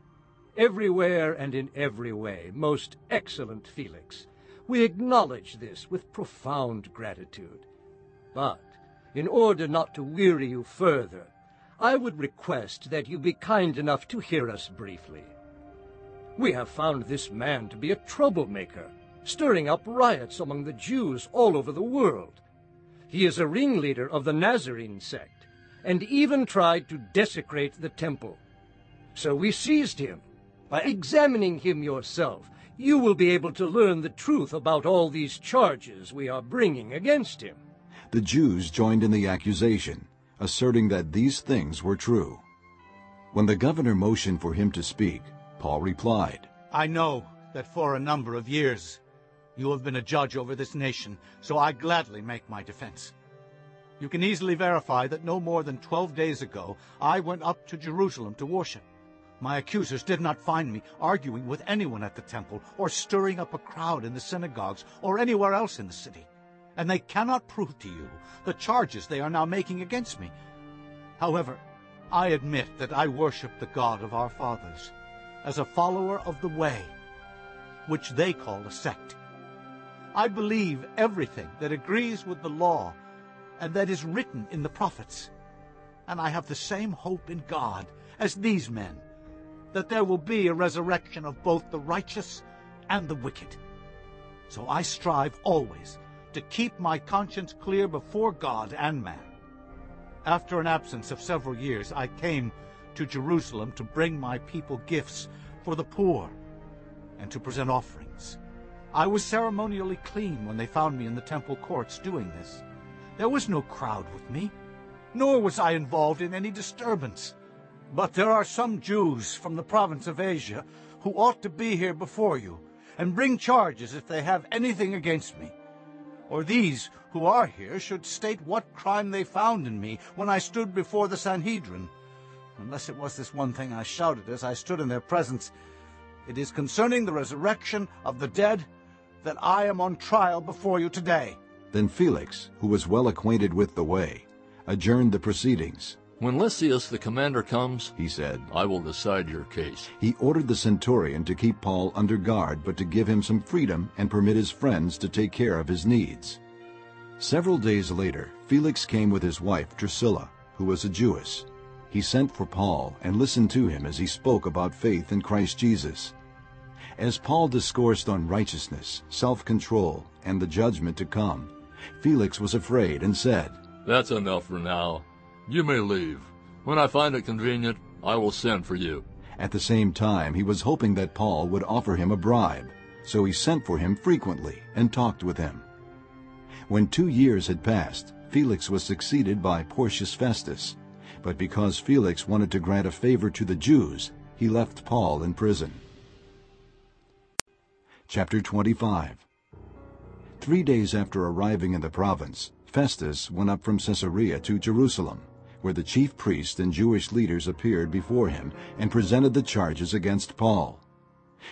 [SPEAKER 6] Everywhere and in every way, most excellent Felix, we acknowledge this with profound gratitude. But, in order not to weary you further, I would request that you be kind enough to hear us briefly. We have found this man to be a troublemaker, stirring up riots among the Jews all over the world. He is a ringleader of the Nazarene sect, and even tried to desecrate the temple. So we seized him. By examining him yourself, you will be able to learn the truth about all these charges we are bringing against him.
[SPEAKER 1] The Jews joined in the accusation, asserting that these things were true. When the governor motioned for him to speak, Paul replied,
[SPEAKER 16] I know that for a number of years you have been a judge over this nation, so I gladly make my defense. You can easily verify that no more than twelve days ago I went up to Jerusalem to worship. My accusers did not find me arguing with anyone at the temple or stirring up a crowd in the synagogues or anywhere else in the city. And they cannot prove to you the charges they are now making against me. However, I admit that I worship the God of our fathers as a follower of the way, which they call a sect. I believe everything that agrees with the law and that is written in the prophets. And I have the same hope in God as these men, that there will be a resurrection of both the righteous and the wicked. So I strive always to keep my conscience clear before God and man. After an absence of several years, I came to Jerusalem to bring my people gifts for the poor, and to present offerings. I was ceremonially clean when they found me in the temple courts doing this. There was no crowd with me, nor was I involved in any disturbance. But there are some Jews from the province of Asia who ought to be here before you, and bring charges if they have anything against me. Or these who are here should state what crime they found in me when I stood before the Sanhedrin. Unless it was this one thing I shouted as I stood in their presence, it is concerning the resurrection of the dead that I am on trial before you today.
[SPEAKER 1] Then Felix, who was well acquainted with the way, adjourned the proceedings.
[SPEAKER 18] When Lysias the commander comes,
[SPEAKER 1] he said,
[SPEAKER 18] I will decide your case.
[SPEAKER 1] He ordered the centurion to keep Paul under guard, but to give him some freedom and permit his friends to take care of his needs. Several days later, Felix came with his wife Drusilla, who was a Jewess. He sent for Paul and listened to him as he spoke about faith in Christ Jesus. As Paul discoursed on righteousness, self-control, and the judgment to come, Felix was afraid and said,
[SPEAKER 18] That's enough for now. You may leave. When I find it convenient, I will send for you.
[SPEAKER 1] At the same time, he was hoping that Paul would offer him a bribe, so he sent for him frequently and talked with him. When two years had passed, Felix was succeeded by Porcius Festus, but because Felix wanted to grant a favor to the Jews, he left Paul in prison. Chapter 25 Three days after arriving in the province, Festus went up from Caesarea to Jerusalem where the chief priests and Jewish leaders appeared before him and presented the charges against Paul.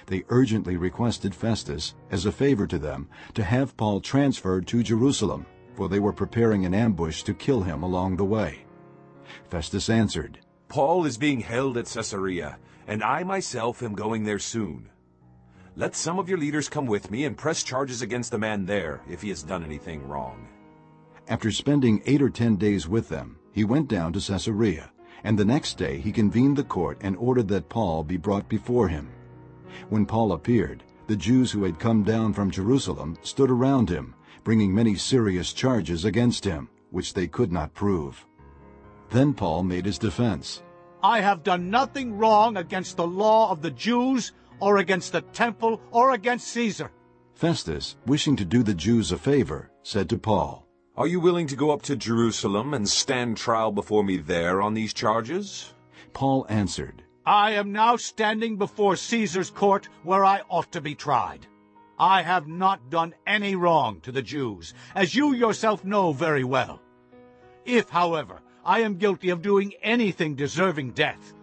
[SPEAKER 1] They urgently requested Festus, as a favor to them, to have Paul transferred to Jerusalem, for they were preparing an ambush to kill him along the way. Festus answered,
[SPEAKER 10] Paul is being held at Caesarea, and I myself am going there soon. Let some of your leaders come with me and press charges against the man there if he has done anything wrong.
[SPEAKER 1] After spending eight or ten days with them, he went down to Caesarea, and the next day he convened the court and ordered that Paul be brought before him. When Paul appeared, the Jews who had come down from Jerusalem stood around him, bringing many serious charges against him, which they could not prove. Then Paul made his defense.
[SPEAKER 16] I have done nothing wrong against the law of the Jews, or against the temple, or against Caesar.
[SPEAKER 1] Festus, wishing to do the Jews a favor, said to Paul,
[SPEAKER 10] are you willing to go up to Jerusalem and stand trial before me there on these charges?
[SPEAKER 1] Paul answered,
[SPEAKER 16] I am now standing before Caesar's court where I ought to be tried. I have not done any wrong to the Jews, as you yourself know very well. If, however, I am guilty of doing anything deserving death,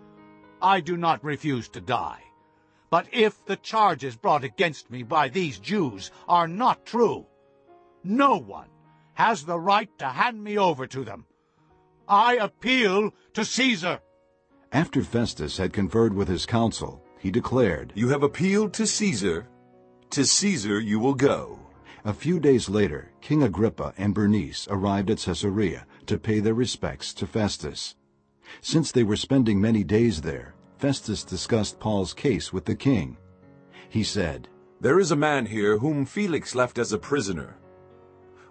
[SPEAKER 16] I do not refuse to die. But if the charges brought against me by these Jews are not true, no one has the right to hand me over to them. I appeal to Caesar.
[SPEAKER 1] After Festus had conferred with his council, he declared,
[SPEAKER 10] You have appealed to Caesar. To Caesar you will go.
[SPEAKER 1] A few days later, King Agrippa and Bernice arrived at Caesarea to pay their respects to Festus. Since they were spending many days there, Festus discussed Paul's case with the king. He said,
[SPEAKER 10] There is a man here whom Felix left as a prisoner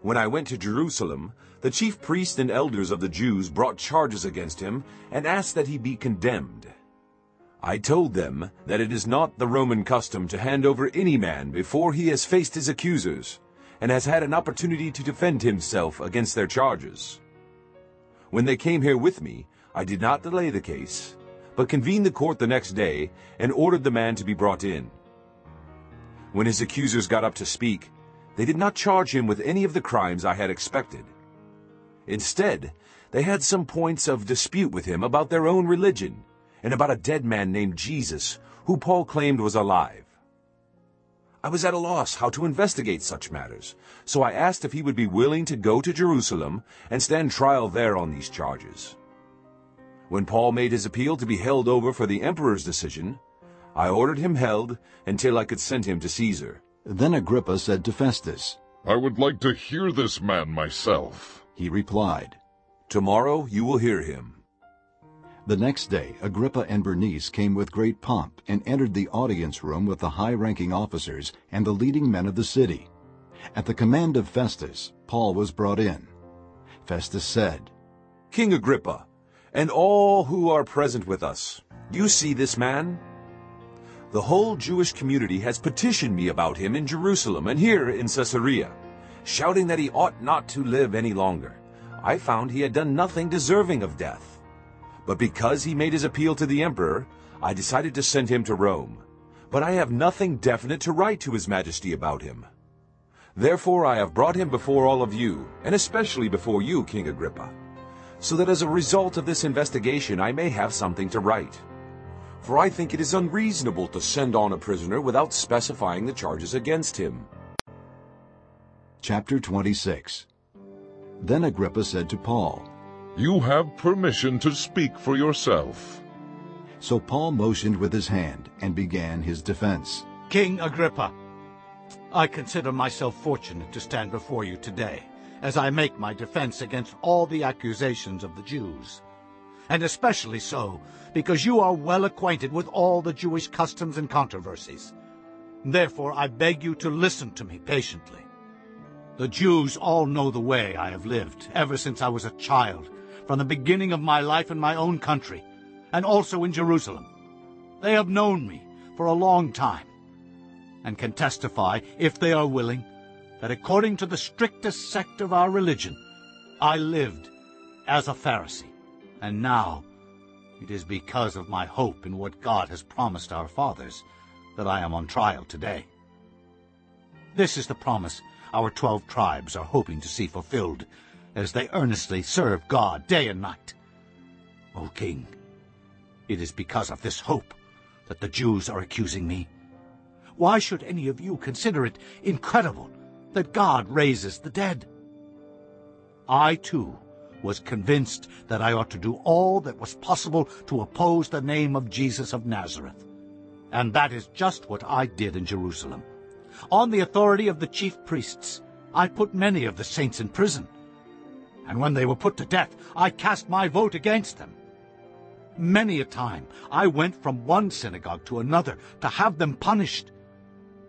[SPEAKER 10] when I went to Jerusalem, the chief priests and elders of the Jews brought charges against him and asked that he be condemned. I told them that it is not the Roman custom to hand over any man before he has faced his accusers and has had an opportunity to defend himself against their charges. When they came here with me, I did not delay the case, but convened the court the next day and ordered the man to be brought in. When his accusers got up to speak, they did not charge him with any of the crimes I had expected. Instead, they had some points of dispute with him about their own religion and about a dead man named Jesus, who Paul claimed was alive. I was at a loss how to investigate such matters, so I asked if he would be willing to go to Jerusalem and stand trial there on these charges. When Paul made his appeal to be held over for the emperor's decision, I ordered him held until I could send him to Caesar.
[SPEAKER 1] Then Agrippa said to Festus,
[SPEAKER 17] I would like to hear this man myself.
[SPEAKER 1] He replied,
[SPEAKER 10] Tomorrow you will hear him.
[SPEAKER 1] The next day Agrippa and Bernice came with great pomp and entered the audience room with the high-ranking officers and the leading men of the city. At the command of Festus, Paul was brought in. Festus said,
[SPEAKER 10] King Agrippa, and all who are present with us, you see this man? The whole Jewish community has petitioned me about him in Jerusalem and here in Caesarea, shouting that he ought not to live any longer. I found he had done nothing deserving of death. But because he made his appeal to the emperor, I decided to send him to Rome. But I have nothing definite to write to his majesty about him. Therefore I have brought him before all of you, and especially before you, King Agrippa, so that as a result of this investigation I may have something to write. For I think it is unreasonable to send on a prisoner without specifying the charges against him.
[SPEAKER 1] Chapter 26 Then Agrippa said to Paul,
[SPEAKER 17] You have permission to speak for yourself.
[SPEAKER 1] So Paul motioned with his hand and began his defense.
[SPEAKER 16] King Agrippa, I consider myself fortunate to stand before you today, as I make my defense against all the accusations of the Jews. And especially so, because you are well acquainted with all the Jewish customs and controversies. Therefore I beg you to listen to me patiently. The Jews all know the way I have lived ever since I was a child, from the beginning of my life in my own country, and also in Jerusalem. They have known me for a long time, and can testify, if they are willing, that according to the strictest sect of our religion, I lived as a Pharisee, and now it is because of my hope in what God has promised our fathers that I am on trial today. This is the promise our twelve tribes are hoping to see fulfilled as they earnestly serve God day and night. O King, it is because of this hope that the Jews are accusing me. Why should any of you consider it incredible that God raises the dead? I, too, was convinced that I ought to do all that was possible to oppose the name of Jesus of Nazareth. And that is just what I did in Jerusalem. On the authority of the chief priests, I put many of the saints in prison. And when they were put to death, I cast my vote against them. Many a time I went from one synagogue to another to have them punished,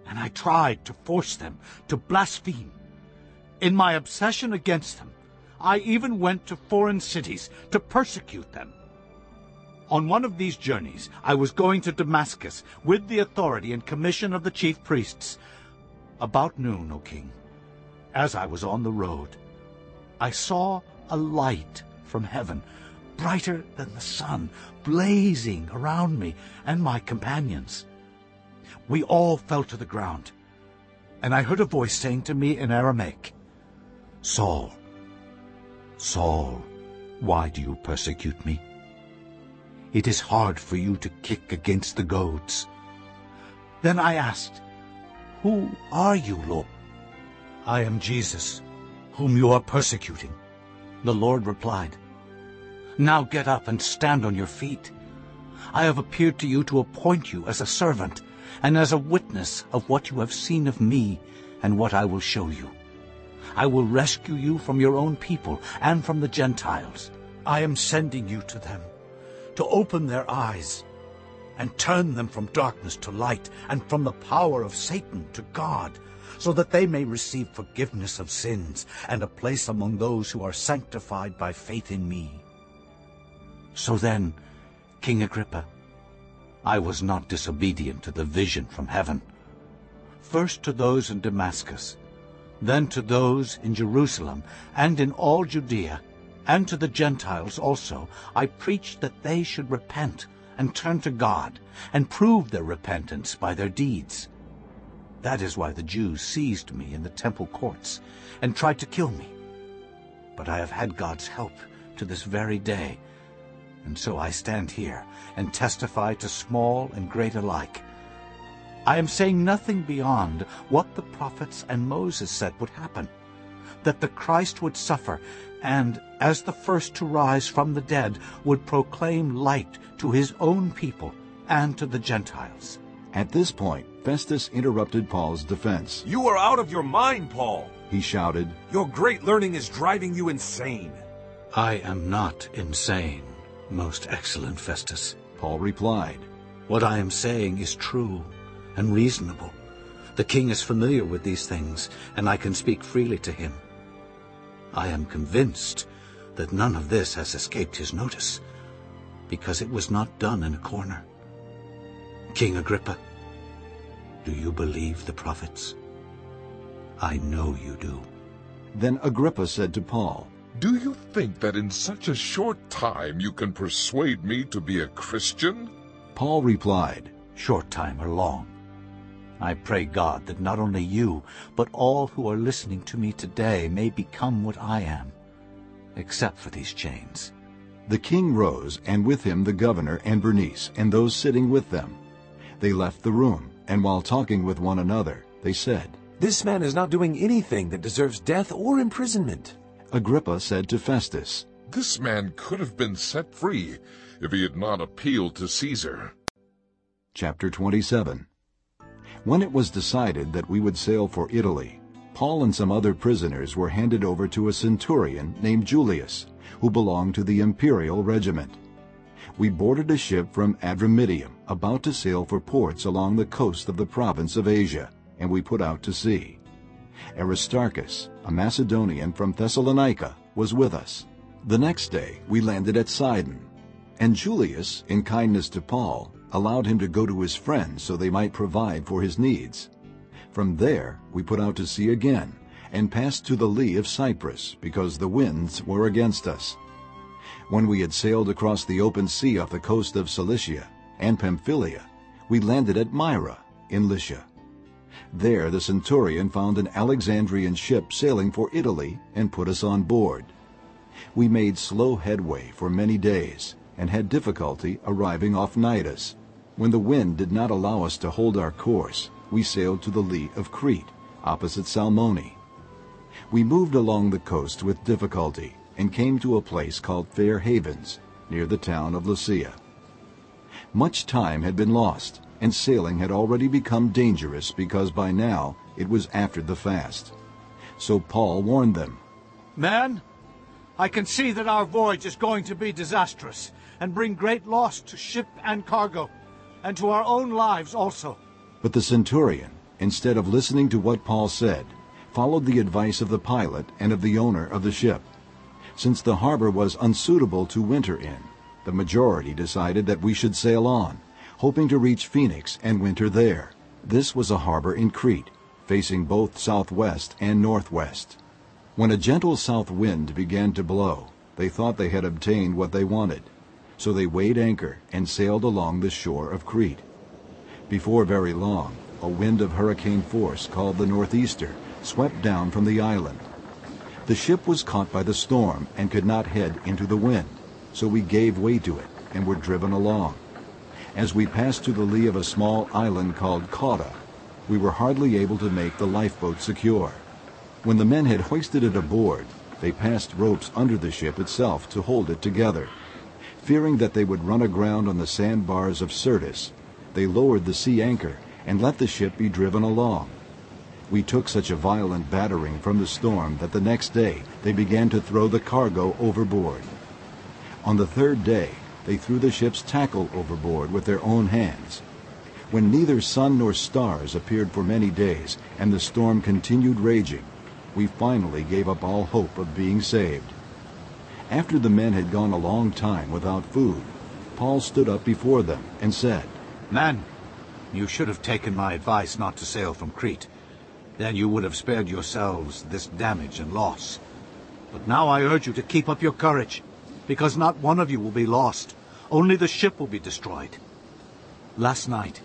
[SPEAKER 16] and I tried to force them to blaspheme. In my obsession against them, I even went to foreign cities to persecute them. On one of these journeys, I was going to Damascus with the authority and commission of the chief priests. About noon, O king, as I was on the road, I saw a light from heaven, brighter than the sun, blazing around me and my companions. We all fell to the ground, and I heard a voice saying to me in Aramaic, Saul, Saul, why do you persecute me? It is hard for you to kick against the goads. Then I asked, Who are you, Lord? I am Jesus, whom you are persecuting. The Lord replied, Now get up and stand on your feet. I have appeared to you to appoint you as a servant and as a witness of what you have seen of me and what I will show you. I will rescue you from your own people and from the Gentiles. I am sending you to them to open their eyes and turn them from darkness to light and from the power of Satan to God, so that they may receive forgiveness of sins and a place among those who are sanctified by faith in me. So then, King Agrippa, I was not disobedient to the vision from heaven. First to those in Damascus, then to those in Jerusalem and in all Judea, and to the Gentiles also, I preached that they should repent and turn to God, and prove their repentance by their deeds. That is why the Jews seized me in the temple courts and tried to kill me. But I have had God's help to this very day, and so I stand here and testify to small and great alike. I am saying nothing beyond what the prophets and Moses said would happen, that the Christ would suffer, and, as the first to rise from the dead, would proclaim light to his own people and to the Gentiles.
[SPEAKER 1] At this point, Festus interrupted Paul's defense.
[SPEAKER 10] You are out of your mind, Paul!
[SPEAKER 1] He shouted,
[SPEAKER 10] Your great learning is driving you insane.
[SPEAKER 16] I am not insane, most excellent Festus,
[SPEAKER 1] Paul replied.
[SPEAKER 16] What I am saying is true and reasonable. The king is familiar with these things, and I can speak freely to him. I am convinced that none of this has escaped his notice, because it was not done in a corner. King Agrippa, Do you believe the prophets? I know you do.
[SPEAKER 1] Then Agrippa said to Paul,
[SPEAKER 19] Do you think that in such a short time you can persuade me to be a Christian?
[SPEAKER 1] Paul replied,
[SPEAKER 16] Short time or long. I pray God that not only you, but all who are listening to me today may become what I am, except for these chains.
[SPEAKER 1] The king rose, and with him the governor and Bernice, and those sitting with them. They left the room, and while talking with one another, they said,
[SPEAKER 10] This man is not doing anything that deserves death or imprisonment.
[SPEAKER 1] Agrippa said to Festus,
[SPEAKER 19] This man could have been set free if he had not appealed to Caesar.
[SPEAKER 1] Chapter 27 When it was decided that we would sail for Italy, Paul and some other prisoners were handed over to a centurion named Julius, who belonged to the imperial regiment. We boarded a ship from Adramyttium, about to sail for ports along the coast of the province of Asia, and we put out to sea. Aristarchus, a Macedonian from Thessalonica, was with us. The next day we landed at Sidon, and Julius, in kindness to Paul, allowed him to go to his friends so they might provide for his needs. From there we put out to sea again, and passed to the lee of Cyprus, because the winds were against us. When we had sailed across the open sea off the coast of Cilicia and Pamphylia, we landed at Myra in Lycia. There the centurion found an Alexandrian ship sailing for Italy and put us on board. We made slow headway for many days and had difficulty arriving off Cnidus. When the wind did not allow us to hold our course, we sailed to the lee of Crete, opposite Salmone. We moved along the coast with difficulty and came to a place called Fair Havens, near the town of Lasea. Much time had been lost, and sailing had already become dangerous because by now it was after the fast. So Paul warned them.
[SPEAKER 16] Men, I can see that our voyage is going to be disastrous and bring great loss to ship and cargo, and to our own lives also.
[SPEAKER 1] But the centurion, instead of listening to what Paul said, followed the advice of the pilot and of the owner of the ship. Since the harbor was unsuitable to winter in, the majority decided that we should sail on, hoping to reach Phoenix and winter there. This was a harbor in Crete, facing both southwest and northwest. When a gentle south wind began to blow, they thought they had obtained what they wanted. So they weighed anchor and sailed along the shore of Crete. Before very long, a wind of hurricane force called the Northeaster swept down from the island. The ship was caught by the storm and could not head into the wind, so we gave way to it and were driven along. As we passed to the lee of a small island called Cauda, we were hardly able to make the lifeboat secure. When the men had hoisted it aboard, they passed ropes under the ship itself to hold it together. Fearing that they would run aground on the sandbars of Syrtis, they lowered the sea anchor and let the ship be driven along. We took such a violent battering from the storm that the next day they began to throw the cargo overboard. On the third day, they threw the ship's tackle overboard with their own hands. When neither sun nor stars appeared for many days and the storm continued raging, we finally gave up all hope of being saved. After the men had gone a long time without food, Paul stood up before them and said,
[SPEAKER 16] Men, you should have taken my advice not to sail from Crete. Then you would have spared yourselves this damage and loss. But now I urge you to keep up your courage, because not one of you will be lost. Only the ship will be destroyed. Last night,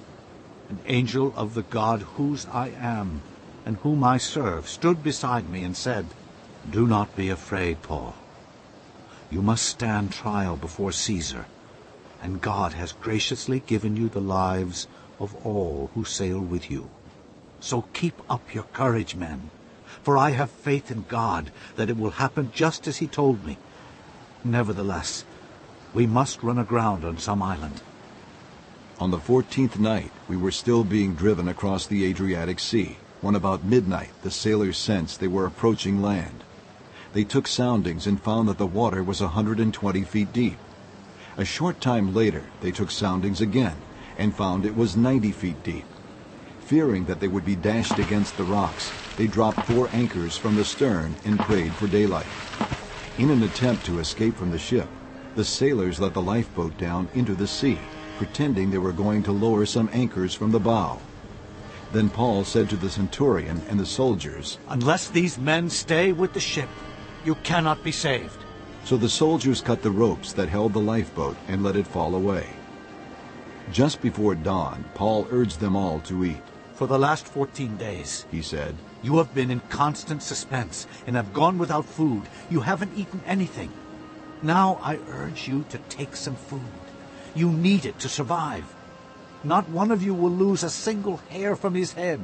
[SPEAKER 16] an angel of the God whose I am, and whom I serve, stood beside me and said, Do not be afraid, Paul. You must stand trial before Caesar, and God has graciously given you the lives of all who sail with you. So keep up your courage, men, for I have faith in God that it will happen just as he told me. Nevertheless, we must run aground on some island.
[SPEAKER 1] On the fourteenth night we were still being driven across the Adriatic Sea, when about midnight the sailors sensed they were approaching land. They took soundings and found that the water was a 120 feet deep. A short time later they took soundings again and found it was 90 feet deep. Fearing that they would be dashed against the rocks, they dropped four anchors from the stern and prayed for daylight. In an attempt to escape from the ship, the sailors let the lifeboat down into the sea, pretending they were going to lower some anchors from the bow. Then Paul said to the centurion and the soldiers,
[SPEAKER 16] Unless these men stay with the ship, you cannot be saved.
[SPEAKER 1] So the soldiers cut the ropes that held the lifeboat and let it fall away. Just before dawn, Paul urged them all to eat.
[SPEAKER 16] For the last fourteen days,
[SPEAKER 1] he said,
[SPEAKER 16] you have been in constant suspense and have gone without food. You haven't eaten anything. Now I urge you to take some food. You need it to survive. Not one of you will lose a single hair from his head.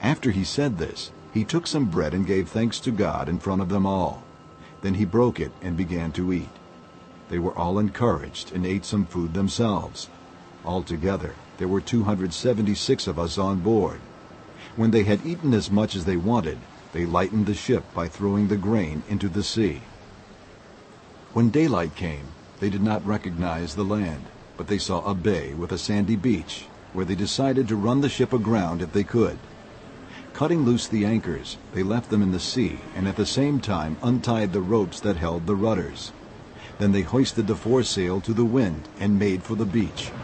[SPEAKER 1] After he said this, he took some bread and gave thanks to God in front of them all. Then he broke it and began to eat. They were all encouraged and ate some food themselves. Altogether, there were 276 of us on board. When they had eaten as much as they wanted, they lightened the ship by throwing the grain into the sea. When daylight came, they did not recognize the land, but they saw a bay with a sandy beach, where they decided to run the ship aground if they could. Cutting loose the anchors, they left them in the sea and at the same time untied the ropes that held the rudders. Then they hoisted the foresail to the wind and made for the beach.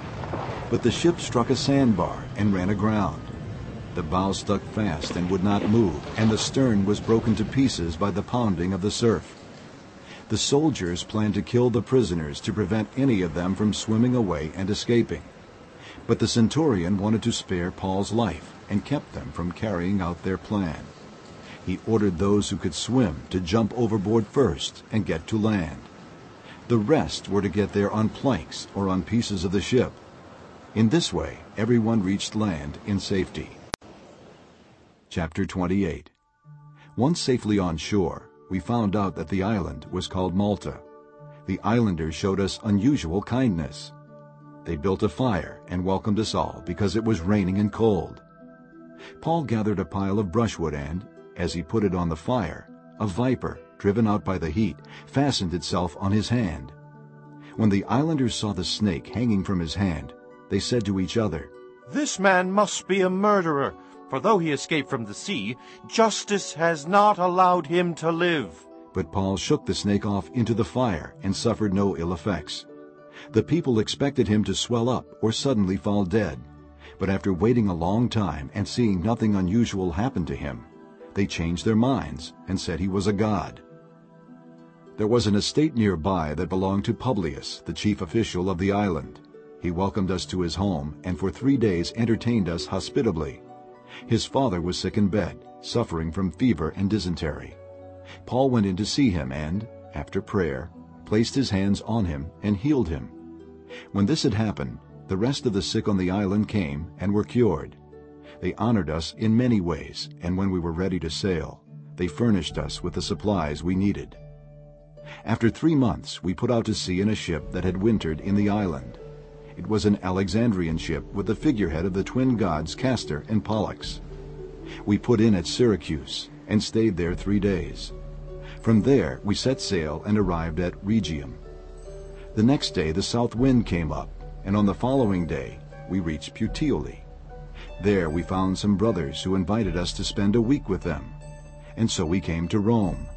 [SPEAKER 1] But the ship struck a sandbar and ran aground. The bow stuck fast and would not move, and the stern was broken to pieces by the pounding of the surf. The soldiers planned to kill the prisoners to prevent any of them from swimming away and escaping. But the centurion wanted to spare Paul's life and kept them from carrying out their plan. He ordered those who could swim to jump overboard first and get to land. The rest were to get there on planks or on pieces of the ship. In this way, everyone reached land in safety. Chapter 28 Once safely on shore, we found out that the island was called Malta. The islanders showed us unusual kindness. They built a fire and welcomed us all because it was raining and cold. Paul gathered a pile of brushwood and, as he put it on the fire, a viper, driven out by the heat, fastened itself on his hand. When the islanders saw the snake hanging from his hand, they said to each other,
[SPEAKER 4] This man must be a murderer, for though he escaped from the sea, justice has not allowed him to live.
[SPEAKER 1] But Paul shook the snake off into the fire and suffered no ill effects. The people expected him to swell up or suddenly fall dead. But after waiting a long time and seeing nothing unusual happen to him, they changed their minds and said he was a god. There was an estate nearby that belonged to Publius, the chief official of the island. He welcomed us to his home and for three days entertained us hospitably. His father was sick in bed, suffering from fever and dysentery. Paul went in to see him and, after prayer, placed his hands on him and healed him. When this had happened, the rest of the sick on the island came and were cured. They honored us in many ways, and when we were ready to sail, they furnished us with the supplies we needed. After three months, we put out to sea in a ship that had wintered in the island. It was an Alexandrian ship with the figurehead of the twin gods Castor and Pollux. We put in at Syracuse and stayed there three days. From there we set sail and arrived at Rhegium. The next day the south wind came up, and on the following day we reached Puteoli. There we found some brothers who invited us to spend a week with them, and so we came to Rome.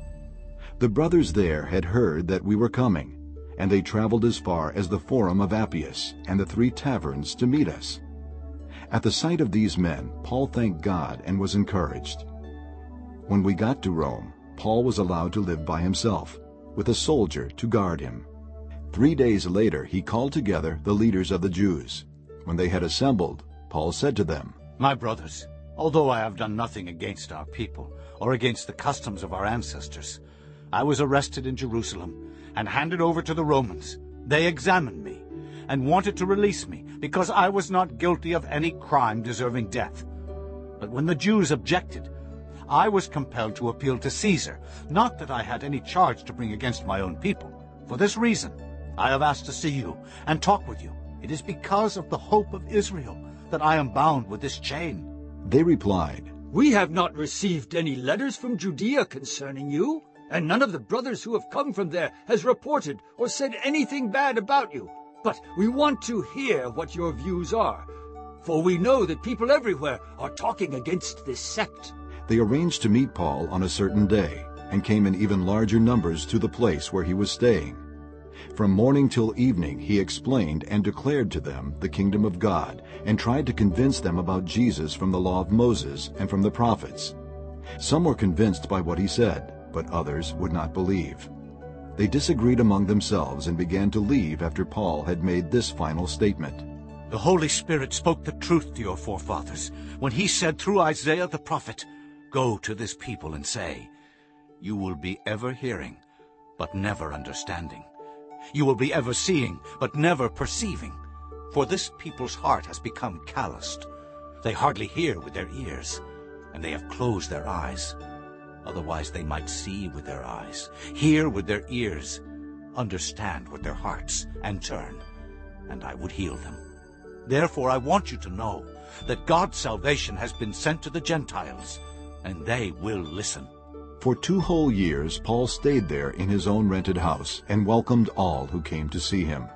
[SPEAKER 1] The brothers there had heard that we were coming, and they traveled as far as the Forum of Appius and the Three Taverns to meet us. At the sight of these men, Paul thanked God and was encouraged. When we got to Rome, Paul was allowed to live by himself, with a soldier to guard him. Three days later he called together the leaders of the Jews. When they had assembled, Paul said to them,
[SPEAKER 16] My brothers, although I have done nothing against our people, or against the customs of our ancestors, I was arrested in Jerusalem and handed over to the Romans. They examined me and wanted to release me because I was not guilty of any crime deserving death. But when the Jews objected, I was compelled to appeal to Caesar, not that I had any charge to bring against my own people. For this reason, I have asked to see you and talk with you. It is because of the hope of Israel that I am bound with this chain.
[SPEAKER 1] They replied,
[SPEAKER 3] We have not received any letters from Judea concerning you and none of the brothers who have come from there has reported or said anything bad about you. But we want to hear what your views are, for we know that people everywhere are talking against this sect.
[SPEAKER 1] They arranged to meet Paul on a certain day, and came in even larger numbers to the place where he was staying. From morning till evening he explained and declared to them the kingdom of God and tried to convince them about Jesus from the law of Moses and from the prophets. Some were convinced by what he said, but others would not believe. They disagreed among themselves and began to leave after Paul had made this final statement.
[SPEAKER 16] The Holy Spirit spoke the truth to your forefathers when he said through Isaiah the prophet, Go to this people and say, You will be ever hearing, but never understanding. You will be ever seeing, but never perceiving. For this people's heart has become calloused. They hardly hear with their ears, and they have closed their eyes. Otherwise they might see with their eyes, hear with their ears, understand with their hearts, and turn, and I would heal them. Therefore I want you to know that God's salvation has been sent to the Gentiles, and they will listen.
[SPEAKER 1] For two whole years Paul stayed there in his own rented house and welcomed all who came to see him.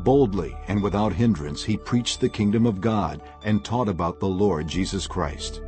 [SPEAKER 1] Boldly and without hindrance he preached the kingdom of God and taught about the Lord Jesus Christ.